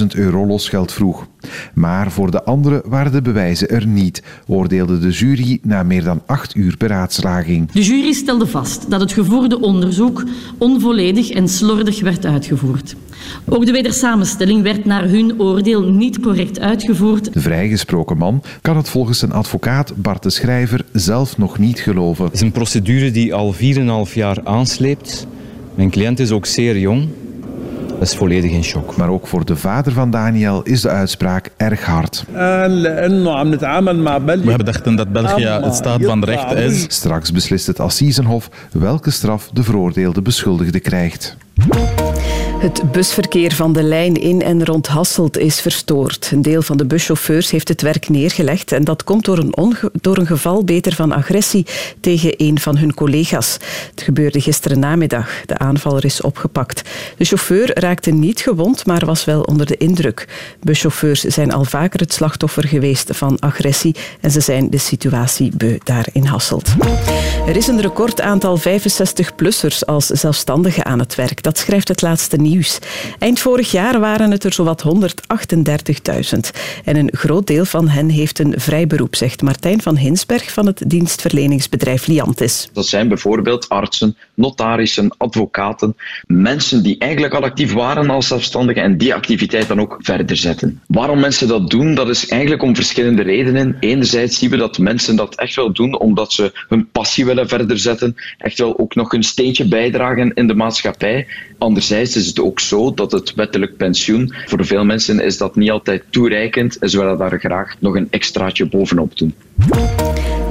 100.000 euro losgeld vroeg. Maar voor de andere waren de bewijzen er niet, oordeelde de jury na meer dan acht uur beraadslaging. De jury stelde vast dat het gevoerde onderzoek onvolledig en slordig werd uitgevoerd. Ook de wedersamenstelling werd naar hun oordeel niet correct uitgevoerd. De vrijgesproken man kan het volgens zijn advocaat Bart de Schrijver zelf nog niet geloven. Het is een procedure die al 4,5 jaar aansleept. Mijn cliënt is ook zeer jong. Dat is volledig in shock. Maar ook voor de vader van Daniel is de uitspraak erg hard. We hebben dachten dat België het staat van recht is. Straks beslist het Assisenhof welke straf de veroordeelde beschuldigde krijgt. Het busverkeer van de lijn in en rond Hasselt is verstoord. Een deel van de buschauffeurs heeft het werk neergelegd en dat komt door een, door een geval beter van agressie tegen een van hun collega's. Het gebeurde gisteren namiddag. De aanvaller is opgepakt. De chauffeur raakte niet gewond, maar was wel onder de indruk. Buschauffeurs zijn al vaker het slachtoffer geweest van agressie en ze zijn de situatie beu daar in Hasselt. Er is een record aantal 65-plussers als zelfstandigen aan het werk. Dat schrijft het laatste Eind vorig jaar waren het er zowat 138.000. En een groot deel van hen heeft een vrij beroep, zegt Martijn van Hinsberg van het dienstverleningsbedrijf Liantis. Dat zijn bijvoorbeeld artsen, notarissen, advocaten, mensen die eigenlijk al actief waren als zelfstandigen en die activiteit dan ook verder zetten. Waarom mensen dat doen, dat is eigenlijk om verschillende redenen. Enerzijds zien we dat mensen dat echt wel doen omdat ze hun passie willen verder zetten, echt wel ook nog een steentje bijdragen in de maatschappij. Anderzijds is het ook zo dat het wettelijk pensioen, voor veel mensen is dat niet altijd toereikend en ze willen daar graag nog een extraatje bovenop doen.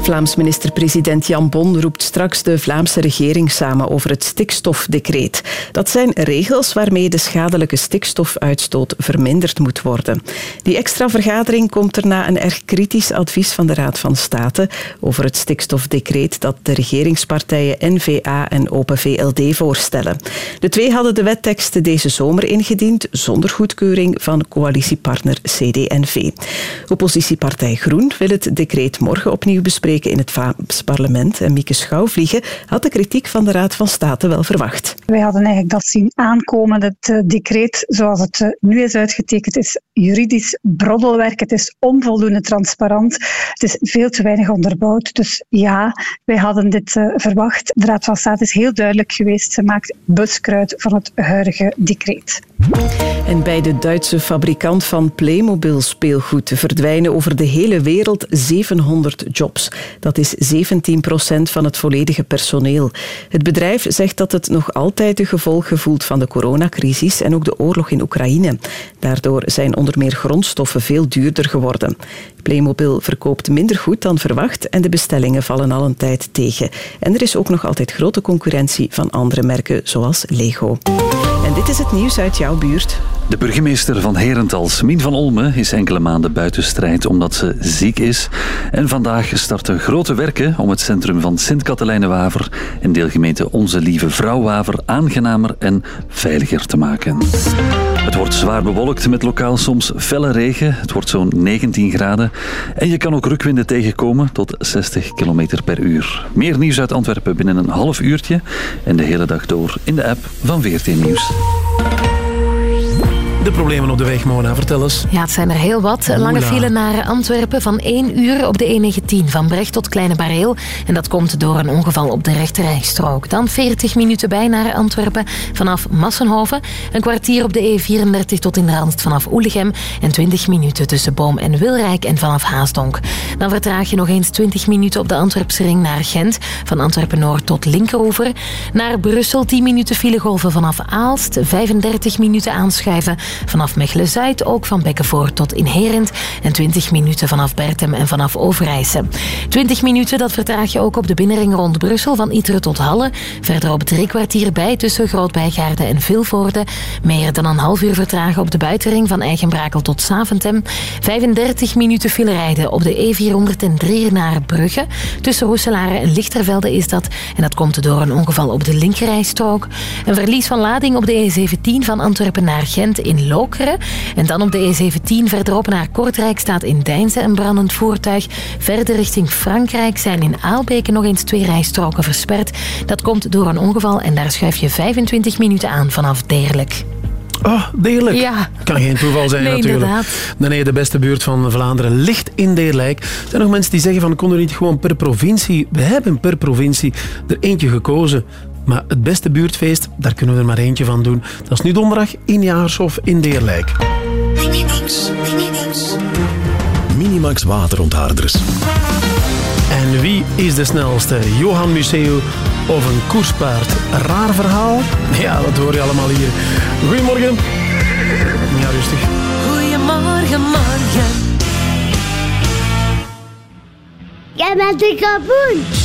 Vlaams minister-president Jan Bon roept straks de Vlaamse regering samen over het stikstofdecreet. Dat zijn regels waarmee de schadelijke stikstofuitstoot verminderd moet worden. Die extra vergadering komt er na een erg kritisch advies van de Raad van State over het stikstofdecreet dat de regeringspartijen N-VA en Open VLD voorstellen. De twee hadden de wetteksten deze zomer ingediend zonder goedkeuring van coalitiepartner CD&V. Oppositiepartij Groen wil het decreet morgen opnieuw bespreken in het Vlaams parlement. En Mieke Schouwvliegen had de kritiek van de Raad van State wel verwacht. Wij hadden eigenlijk dat zien aankomen. Het eh, decreet, zoals het eh, nu is uitgetekend, is juridisch broddelwerk. Het is onvoldoende transparant. Het is veel te weinig onderbouwd. Dus ja, wij hadden dit eh, verwacht. De Raad van State is heel duidelijk geweest. Ze maakt buskruid van het huidige decreet. En bij de Duitse fabrikant van Playmobil speelgoed verdwijnen over de hele wereld 700 jobs. Dat is 17 procent van het volledige personeel. Het bedrijf zegt dat het nog altijd de gevolgen voelt van de coronacrisis en ook de oorlog in Oekraïne. Daardoor zijn onder meer grondstoffen veel duurder geworden. Playmobil verkoopt minder goed dan verwacht en de bestellingen vallen al een tijd tegen. En er is ook nog altijd grote concurrentie van andere merken zoals Lego. En dit is het nieuws uit jouw buurt. De burgemeester van Herentals, Mien van Olme, is enkele maanden buiten strijd omdat ze ziek is. En vandaag starten grote werken om het centrum van Sint-Katelijne-Waver en deelgemeente Onze Lieve Vrouw-Waver aangenamer en veiliger te maken. Het wordt zwaar bewolkt met lokaal soms felle regen. Het wordt zo'n 19 graden. En je kan ook rukwinden tegenkomen tot 60 km per uur. Meer nieuws uit Antwerpen binnen een half uurtje en de hele dag door in de app van VRT Nieuws. De problemen op de weg, Mona, vertel eens. Ja, het zijn er heel wat. Lange file naar Antwerpen van 1 uur op de E19 van Brecht tot Kleine Bareel. En dat komt door een ongeval op de rechterrijstrook. Dan 40 minuten bij naar Antwerpen vanaf Massenhoven. Een kwartier op de E34 tot in de Randst vanaf Oelegem. En 20 minuten tussen Boom en Wilrijk en vanaf Haasdonk. Dan vertraag je nog eens 20 minuten op de Antwerpse ring naar Gent. Van Antwerpen-Noord tot Linkeroever. Naar Brussel 10 minuten filegolven vanaf Aalst. 35 minuten aanschuiven vanaf Mechelen-Zuid. Ook van Bekkenvoort tot Inherent. En 20 minuten vanaf Bertem en vanaf Overijse. 20 minuten, dat vertraag je ook op de binnenring rond Brussel. Van Iteren tot Halle. Verderop drie kwartier bij tussen Grootbijgaarde en Vilvoorde. Meer dan een half uur vertragen op de buitenring van Eigenbrakel tot Saventem. 35 minuten file rijden op de E403 naar Brugge. Tussen Roeselare en Lichtervelde is dat. En dat komt door een ongeval op de linkerrijstrook. Een verlies van lading op de E17 van Antwerpen naar Gent in Lokeren. En dan op de E17 verderop naar Kortrijk staat in Deinze een brandend voertuig. Verder richting Frankrijk zijn in Aalbeke nog eens twee rijstroken versperd. Dat komt door een ongeval en daar schuif je 25 minuten aan vanaf Deerlijk. Oh, Deerlijk. Ja. Kan geen toeval zijn Nee, natuurlijk. Nee, nee, de beste buurt van Vlaanderen ligt in Deerlijk. Er zijn nog mensen die zeggen van konden we niet gewoon per provincie... We hebben per provincie er eentje gekozen. Maar het beste buurtfeest, daar kunnen we er maar eentje van doen. Dat is nu donderdag in Jaarshof in Deerlijk. Minimax, Minimax. Minimax waterontharders. En wie is de snelste? Johan Museu of een koerspaard? Raar verhaal? Ja, dat hoor je allemaal hier. Goedemorgen. Ja, rustig. Goedemorgen, morgen. Jij bent een kapoen.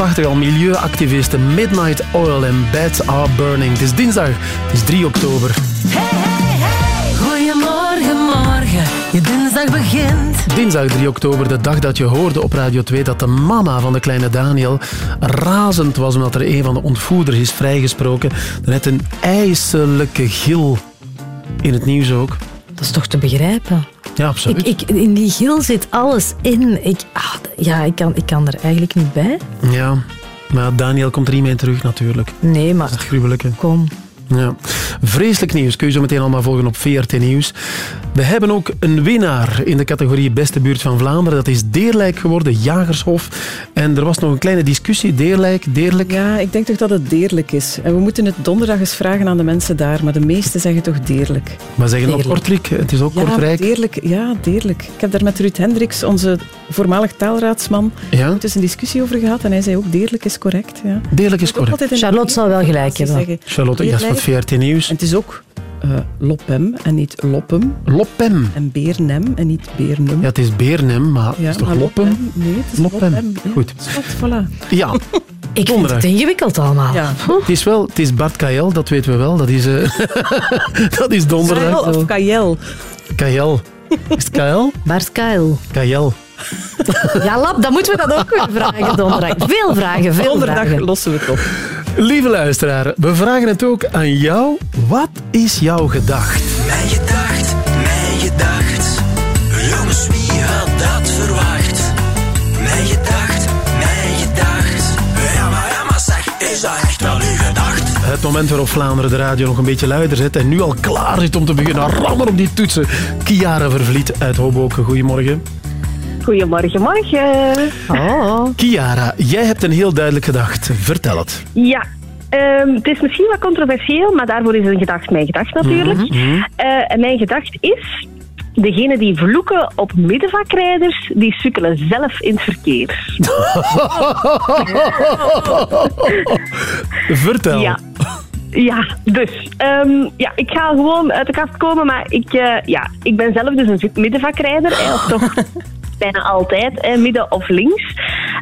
80 al milieuactivisten. Midnight Oil en Beds Are Burning. Het is dinsdag, het is 3 oktober. Goedemorgen, morgen. Je dinsdag begint. Dinsdag 3 oktober, de dag dat je hoorde op Radio 2 dat de mama van de kleine Daniel razend was omdat er een van de ontvoerders is vrijgesproken. Net een ijselijke gil in het nieuws ook. Dat is toch te begrijpen? Ja, absoluut. Ik, ik, in die gil zit alles in. Ik, ah, ja, ik, kan, ik kan er eigenlijk niet bij. Ja, maar Daniel komt er niet mee terug natuurlijk. Nee, maar... Dat is het gruwelijke. Kom. Ja. Vreselijk nieuws. Kun je zo meteen allemaal volgen op VRT Nieuws. We hebben ook een winnaar in de categorie Beste Buurt van Vlaanderen. Dat is Deerlijk geworden, Jagershof. En er was nog een kleine discussie. Deerlijk, Deerlijk. Ja, ik denk toch dat het deerlijk is. En we moeten het donderdag eens vragen aan de mensen daar, maar de meesten zeggen toch deerlijk. Maar zeggen Deerlijk. Kortrijk, het is ook Ja, Kortrijk. deerlijk. Ja, deerlijk. Ik heb daar met Ruud Hendricks, onze voormalig taalraadsman, Ja? dus een discussie over gehad. En hij zei ook deerlijk is correct. Ja. Deerlijk is ook correct. Charlotte zal wel gelijk zeggen. hebben. Charlotte, ja, is van Deerlijk. VRT Nieuws. En het is ook eh, Lopem en niet Loppem. Loppem. En Beernem en niet Beernum. Ja, het is Beernem, maar het is toch maar Loppem? Nee, het is Loppem. Goed. Schat, voilà. Ja, Ik vind donderdag. het ingewikkeld allemaal. Ja. Het is wel, het is Bart Kael, dat weten we wel. Dat is, eh, dat is donderdag. Kael of Kajel? Kael. Is het Kael? Bart Kuil. Kael. Ja, Lap, dan moeten we dat ook weer vragen donderdag. Veel vragen, veel Donderdag vragen. lossen we het op. Lieve luisteraar, we vragen het ook aan jou. Wat is jouw gedacht? Mijn gedacht, mijn gedacht. Jongens, wie had dat verwacht? Mijn gedacht, mijn gedacht. Ja, maar, ja, maar zeg, is dat echt wel uw gedacht? Het moment waarop Vlaanderen de radio nog een beetje luider zet en nu al klaar zit om te beginnen rammen op die toetsen. Kiara Vervliet uit Hoboken, goedemorgen. Goedemorgen, morgen. Oh. Kiara, jij hebt een heel duidelijk gedacht. Vertel het. Ja, ehm, het is misschien wat controversieel, maar daarvoor is een gedacht mijn gedacht natuurlijk. Mhm. Eh, en mijn gedacht is... Degenen die vloeken op middenvakrijders, die sukkelen zelf in het verkeer. Vertel. Ja. Ja, dus ehm, ja, ik ga gewoon uit de kast komen, maar ik, eh, ja, ik ben zelf dus een middenvakrijder, of toch bijna altijd, midden of links.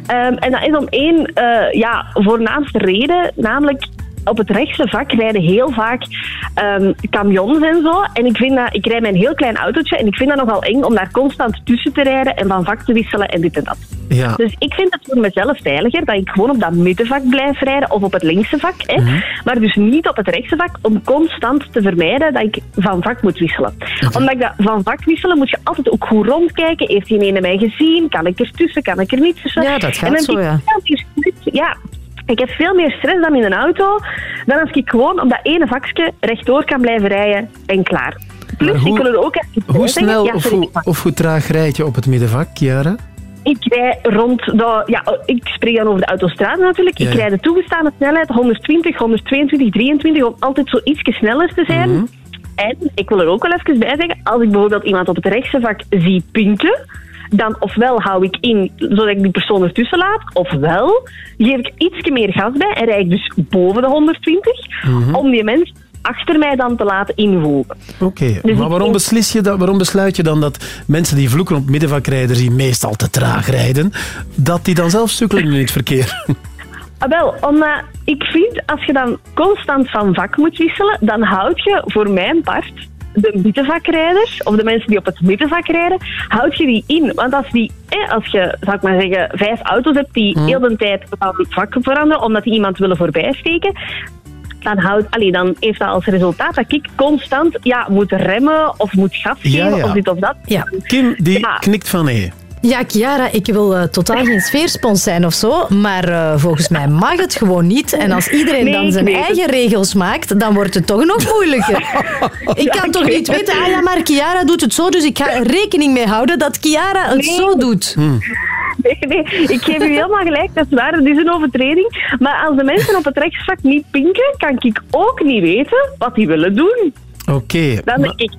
Ehm, en dat is om één eh, ja, voornaamste reden, namelijk op het rechtse vak rijden heel vaak ehm camions en zo. En ik vind dat, ik rijd een heel klein autootje en ik vind dat nogal eng om daar constant tussen te rijden en van vak te wisselen en dit en dat. Ja. Dus ik vind het voor mezelf veiliger dat ik gewoon op dat middenvak blijf rijden of op het linkse vak. Hè, Maar dus niet op het rechtse vak om constant te vermijden dat ik van vak moet wisselen. Omdat ik dat van vak wisselen moet je altijd ook goed rondkijken. Heeft die ene mij gezien? Kan ik er tussen? Kan ik er niet tussen? Ja, dat gaat En dan zo, heb ik ja. Ja, ik heb veel meer stress dan in een auto. Dan als ik gewoon op dat ene vakje rechtdoor kan blijven rijden en klaar. Plus, hoe- ik wil er ook even bij Hoe snel ja, of hoe, of hoe traag rijd je op het middenvak, Kiara? ik rij rond, de, ja, ik spreek dan over de autostrade natuurlijk. Ja, Ik ja. rijd de toegestane snelheid 120, 122, 23 om altijd zo iets sneller te zijn. Mhm. En ik wil er ook wel even bij zeggen, als ik bijvoorbeeld iemand op het rechtse vak zie pinken, dan ofwel hou ik in zodat ik die persoon ertussen laat, ofwel geef ik iets meer gas bij en rijd ik dus boven de 120 Mhm. om die mens achter mij dan te laten invoegen. Oké, Dus maar waarom, beslis je dat, waarom besluit je dan dat mensen die vloeken op middenvakrijders, die meestal te traag rijden, dat die dan zelf sukkelen in het verkeer? Ah, wel, omdat ik vind, als je dan constant van vak moet wisselen, dan houd je voor mijn part de middenvakrijders, of de mensen die op het middenvak rijden, houd je die in. Want als, die, eh, als je, zou ik maar zeggen, vijf auto's hebt die Hmm. heel de tijd van vak veranderen, omdat die iemand willen voorbijsteken, dan, houdt, allee, dan heeft dat als resultaat dat ik constant ja, moet remmen of moet gas Ja, geven ja. of dit of dat. Ja. Kim, die knikt van nee. Ja, Chiara, ik wil eh, totaal geen sfeerspons zijn of zo, maar eh, volgens mij mag het gewoon niet. En als iedereen Nee, dan zijn het. eigen regels maakt, dan wordt het toch nog moeilijker. ik kan toch niet weten, ah ja, maar Chiara doet het zo, dus ik ga er rekening mee houden dat Chiara het Nee. zo doet. Nee, nee, ik geef u helemaal gelijk, dat is waar, het is een overtreding. Maar als de mensen op het rechtsvak niet pinken, kan ik ook niet weten wat die willen doen. Oké. Ik,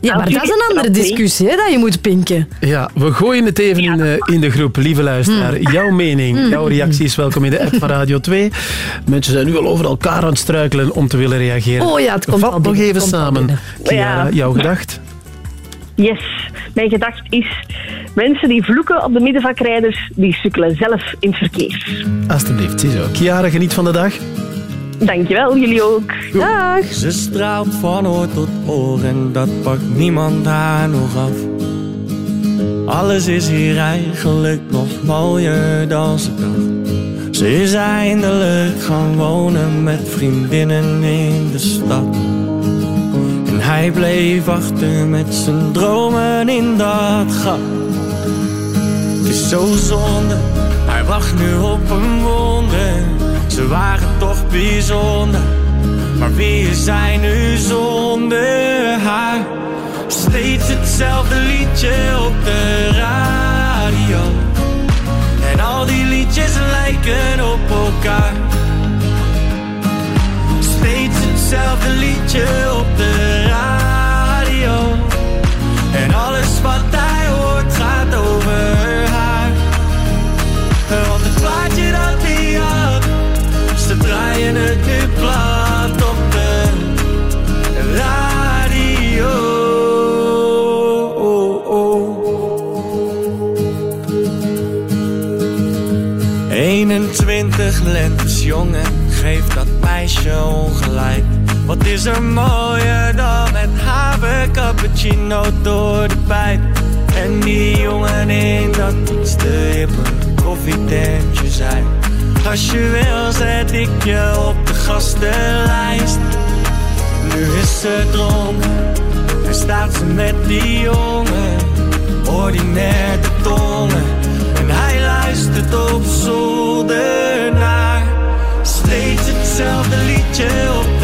Ja, maar dat is een andere discussie, hè, dat je moet pinken. Ja, we gooien het even in, de, in de groep. Lieve luisteraar, Hmm. jouw mening, Hmm. jouw reactie is welkom in de app van Radio 2. Mensen zijn nu al over elkaar aan het struikelen om te willen reageren. Oh ja, het komt Vat nog even samen. Ja. jouw gedacht? Yes, mijn gedacht is, mensen die vloeken op de middenvakrijders, die sukkelen zelf in het verkeer. Alsjeblieft, ziezo. Chiara, geniet van de dag. Dankjewel, jullie ook. Dag. Ze straalt van oor tot oor en dat pakt niemand haar nog af. Alles is hier eigenlijk nog mooier dan ze dacht. Ze is eindelijk gaan wonen met vriendinnen in de stad. En hij bleef achter met zijn dromen in dat gat. Het is zo zonde, hij wacht nu op een wonder. Ze waren toch bijzonder, maar wie hij nu zonder haar? Steeds hetzelfde liedje op de radio. En al die liedjes lijken op elkaar. Steeds hetzelfde liedje op de radio. En alles wat hij draaien het nu plat op radio. 21 lentes jong en geeft dat meisje ongelijk. Wat is er mooier dan met haver cappuccino door de pijp? En die jongen in dat iets te hippe koffietentje zei. Als je wil zet ik je op de gastenlijst. Nu is ze dronken en staat ze met die jongen. Ordinair tongen en hij luistert op zolder naar. Steeds hetzelfde liedje op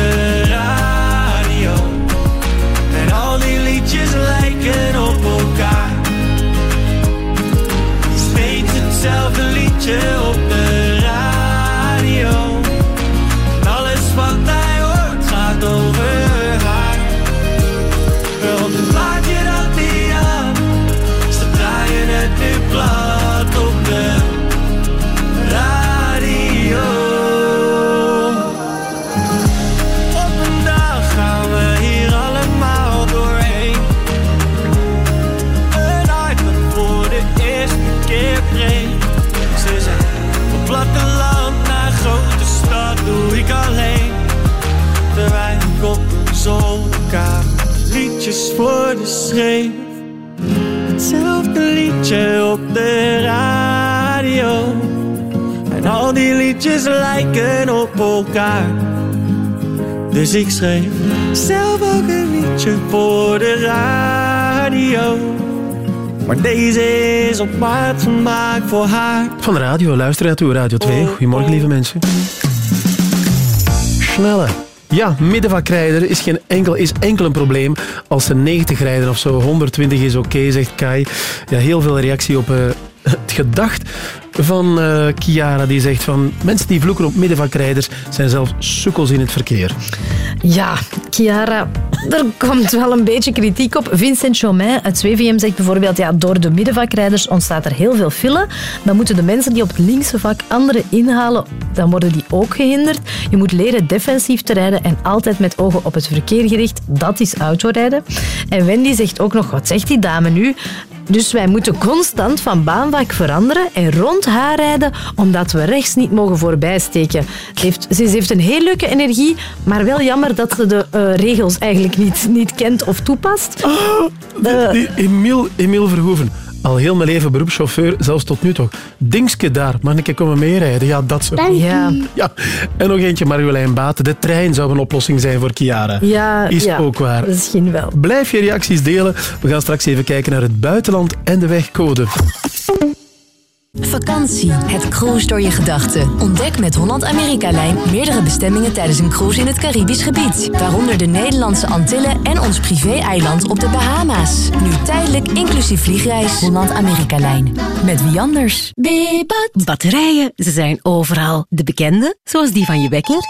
de radio. En al die liedjes lijken op elkaar. Dus ik schreef zelf ook een liedje voor de radio. Maar deze is op maat gemaakt voor haar. Van de radio, luister toe, Radio 2. Goedemorgen, lieve mensen. Snelle. Ja, middenvakrijder is, geen enkel, is enkel een probleem als ze 90 rijden of zo. 120 is oké, zegt Kai. Ja, heel veel reactie op eh, het gedacht van eh Chiara. Die zegt van mensen die vloeken op middenvakrijders zijn zelf sukkels in het verkeer. Ja, Chiara, Er komt wel een beetje kritiek op. Vincent Chaumin uit 2VM zegt bijvoorbeeld, ja, door de middenvakrijders ontstaat er heel veel file. Dan moeten de mensen die op het linkse vak anderen inhalen, dan worden die ook gehinderd. Je moet leren defensief te rijden en altijd met ogen op het verkeer gericht. Dat is autorijden. En Wendy zegt ook nog, wat zegt die dame nu? Dus wij moeten constant van baanvak veranderen en rond haar rijden, omdat we rechts niet mogen voorbijsteken. Ze heeft, ze heeft een heel leuke energie, maar wel jammer dat ze de eh, regels eigenlijk niet, niet kent of toepast. Die, die Emiel, Emiel Verhoeven. Al heel mijn leven beroepschauffeur, zelfs tot nu toch. Dingske daar, mag ik komen meerijden? Ja, dat soort. Ja. ja. En nog eentje, Marjolein Baten. De trein zou een oplossing zijn voor Chiara. Ja, Is ja, ook waar. Misschien wel. Blijf je reacties delen. We gaan straks even kijken naar het buitenland en de wegcode. Vakantie. Het cruise door je gedachten. Ontdek met Holland-Amerika-lijn meerdere bestemmingen tijdens een cruise in het Caribisch gebied. Waaronder de Nederlandse Antillen en ons privé-eiland op de Bahama's. Nu tijdelijk inclusief vliegreis. Holland-Amerika-lijn. Met wie anders? Bebat. Batterijen, ze zijn overal. De bekende, zoals die van je wekker,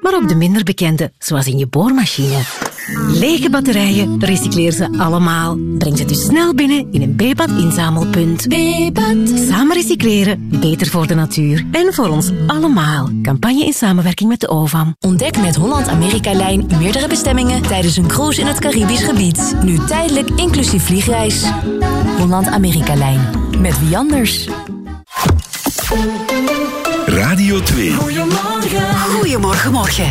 maar ook de minder bekende, zoals in je boormachine. Lege batterijen, recycleer ze allemaal. Breng ze dus snel binnen in een Bebat inzamelpunt. Bebat. Samen recycleren, beter voor de natuur en voor ons allemaal. Campagne in samenwerking met de OVAM. Ontdek met Holland-Amerika-lijn meerdere bestemmingen tijdens een cruise in het Caribisch gebied. Nu tijdelijk inclusief vliegreis. Holland-Amerika-lijn. Met wie anders? Radio 2. Goedemorgen. Goedemorgen, morgen.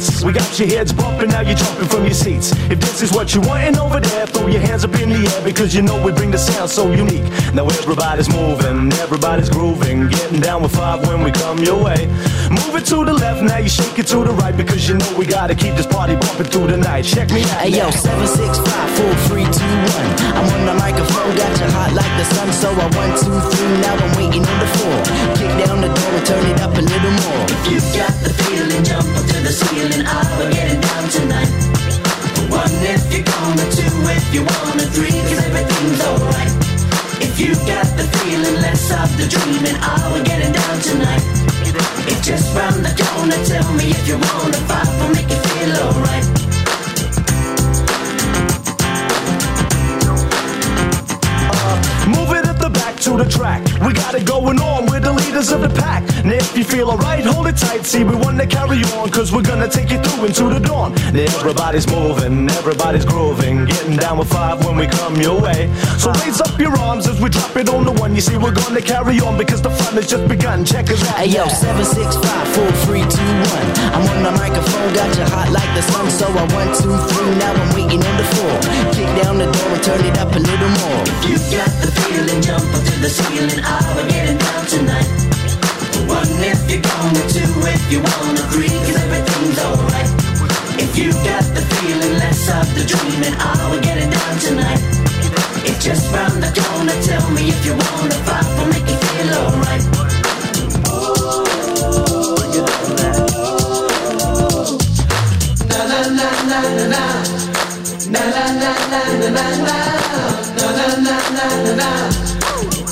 beats. We got your heads bumping, now you're jumping from your seats. If this is what you wanting over there, throw your hands up in the air because you know we bring the sound so unique. Now everybody's moving, everybody's grooving, getting down with five when we come your way. Move it to the left, now you shake it to the right because you know we gotta keep this party bumping through the night. Check me out. Hey yo, now. seven six five four three two one. I'm on the microphone, got you hot like the sun. So I one two three, now I'm waiting on the four. Kick down the door and turn it up a little more. If you got the feeling, jump up to the ceiling. Ah, we're getting down tonight. One if you're gonna, two if you wanna, three 'cause everything's alright. If you got the feeling, let's stop the dreaming. Ah, we're getting down tonight. It's just round the corner. Tell me if you wanna fight, we'll make you feel alright. To the track. We got it going on. We're the leaders of the pack. Now if you feel alright, hold it tight. See, we wanna carry on, cause we're gonna take you through into the dawn. Now everybody's moving, everybody's grooving. Getting down with five when we come your way. So raise up your arms as we drop it on the one. You see, we're gonna carry on because the fun has just begun. Check us out. Hey yo, now. seven six five four three two one. I'm on the microphone, got you hot like the sun. So I one two three, now I'm waiting on the four. Kick down the door and turn it up a little more. If you got the feeling, jump up to the ceiling. Ah, we're getting down tonight. One if you're gonna, two if you wanna, three 'cause everything's alright. If you got the feeling, let's stop the dreaming. Ah, we're getting down tonight. It's just round the corner. Tell me if you wanna fight, we'll make you feel alright. Na na na na na na. Na na na na na na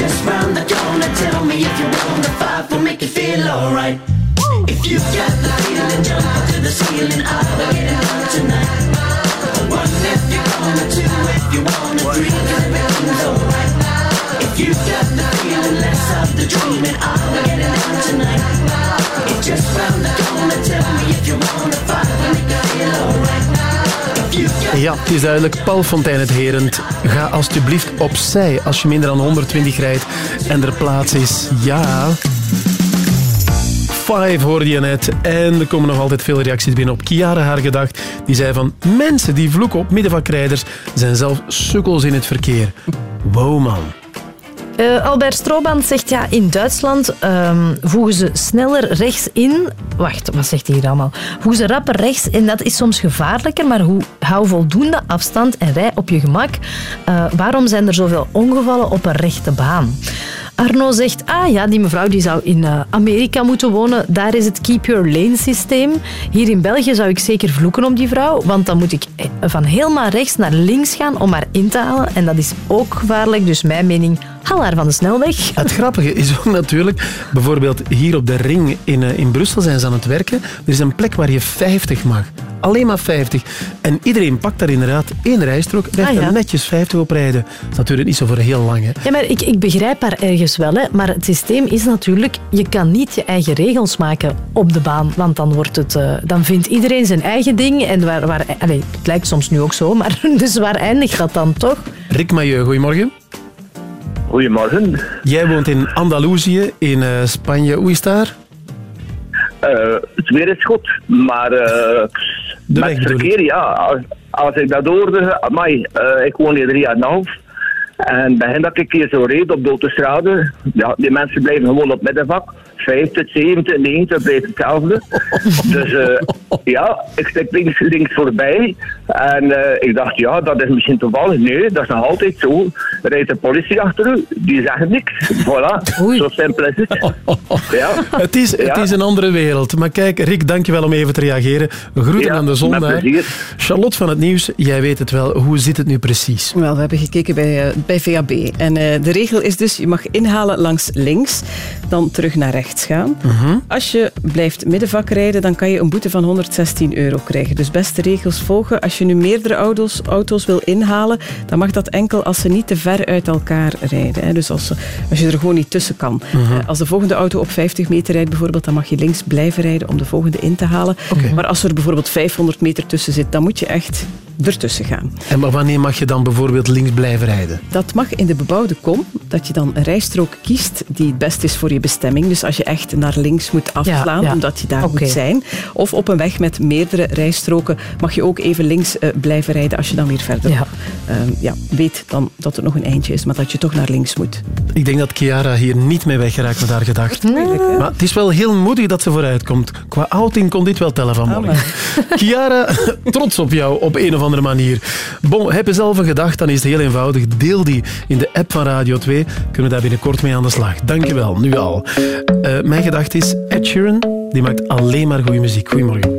just round the corner. Tell me if you wanna fight, we'll make you feel alright. If you got the feeling, jump up to the ceiling. Ah, we're getting down tonight. One if you're gonna, two if you wanna, three 'cause everything's alright. If you got the feeling, let's stop the dreaming. Ah, we're getting down tonight. It's just round the corner. Tell me Ja, het is duidelijk. Paul Fontijn het Herend. Ga alsjeblieft opzij als je minder dan 120 rijdt en er plaats is. Ja. 5 hoorde je net. En er komen nog altijd veel reacties binnen op Kiara haar gedacht. Die zei van, mensen die vloeken op middenvakrijders zijn zelf sukkels in het verkeer. Wow man. Eh, Albert Strooband zegt ja, in Duitsland ehm, voegen ze sneller rechts in. Wacht, wat zegt hij hier allemaal? Voegen ze rapper rechts en dat is soms gevaarlijker, maar hoe, hou voldoende afstand en rij op je gemak. Eh, waarom zijn er zoveel ongevallen op een rechte baan? Arno zegt, ah ja, die mevrouw die zou in eh, Amerika moeten wonen. Daar is het keep your lane systeem. Hier in België zou ik zeker vloeken op die vrouw, want dan moet ik van helemaal rechts naar links gaan om haar in te halen. En dat is ook gevaarlijk, dus mijn mening, haal haar van de snelweg. Het grappige is ook natuurlijk, bijvoorbeeld hier op de ring in, eh, in Brussel zijn ze aan het werken. Er is een plek waar je 50 mag. Alleen maar 50. En iedereen pakt daar inderdaad één rijstrook, blijft Ah, ja. er netjes 50 op rijden. Dat is natuurlijk niet zo voor heel lang. Hè. Ja, maar ik, ik begrijp haar ergens wel, hè. maar het systeem is natuurlijk, je kan niet je eigen regels maken op de baan, want dan, wordt het, eh, dan vindt iedereen zijn eigen ding. En waar, waar, allee, het lijkt soms nu ook zo, maar dus waar eindigt dat dan toch? Rick Mailleu, goedemorgen. Goedemorgen. Jij woont in Andalusië, in eh, Spanje. Hoe is daar? Eh, het weer is goed, maar eh met verkeer, ja, als, ik dat hoorde, amai, ik woon hier drie jaar en een half. En begin dat ik hier zo reed op de ja, die mensen blijven gewoon op middenvak. 50, 70, 90 blijft hetzelfde. dus eh, ja, ik stik links, links voorbij. En eh, ik dacht, ja, dat is misschien toevallig. Nee, dat is nog altijd zo. Er rijdt de politie achter u, die zeggen niks. Voilà, zo simpel is het. Ja. Het is, het Ja. is een andere wereld. Maar kijk, Rick, dankjewel om even te reageren. Groeten Ja, aan de zon met daar. plezier. Charlotte van het Nieuws, jij weet het wel. Hoe zit het nu precies? Wel, we hebben gekeken bij, eh, bij VAB. En eh, de regel is dus, je mag inhalen langs links, dan terug naar rechts gaan. Mhm. Als je blijft middenvak rijden, dan kan je een boete van 116 euro krijgen. Dus beste regels volgen. Als je nu meerdere auto's, auto's wil inhalen, dan mag dat enkel als ze niet te ver uit elkaar rijden. Hè. Dus als, ze- als je er gewoon niet tussen kan. Mhm. Eh, Als de volgende auto op 50 meter rijdt bijvoorbeeld, dan mag je links blijven rijden om de volgende in te halen. Maar als er bijvoorbeeld 500 meter tussen zit, dan moet je echt ertussen gaan. En maar wanneer mag je dan bijvoorbeeld links blijven rijden? Dat mag in de bebouwde kom, dat je dan een rijstrook kiest die het best is voor je bestemming. Dus als je echt naar links moet afslaan, Ja, ja. omdat je daar moet zijn. Of op een weg met meerdere rijstroken mag je ook even links eh, blijven rijden als je dan weer verder Ja. Ehm, ja, weet dan dat het nog een eindje is, maar dat je toch naar links moet. Ik denk dat Chiara hier niet mee weggeraakt met haar gedacht. Maar het is wel heel moedig dat ze vooruit komt. Qua outing kon dit wel tellen vanmorgen. Chiara, trots op jou op een of andere manier. Bon, heb je zelf een gedacht, dan is het heel eenvoudig. Deel die in de app van Radio 2. Kunnen we daar binnenkort mee aan de slag. Dankjewel, nu al. Eh, mijn gedachte is Ed Sheeran, die maakt alleen maar goede muziek. Goedemorgen.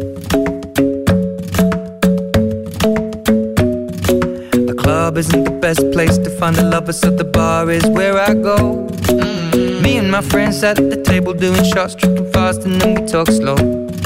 The club isn't the best place to find the bar is where I go. Me and my friends at the table doing shots, fast, and talk slow.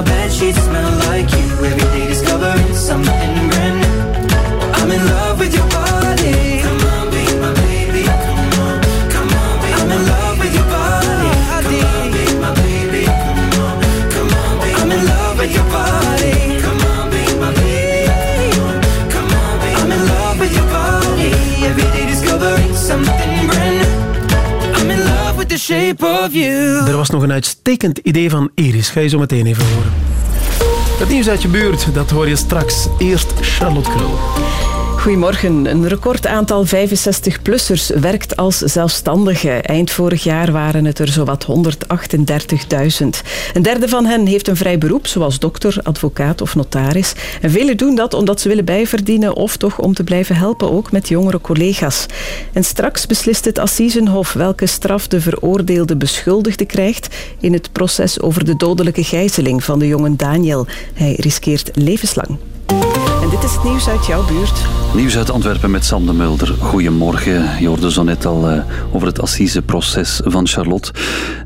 my bed sheets smell like you. Every day discovering something brand new. I'm in love with your Er was nog een uitstekend idee van Iris. Ga je zo meteen even horen. Het nieuws uit je buurt, dat hoor je straks. Eerst Charlotte Krul. Goedemorgen. Een record aantal 65-plussers werkt als zelfstandige. Eind vorig jaar waren het er zowat 138.000. Een derde van hen heeft een vrij beroep, zoals dokter, advocaat of notaris. En velen doen dat omdat ze willen bijverdienen of toch om te blijven helpen, ook met jongere collega's. En straks beslist het Assisenhof welke straf de veroordeelde beschuldigde krijgt in het proces over de dodelijke gijzeling van de jongen Daniel. Hij riskeert levenslang. Dit is het nieuws uit jouw buurt. Nieuws uit Antwerpen met Sam de Mulder. Goedemorgen. Je hoorde zo net al eh, over het assiseproces van Charlotte.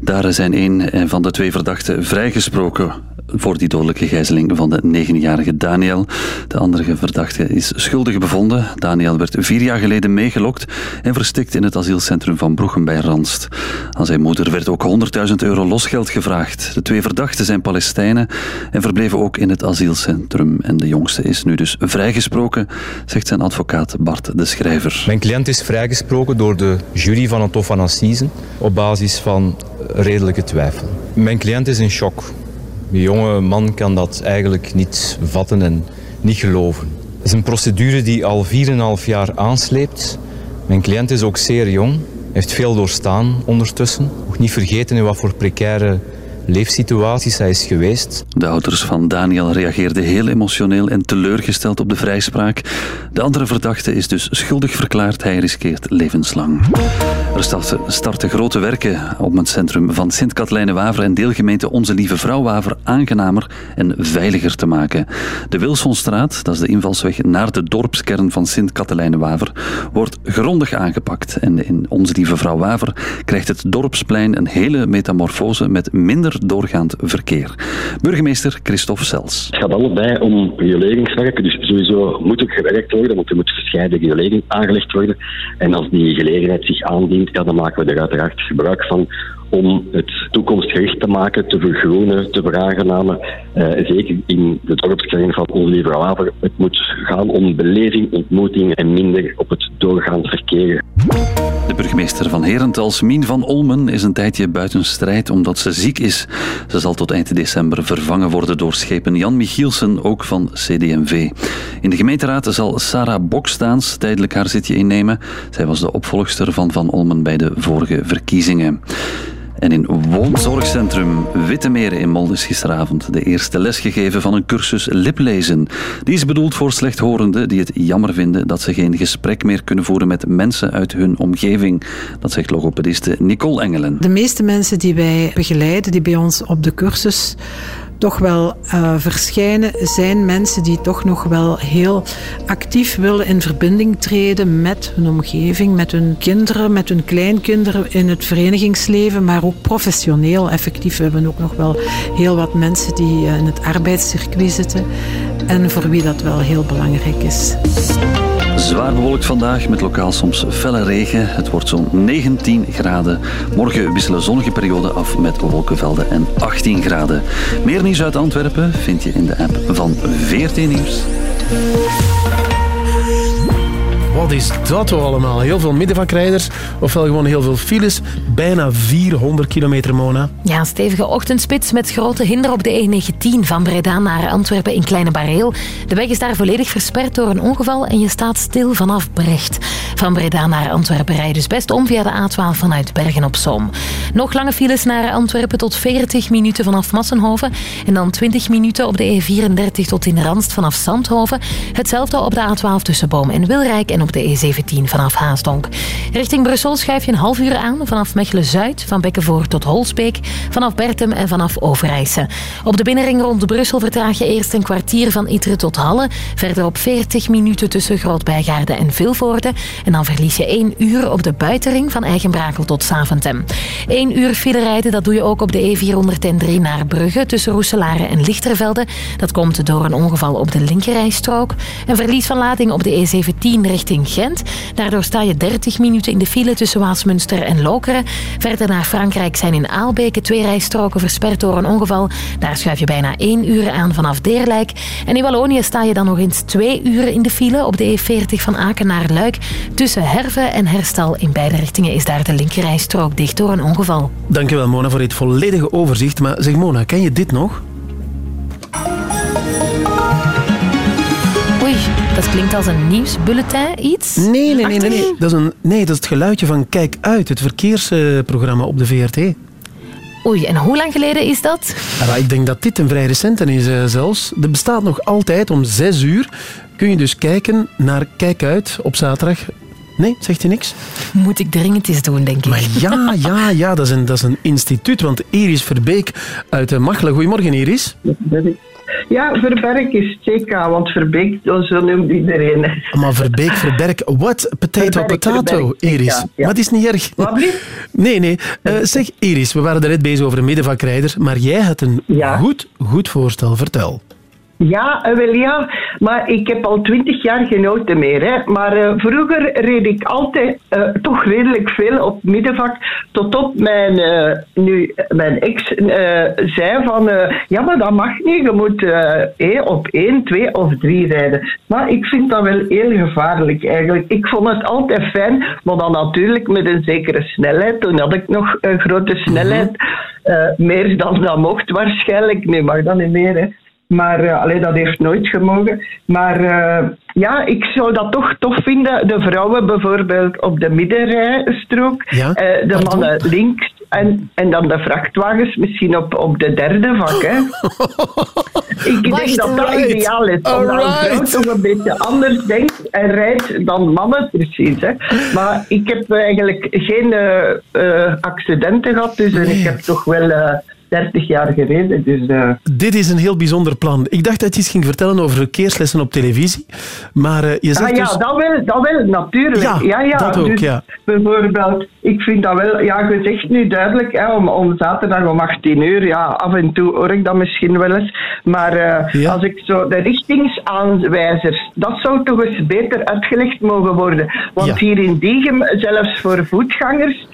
Daar zijn een van de twee verdachten vrijgesproken voor die dodelijke gijzeling van de negenjarige Daniel. De andere verdachte is schuldig bevonden. Daniel werd vier jaar geleden meegelokt en verstikt in het asielcentrum van Broegem bij Ranst. Aan zijn moeder werd ook 100.000 euro losgeld gevraagd. De twee verdachten zijn Palestijnen en verbleven ook in het asielcentrum. En de jongste is nu dus vrijgesproken, zegt zijn advocaat Bart de Schrijver. Mijn cliënt is vrijgesproken door de jury van het Hof van Assisen op basis van redelijke twijfel. Mijn cliënt is in shock. De jonge man kan dat eigenlijk niet vatten en niet geloven. Het is een procedure die al 4,5 jaar aansleept. Mijn cliënt is ook zeer jong, heeft veel doorstaan ondertussen. Nog niet vergeten in wat voor precaire leefsituaties hij is geweest. De ouders van Daniel reageerden heel emotioneel en teleurgesteld op de vrijspraak. De andere verdachte is dus schuldig verklaard. Hij riskeert levenslang. Er starten, starten grote werken om het centrum van Sint-Katelijne-Waver en deelgemeente Onze Lieve Vrouw Waver aangenamer en veiliger te maken. De Wilsonstraat, dat is de invalsweg naar de dorpskern van Sint-Katelijne-Waver, wordt grondig aangepakt. En in Onze Lieve Vrouw Waver krijgt het dorpsplein een hele metamorfose met minder doorgaand verkeer. Burgemeester Christophe Sels. Het gaat allebei om rioleringswerken, dus sowieso moet er gewerkt worden, want er moet verscheiden riolering aangelegd worden. En als die gelegenheid zich aandient, ja, dan maken we er uiteraard gebruik van om het toekomstgericht te maken, te vergroenen, te veraangenamen. Eh, zeker in de dorpskern van Onze Lieve Waver. Het moet gaan om beleving, ontmoeting en minder op het doorgaand verkeer. De burgemeester van Herentals, Mien van Olmen, is een tijdje buiten strijd omdat ze ziek is. Ze zal tot eind december vervangen worden door schepen Jan Michielsen, ook van CDMV. In de gemeenteraad zal Sarah Bokstaans tijdelijk haar zitje innemen. Zij was de opvolgster van Van Olmen bij de vorige verkiezingen. En in woonzorgcentrum Wittemeren in Molde is gisteravond de eerste les gegeven van een cursus liplezen. Die is bedoeld voor slechthorenden die het jammer vinden dat ze geen gesprek meer kunnen voeren met mensen uit hun omgeving. Dat zegt logopediste Nicole Engelen. De meeste mensen die wij begeleiden, die bij ons op de cursus toch wel eh, verschijnen, zijn mensen die toch nog wel heel actief willen in verbinding treden met hun omgeving, met hun kinderen, met hun kleinkinderen in het verenigingsleven, maar ook professioneel effectief. We hebben ook nog wel heel wat mensen die eh, in het arbeidscircuit zitten en voor wie dat wel heel belangrijk is. Zwaar bewolkt vandaag met lokaal soms felle regen. Het wordt zo'n 19 graden. Morgen wisselen zonnige perioden af met wolkenvelden en 18 graden. Meer nieuws uit Antwerpen vind je in de app van VRT Nieuws. Wat is dat toch allemaal? Heel veel middenvakrijders, ofwel gewoon heel veel files. Bijna 400 kilometer, Mona. Ja, stevige ochtendspits met grote hinder op de E19 van Breda naar Antwerpen in Kleine Bareel. De weg is daar volledig versperd door een ongeval en je staat stil vanaf Brecht. Van Breda naar Antwerpen rijden dus best om via de A12 vanuit Bergen op Zoom. Nog lange files naar Antwerpen tot 40 minuten vanaf Massenhoven en dan 20 minuten op de E34 tot in Randst vanaf Zandhoven. Hetzelfde op de A12 tussen Boom en Wilrijk en op de E17 vanaf Haasdonk. Richting Brussel schuif je een half uur aan vanaf Mechelen-Zuid, van Bekkenvoort tot Holsbeek, vanaf Bertem en vanaf Overijse. Op de binnenring rond Brussel vertraag je eerst een kwartier van Itre tot Halle, verder op 40 minuten tussen Groot-Bijgaarde en Vilvoorde en dan verlies je 1 uur op de buitenring van Eigenbrakel tot Saventem. 1 uur file rijden, dat doe je ook op de E403 naar Brugge tussen Roeselare en Lichtervelde. Dat komt door een ongeval op de linkerrijstrook. Een verlies van lading op de E17 richting Gent. Daardoor sta je 30 minuten in de file tussen Waasmunster en Lokeren. Verder naar Frankrijk zijn in Aalbeke twee rijstroken versperd door een ongeval. Daar schuif je bijna 1 uur aan vanaf Deerlijk. En in Wallonië sta je dan nog eens 2 uur in de file op de E40 van Aken naar Luik. Tussen Herve en Herstal in beide richtingen is daar de linkerrijstrook dicht door een ongeval. Dankjewel, Mona, voor dit volledige overzicht. Maar zeg, Mona, ken je dit nog? Dat klinkt als een nieuwsbulletin, iets? Nee, nee, nee, nee. Dat, is een, nee dat is het geluidje van Kijk Uit, het verkeersprogramma op de VRT. Oei, en hoe lang geleden is dat? Ja, ik denk dat dit een vrij recente is eh, zelfs. Er bestaat nog altijd om zes uur. Kun je dus kijken naar Kijk Uit op zaterdag. Nee, zegt hij niks? Moet ik dringend eens doen, denk ik. Maar ja, ja, ja, dat is een, dat is een instituut. Want Iris Verbeek uit eh, Machelen. Goedemorgen, Iris. Ja, Verberg is CK, want Verbeek, zo noemt iedereen. Maar Verbeek, Verberk, what? Potato, Verberk, potato, Verberk, Iris. ja, ja. Maar het is niet erg. Nee, nee. Eh, zeg, Iris, we waren net bezig over een middenvakrijder, maar jij had een goed, goed voorstel. Vertel. Ja, eh, wel ja, maar ik heb al twintig jaar auto meer. Hè. Maar eh, vroeger reed ik altijd eh, toch redelijk veel op middenvak. Tot op mijn, nu, mijn ex zei van... ja, maar dat mag niet. Je moet op één, twee of drie rijden. Maar ik vind dat wel heel gevaarlijk eigenlijk. Ik vond het altijd fijn, maar dan natuurlijk met een zekere snelheid. Toen had ik nog een grote snelheid. Eh, meer dan dat mocht waarschijnlijk. Nee, mag dat niet meer, hè. Maar eh, allee, dat heeft nooit gemogen. Maar eh, ja, ik zou dat toch tof vinden. De vrouwen bijvoorbeeld op de middenrijstrook. eh, de mannen links. En, en dan de vrachtwagens misschien op, op de derde vak. Hè. ik Wacht, denk dat dat ideaal is. Omdat een vrouw toch een beetje anders denkt en rijdt dan mannen precies. Hè. Maar ik heb eigenlijk geen eh, eh, accidenten gehad. Dus en ik heb toch wel... eh 30 jaar gereden, dus... Dit is een heel bijzonder plan. Ik dacht dat je iets ging vertellen over verkeerslessen op televisie. Maar eh, je zegt ah, ja, dus... dat wel, dat wel, natuurlijk. Ja, Ja, ja, dat ook, dus ja. Bijvoorbeeld, ik vind dat wel, ja, je zegt nu duidelijk, hè, om, om zaterdag om 18 uur, ja, af en toe hoor ik dat misschien wel eens, maar eh, als ik zo, de richtingsaanwijzers, dat zou toch eens beter uitgelegd mogen worden. Want hier in Diegem, zelfs voor voetgangers,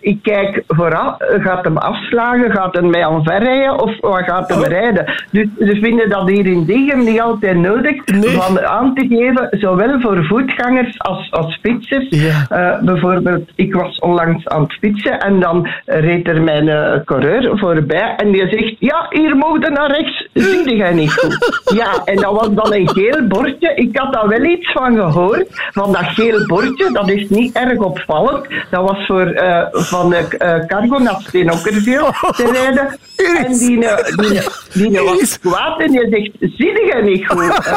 ik kijk vooral, gaat hem afslagen, gaat hem mij omverrijden of wat gaat hem rijden? Dus ze vinden dat hier in Diegem niet altijd nodig van aan te geven, zowel voor voetgangers als, als fietsers. Eh, bijvoorbeeld, ik was onlangs aan het fietsen en dan reed er mijn eh, coureur voorbij en die zegt, ja, hier mogen naar rechts, zie jij niet goed. Ja, en dat was dan een geel bordje. Ik had daar wel iets van gehoord, van dat geel bordje, dat is niet erg opvallend. Dat was voor eh, van de eh, cargo naar Steenokkerveel te rijden. En die, die, die, die was kwaad en die zegt, zie je niet goed?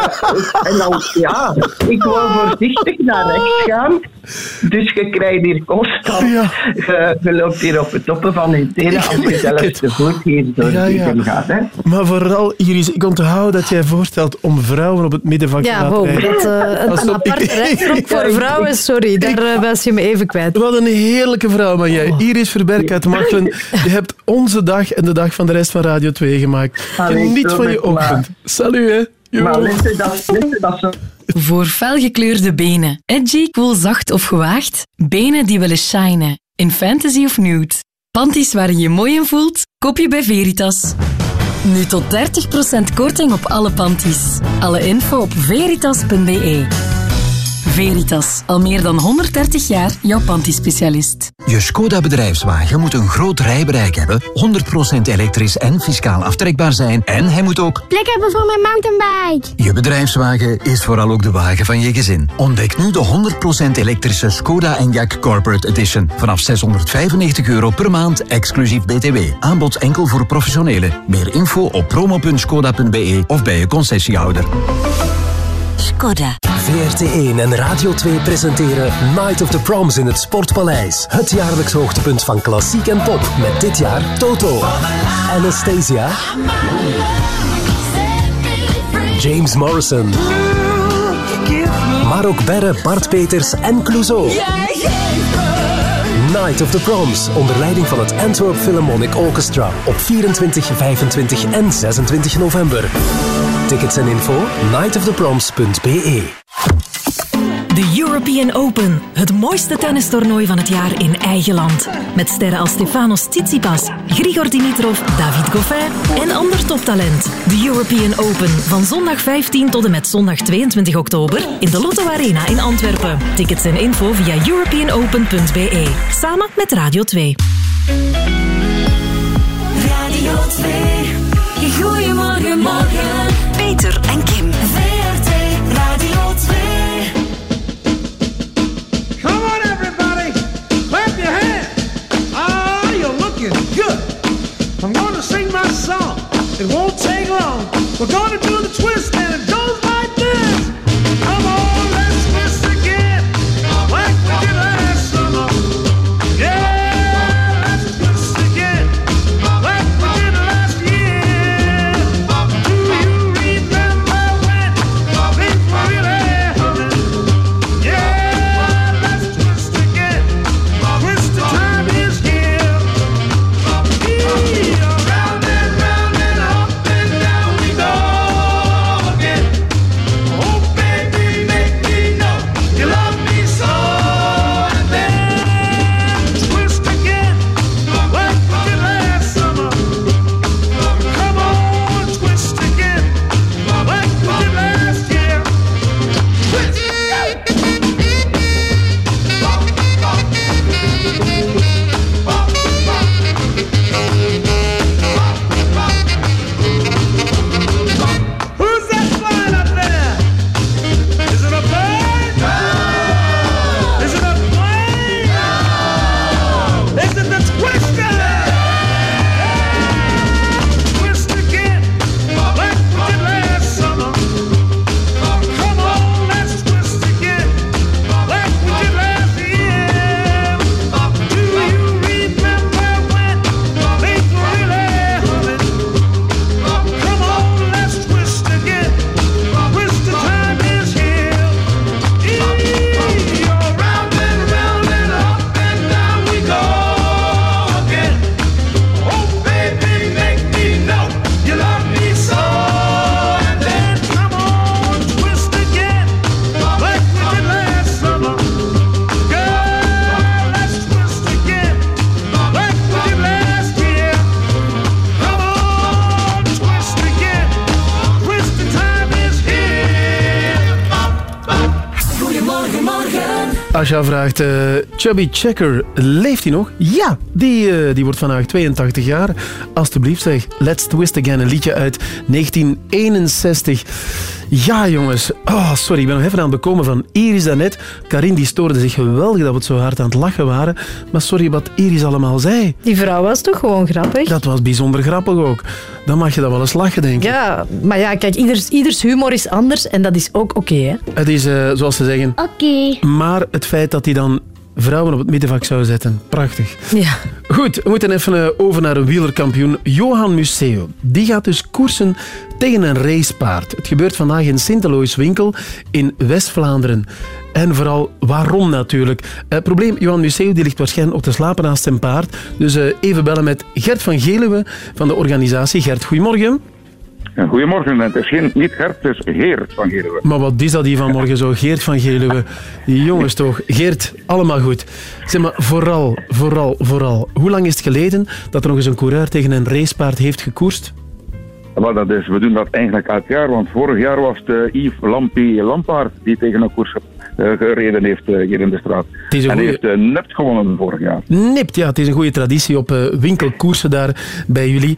En dan, ja, ik wou voorzichtig naar rechts gaan. Dus je krijgt hier constant, je, je loopt hier op het toppen van je tenen als je zelf te voet hier door Ja, ja. midden gaat. Hè. Maar vooral, Iris, ik onthoud dat jij voorstelt om vrouwen op het middenvak te Ja, wow, dat, eh, een, een aparte rijstrook voor vrouwen, sorry, daar eh, was je me even kwijt. Wat een heerlijke vrouw ben jij. Iris Verberg uit Machelen. Je hebt onze dag en de dag van de rest van Radio 2 gemaakt. Allee, Geniet van je ochtend. Salut, hè. Maar luister, dat, luister, dat zo... Voor felgekleurde benen. Edgy, cool, zacht of gewaagd. Benen die willen shinen. In fantasy of nude. Panties waar je je mooi in voelt? Koop je bij Veritas. Nu tot 30% korting op alle panties. Alle info op veritas.be. Veritas, al meer dan 130 jaar jouw pantiespecialist. Je Skoda bedrijfswagen moet een groot rijbereik hebben, 100% elektrisch en fiscaal aftrekbaar zijn en hij moet ook... Plek hebben voor mijn mountainbike. Je bedrijfswagen is vooral ook de wagen van je gezin. Ontdek nu de 100% elektrische Skoda Enyaq Corporate Edition. Vanaf 695 euro per maand, exclusief BTW. Aanbod enkel voor professionelen. Meer info op promo.skoda.be of bij je concessiehouder. Skoda. VRT1 en Radio 2 presenteren Night of the Proms in het Sportpaleis. Het jaarlijks hoogtepunt van klassiek en pop. Met dit jaar Toto, Anastasia, James Morrison, maar ook Berre, Bart Peters en Clouseau. Night of the Proms, onder leiding van het Antwerp Philharmonic Orchestra. Op 24, 25 en 26 november. Tickets en info nightoftheproms.be De European Open, het mooiste tennistoernooi van het jaar in eigen land. Met sterren als Stefanos Tsitsipas, Grigor Dimitrov, David Goffin en ander toptalent. De European Open van zondag 15 tot en met zondag 22 oktober in de Lotto Arena in Antwerpen. Tickets en info via europeanopen.be. Samen met Radio 2. Radio 2. Goedemorgen, morgen. It won't take long. We're going vraagt, eh, Chubby Checker, leeft hij nog? Ja, die, eh, die wordt vandaag 82 jaar. Alsjeblieft zeg, Let's Twist Again, een liedje uit 1961. Ja, jongens. Oh, sorry, ik ben nog even aan het bekomen van Iris daarnet. Karin die stoorde zich geweldig dat we zo hard aan het lachen waren. Maar sorry wat Iris allemaal zei. Die vrouw was toch gewoon grappig? Dat was bijzonder grappig ook. Dan mag je dat wel eens lachen, denk ik. Ja, maar ja, kijk, ieders, ieders humor is anders en dat is ook oké, hè? Het is, eh, zoals ze zeggen... Oké. Maar het feit dat hij dan vrouwen op het middenvak zou zetten, prachtig. Ja. Goed, we moeten even eh, over naar een wielerkampioen, Johan Museo. Die gaat dus koersen tegen een racepaard. Het gebeurt vandaag in Sint-Alois-Winkel in West-Vlaanderen. En vooral waarom natuurlijk. Het probleem, Johan Museo die ligt waarschijnlijk ook te slapen naast zijn paard. Dus eh, even bellen met Gert van Geluwe van de organisatie. Gert, goedemorgen. Goedemorgen, het is geen, niet Gert, het is Geert van Geluwe. Maar wat is dat hier vanmorgen zo? Geert van Geluwe. Jongens toch. Geert, allemaal goed. Zeg maar, vooral, vooral, vooral. Hoe lang is het geleden dat er nog eens een coureur tegen een racepaard heeft gekoerst? Maar dat is, we doen dat eigenlijk elk jaar, want vorig jaar was het eh, Yves Lampie Lampaard die tegen een koers eh, gereden heeft eh, hier in de straat. is een en goeie- heeft Nept gewonnen vorig jaar. Nipt, ja, het is een goede traditie op winkelkoersen daar bij jullie.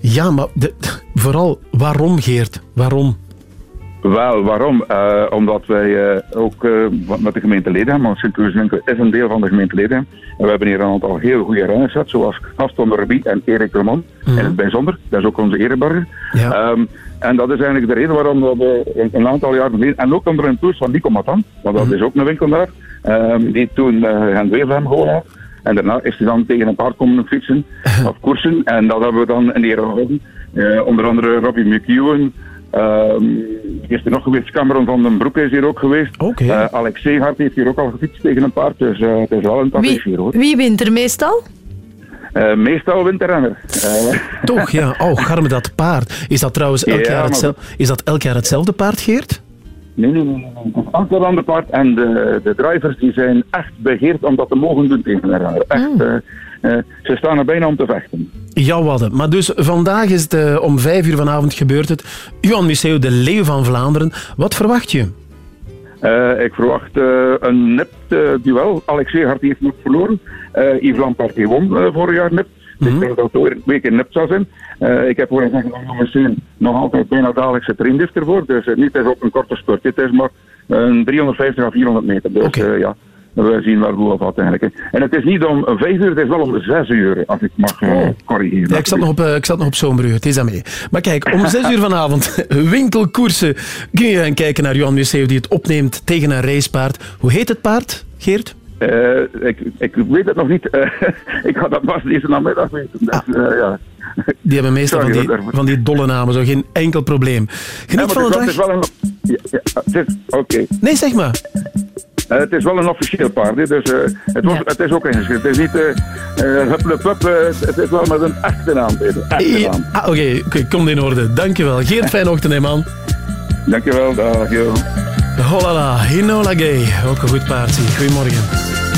Ja, maar de, vooral, waarom Geert? Waarom? Wel, waarom? Omdat wij ook met de gemeente Ledem, want Sint-Louis-Winkel is een deel van de gemeente Ledem. En we hebben hier een aantal heel goede renners gehad, zoals Gaston de Rebie en Erik Lemon. Mhm. In het bijzonder, dat is ook onze ereburger. Ehm, en dat is eigenlijk de reden waarom we een, een aantal jaar geleden, en ook onder een toets van Nico Matan, want dat is ook een winkel daar, ehm, die toen uh, Gent Wevelgem gewonnen had. En daarna is hij dan tegen een paard komen fietsen of koersen. En dat hebben we dan in ere gehouden. Eh, onder andere Robbie McEwen. Ehm is er nog geweest, Cameron van den Broek is hier ook geweest. Eh, Alex Seegaard heeft hier ook al gefietst tegen een paard. Dus eh, het is wel een tapijt hier hoor. wie wint er meestal? Eh, meestal winterrenner. Eh, Toch, ja. Oh, garme dat paard. Is dat trouwens elk, Ja, jaar, hetzelfde, is dat elk jaar hetzelfde paard, Geert? Nee, nee, nee. nee. nee. Het is altijd een ander paard. En de, de drivers die zijn echt begeerd om dat te mogen doen tegen een renner. Echt, eh, ze staan er bijna om te vechten. Ja, wat. Maar dus vandaag is het eh, om vijf uur vanavond gebeurt het. Johan Museo, de leeuw van Vlaanderen. Wat verwacht je? Eh, ik verwacht eh, een nipt eh, duel. Alex Seegaard heeft nog verloren. Eh Yves Lampaert die won eh, vorig jaar nipt. Dus Ik denk dat het een week in nipt zal zijn. Eh, ik heb horen zeggen dat jongens zijn nog altijd bijna dagelijks heeft ervoor. Dus eh, niet ook een korte spurt. Het is maar een 350 à 400 meter. Dus eh, ja, we zien hoe of wat eigenlijk. hè. En het is niet om vijf uur, het is wel om zes uur, als ik mag eh, corrigeren. Ja, ik, zat nog op, eh, ik zat nog op Zomerbrug, het is dat mee. Maar kijk, om zes uur vanavond, winkelkoersen, kun je gaan kijken naar Johan Museo die het opneemt tegen een racepaard. Hoe heet het paard, Geert? Eh, ik, ik weet het nog niet. Ik ga dat pas deze namiddag weten. Dus, eh, ja. Die hebben meestal van die, van die dolle namen, zo geen enkel probleem. Geniet van het de is dag. wel- het is wel een... Ja, Oké. Nee, zeg maar. Eh, het is wel een officieel paard, dus eh, het, het is ook ingeschreven. Het is niet eh, hup, hup, het, is wel met een echte naam. ah, Oké, oké, komt in orde. Dankjewel. Geert, fijne ochtend, hè, man. Dankjewel, dag. Yo. Holala, Hinola Gay. Ook een goed paard, zie. Goedemorgen.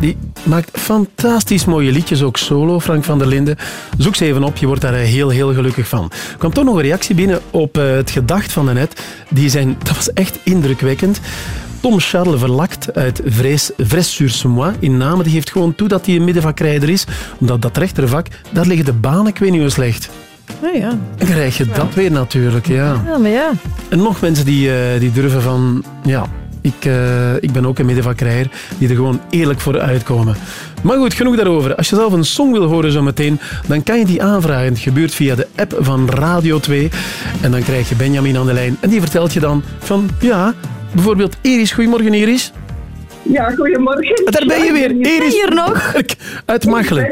Die, eh, die maakt fantastisch mooie liedjes, ook solo, Frank van der Linden. Zoek ze even op, je wordt daar eh, heel, heel gelukkig van. Er kwam toch nog een reactie binnen op eh, het gedacht van net. Die zijn, dat was echt indrukwekkend. Tom Charles Verlakt uit Vres, Vres-sur-Semois in Namen, die geeft gewoon toe dat hij een middenvakrijder is. Omdat dat rechtervak, daar liggen de banen, ik weet niet hoe slecht. Oh ja. Dan krijg je dat weer natuurlijk, ja. Ja, maar ja. En nog mensen die, die durven van, ja, ik, eh, ik ben ook een middenvakrijder, die er gewoon eerlijk voor uitkomen. Maar goed, genoeg daarover. Als je zelf een song wil horen zo meteen, dan kan je die aanvragen. Het gebeurt via de app van Radio 2. En dan krijg je Benjamin aan de lijn. En die vertelt je dan van, ja, bijvoorbeeld Iris. Goedemorgen, Iris. Ja, goedemorgen. Daar ben je weer. Iris. hier nog. Uit Machelen.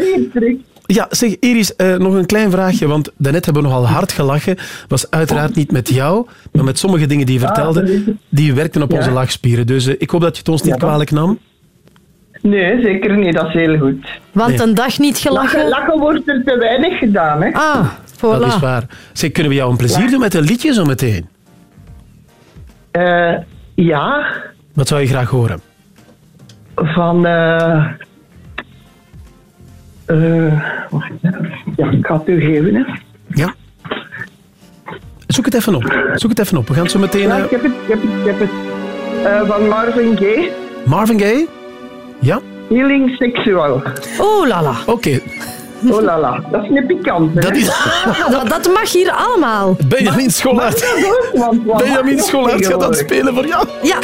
Ja, zeg Iris, eh, nog een klein vraagje, want daarnet hebben we nogal hard gelachen. was uiteraard niet met jou, maar met sommige dingen die je vertelde, die werkten op Ja. onze lachspieren. Dus eh, ik hoop dat je het ons niet kwalijk nam. Nee, zeker niet. Dat is heel goed. Want een dag niet gelachen. Lachen, lachen wordt er te weinig gedaan, hè? Ah, voilà. Dat is waar. Zeg, kunnen we jou een plezier Ja. doen met een liedje zo meteen? Eh, ja, Wat zou je graag horen? van... wacht, hè. ja, ik ga het u geven, hè. Ja. Zoek het even op. Zoek het even op. We gaan zo meteen... Ja, eh, ik heb het, ik heb het, ik heb het. Eh, van Marvin Gaye, Marvin Gaye? Ja? Healing Sexual. Oh lala. Oké. Oh la la, dat is een pikant. Dat is... dat, dat mag hier allemaal. Benjamin Scholaert. Benjamin Scholaert gaat dat spelen voor jou. Ja.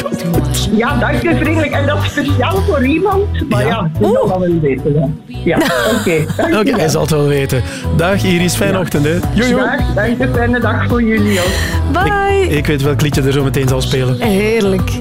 Ja, dank je vriendelijk. En dat is speciaal voor iemand. Maar ja, je zal dat wel weten. hè. Ja, oké. Oké, je hij zal het wel weten. Dag Iris, fijne ochtend. Hè. Jojo. Dag, dank je. Fijne dag voor jullie ook. Bye. Ik weet welk liedje er zo meteen zal spelen. Heerlijk.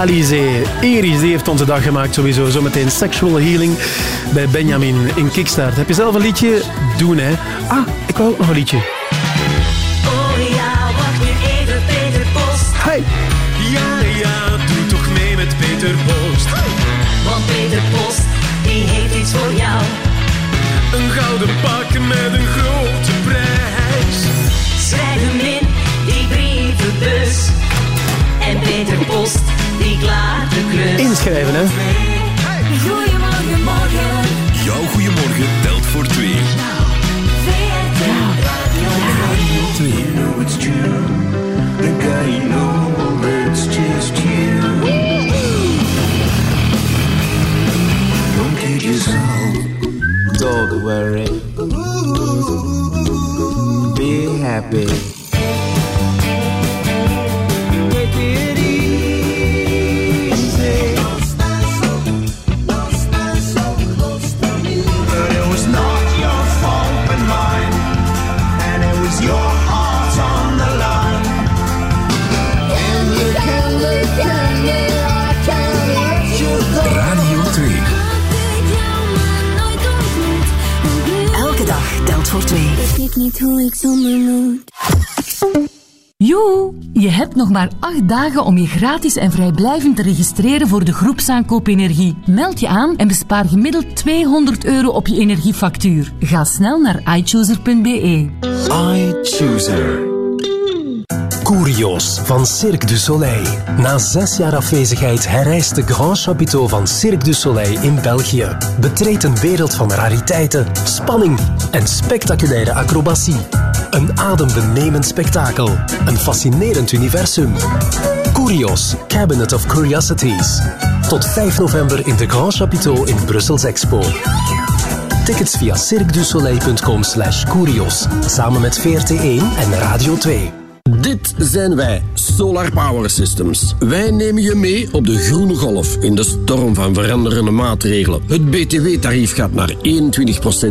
Alizé. Iris, die heeft onze dag gemaakt sowieso. Zometeen Sexual Healing bij Benjamin in Kickstart. Heb je zelf een liedje? Doen, hè. Ah, ik wou ook nog een liedje. Oh ja, wacht nu even, Peter Post. Hey. Ja, ja, doe toch mee met Peter Post. Want Peter Post, die heeft iets voor jou. Een gouden pak met een grote prijs. Schrijf hem in, die brievenbus. En Peter Post, Inschrijven, hè. Goedemorgen, morgen. Jouw goeiemorgen telt voor twee. Radio 2. know it's true. The guy you know it's just you. Don't kid yourself. Don't worry. Be happy. Hoe ik zonder moet. Joe, je hebt nog maar acht dagen om je gratis en vrijblijvend te registreren voor de groepsaankoop energie. Meld je aan en bespaar gemiddeld 200 euro op je energiefactuur. Ga snel naar iChooser.be. iChooser. Curios van Cirque du Soleil. Na zes jaar afwezigheid herrijst de Grand Chapiteau van Cirque du Soleil in België. Betreed een wereld van rariteiten, spanning en spectaculaire acrobatie. Een adembenemend spektakel. Een fascinerend universum. Curios, Cabinet of Curiosities. Tot 5 november in de Grand Chapiteau in Brussels Expo. Tickets via cirquedusoleil.com slash curios. Samen met VRT1 en Radio 2. Dit zijn wij, Solar Power Systems. Wij nemen je mee op de groene golf in de storm van veranderende maatregelen. Het BTW-tarief gaat naar 21%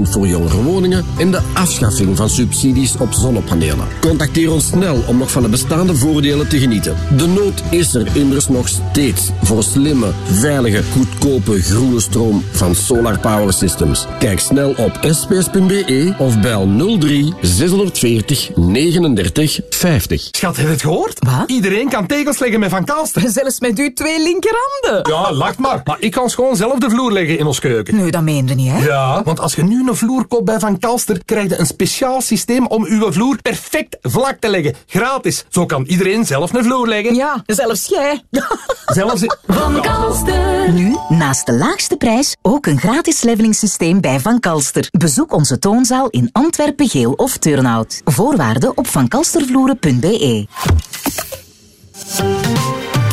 voor jongere woningen en de afschaffing van subsidies op zonnepanelen. Contacteer ons snel om nog van de bestaande voordelen te genieten. De nood is er immers nog steeds voor slimme, veilige, goedkope groene stroom van Solar Power Systems. Kijk snel op sps.be of bel 03 640 39 50. Schat, heb je het gehoord? Wat? Iedereen kan tegels leggen met Van Kalster. Zelfs met uw twee linkerhanden. Ja, lacht maar. Maar ik kan gewoon zelf de vloer leggen in ons keuken. Nee, dat meende niet, hè? Ja, want als je nu een vloer koopt bij Van Kalster, krijg je een speciaal systeem om uw vloer perfect vlak te leggen. Gratis. Zo kan iedereen zelf een vloer leggen. Ja, zelfs jij. Zelfs... Van Kalster. Nu, naast de laagste prijs, ook een gratis levelingssysteem bij Van Kalster. Bezoek onze toonzaal in Antwerpen, Geel of Turnhout. Voorwaarden op vankalstervloeren.be.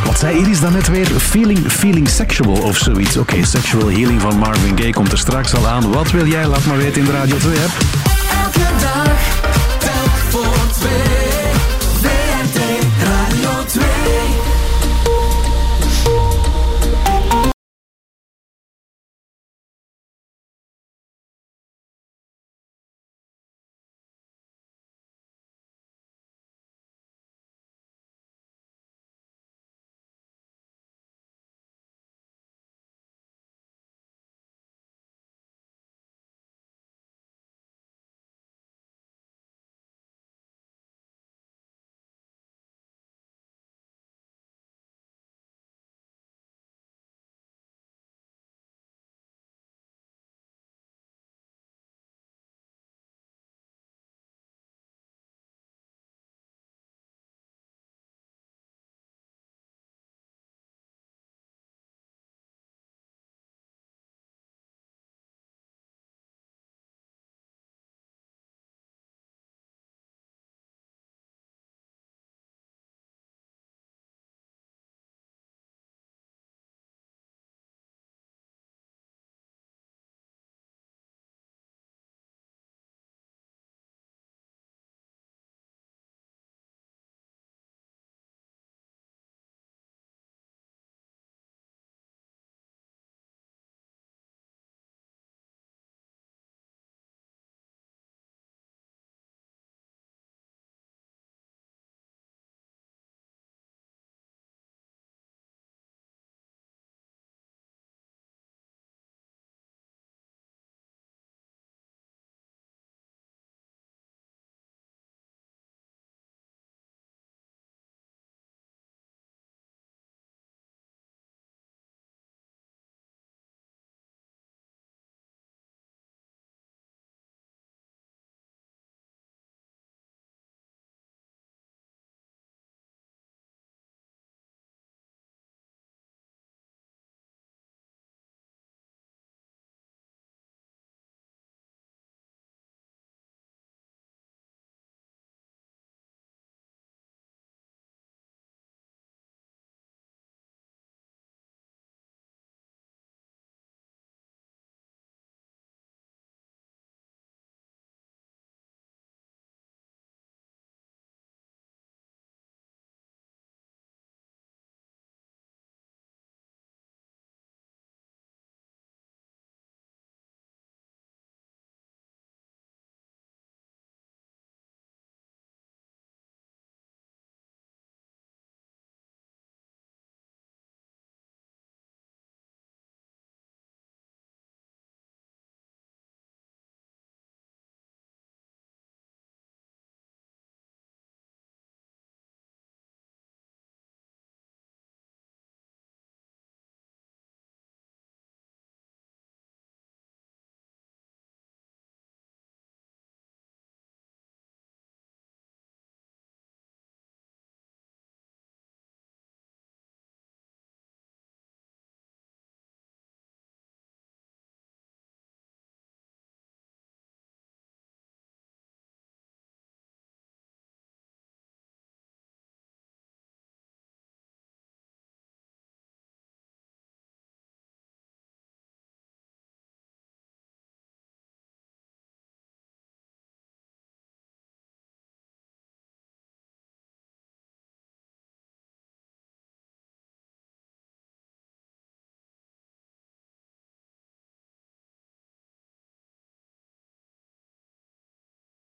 Wat zei Iris dan net weer? Feeling, feeling sexual of zoiets. Oké, okay, sexual healing van Marvin Gaye komt er straks al aan. Wat wil jij? Laat maar weten in de Radio 2 app. Elke dag, telk voor twee.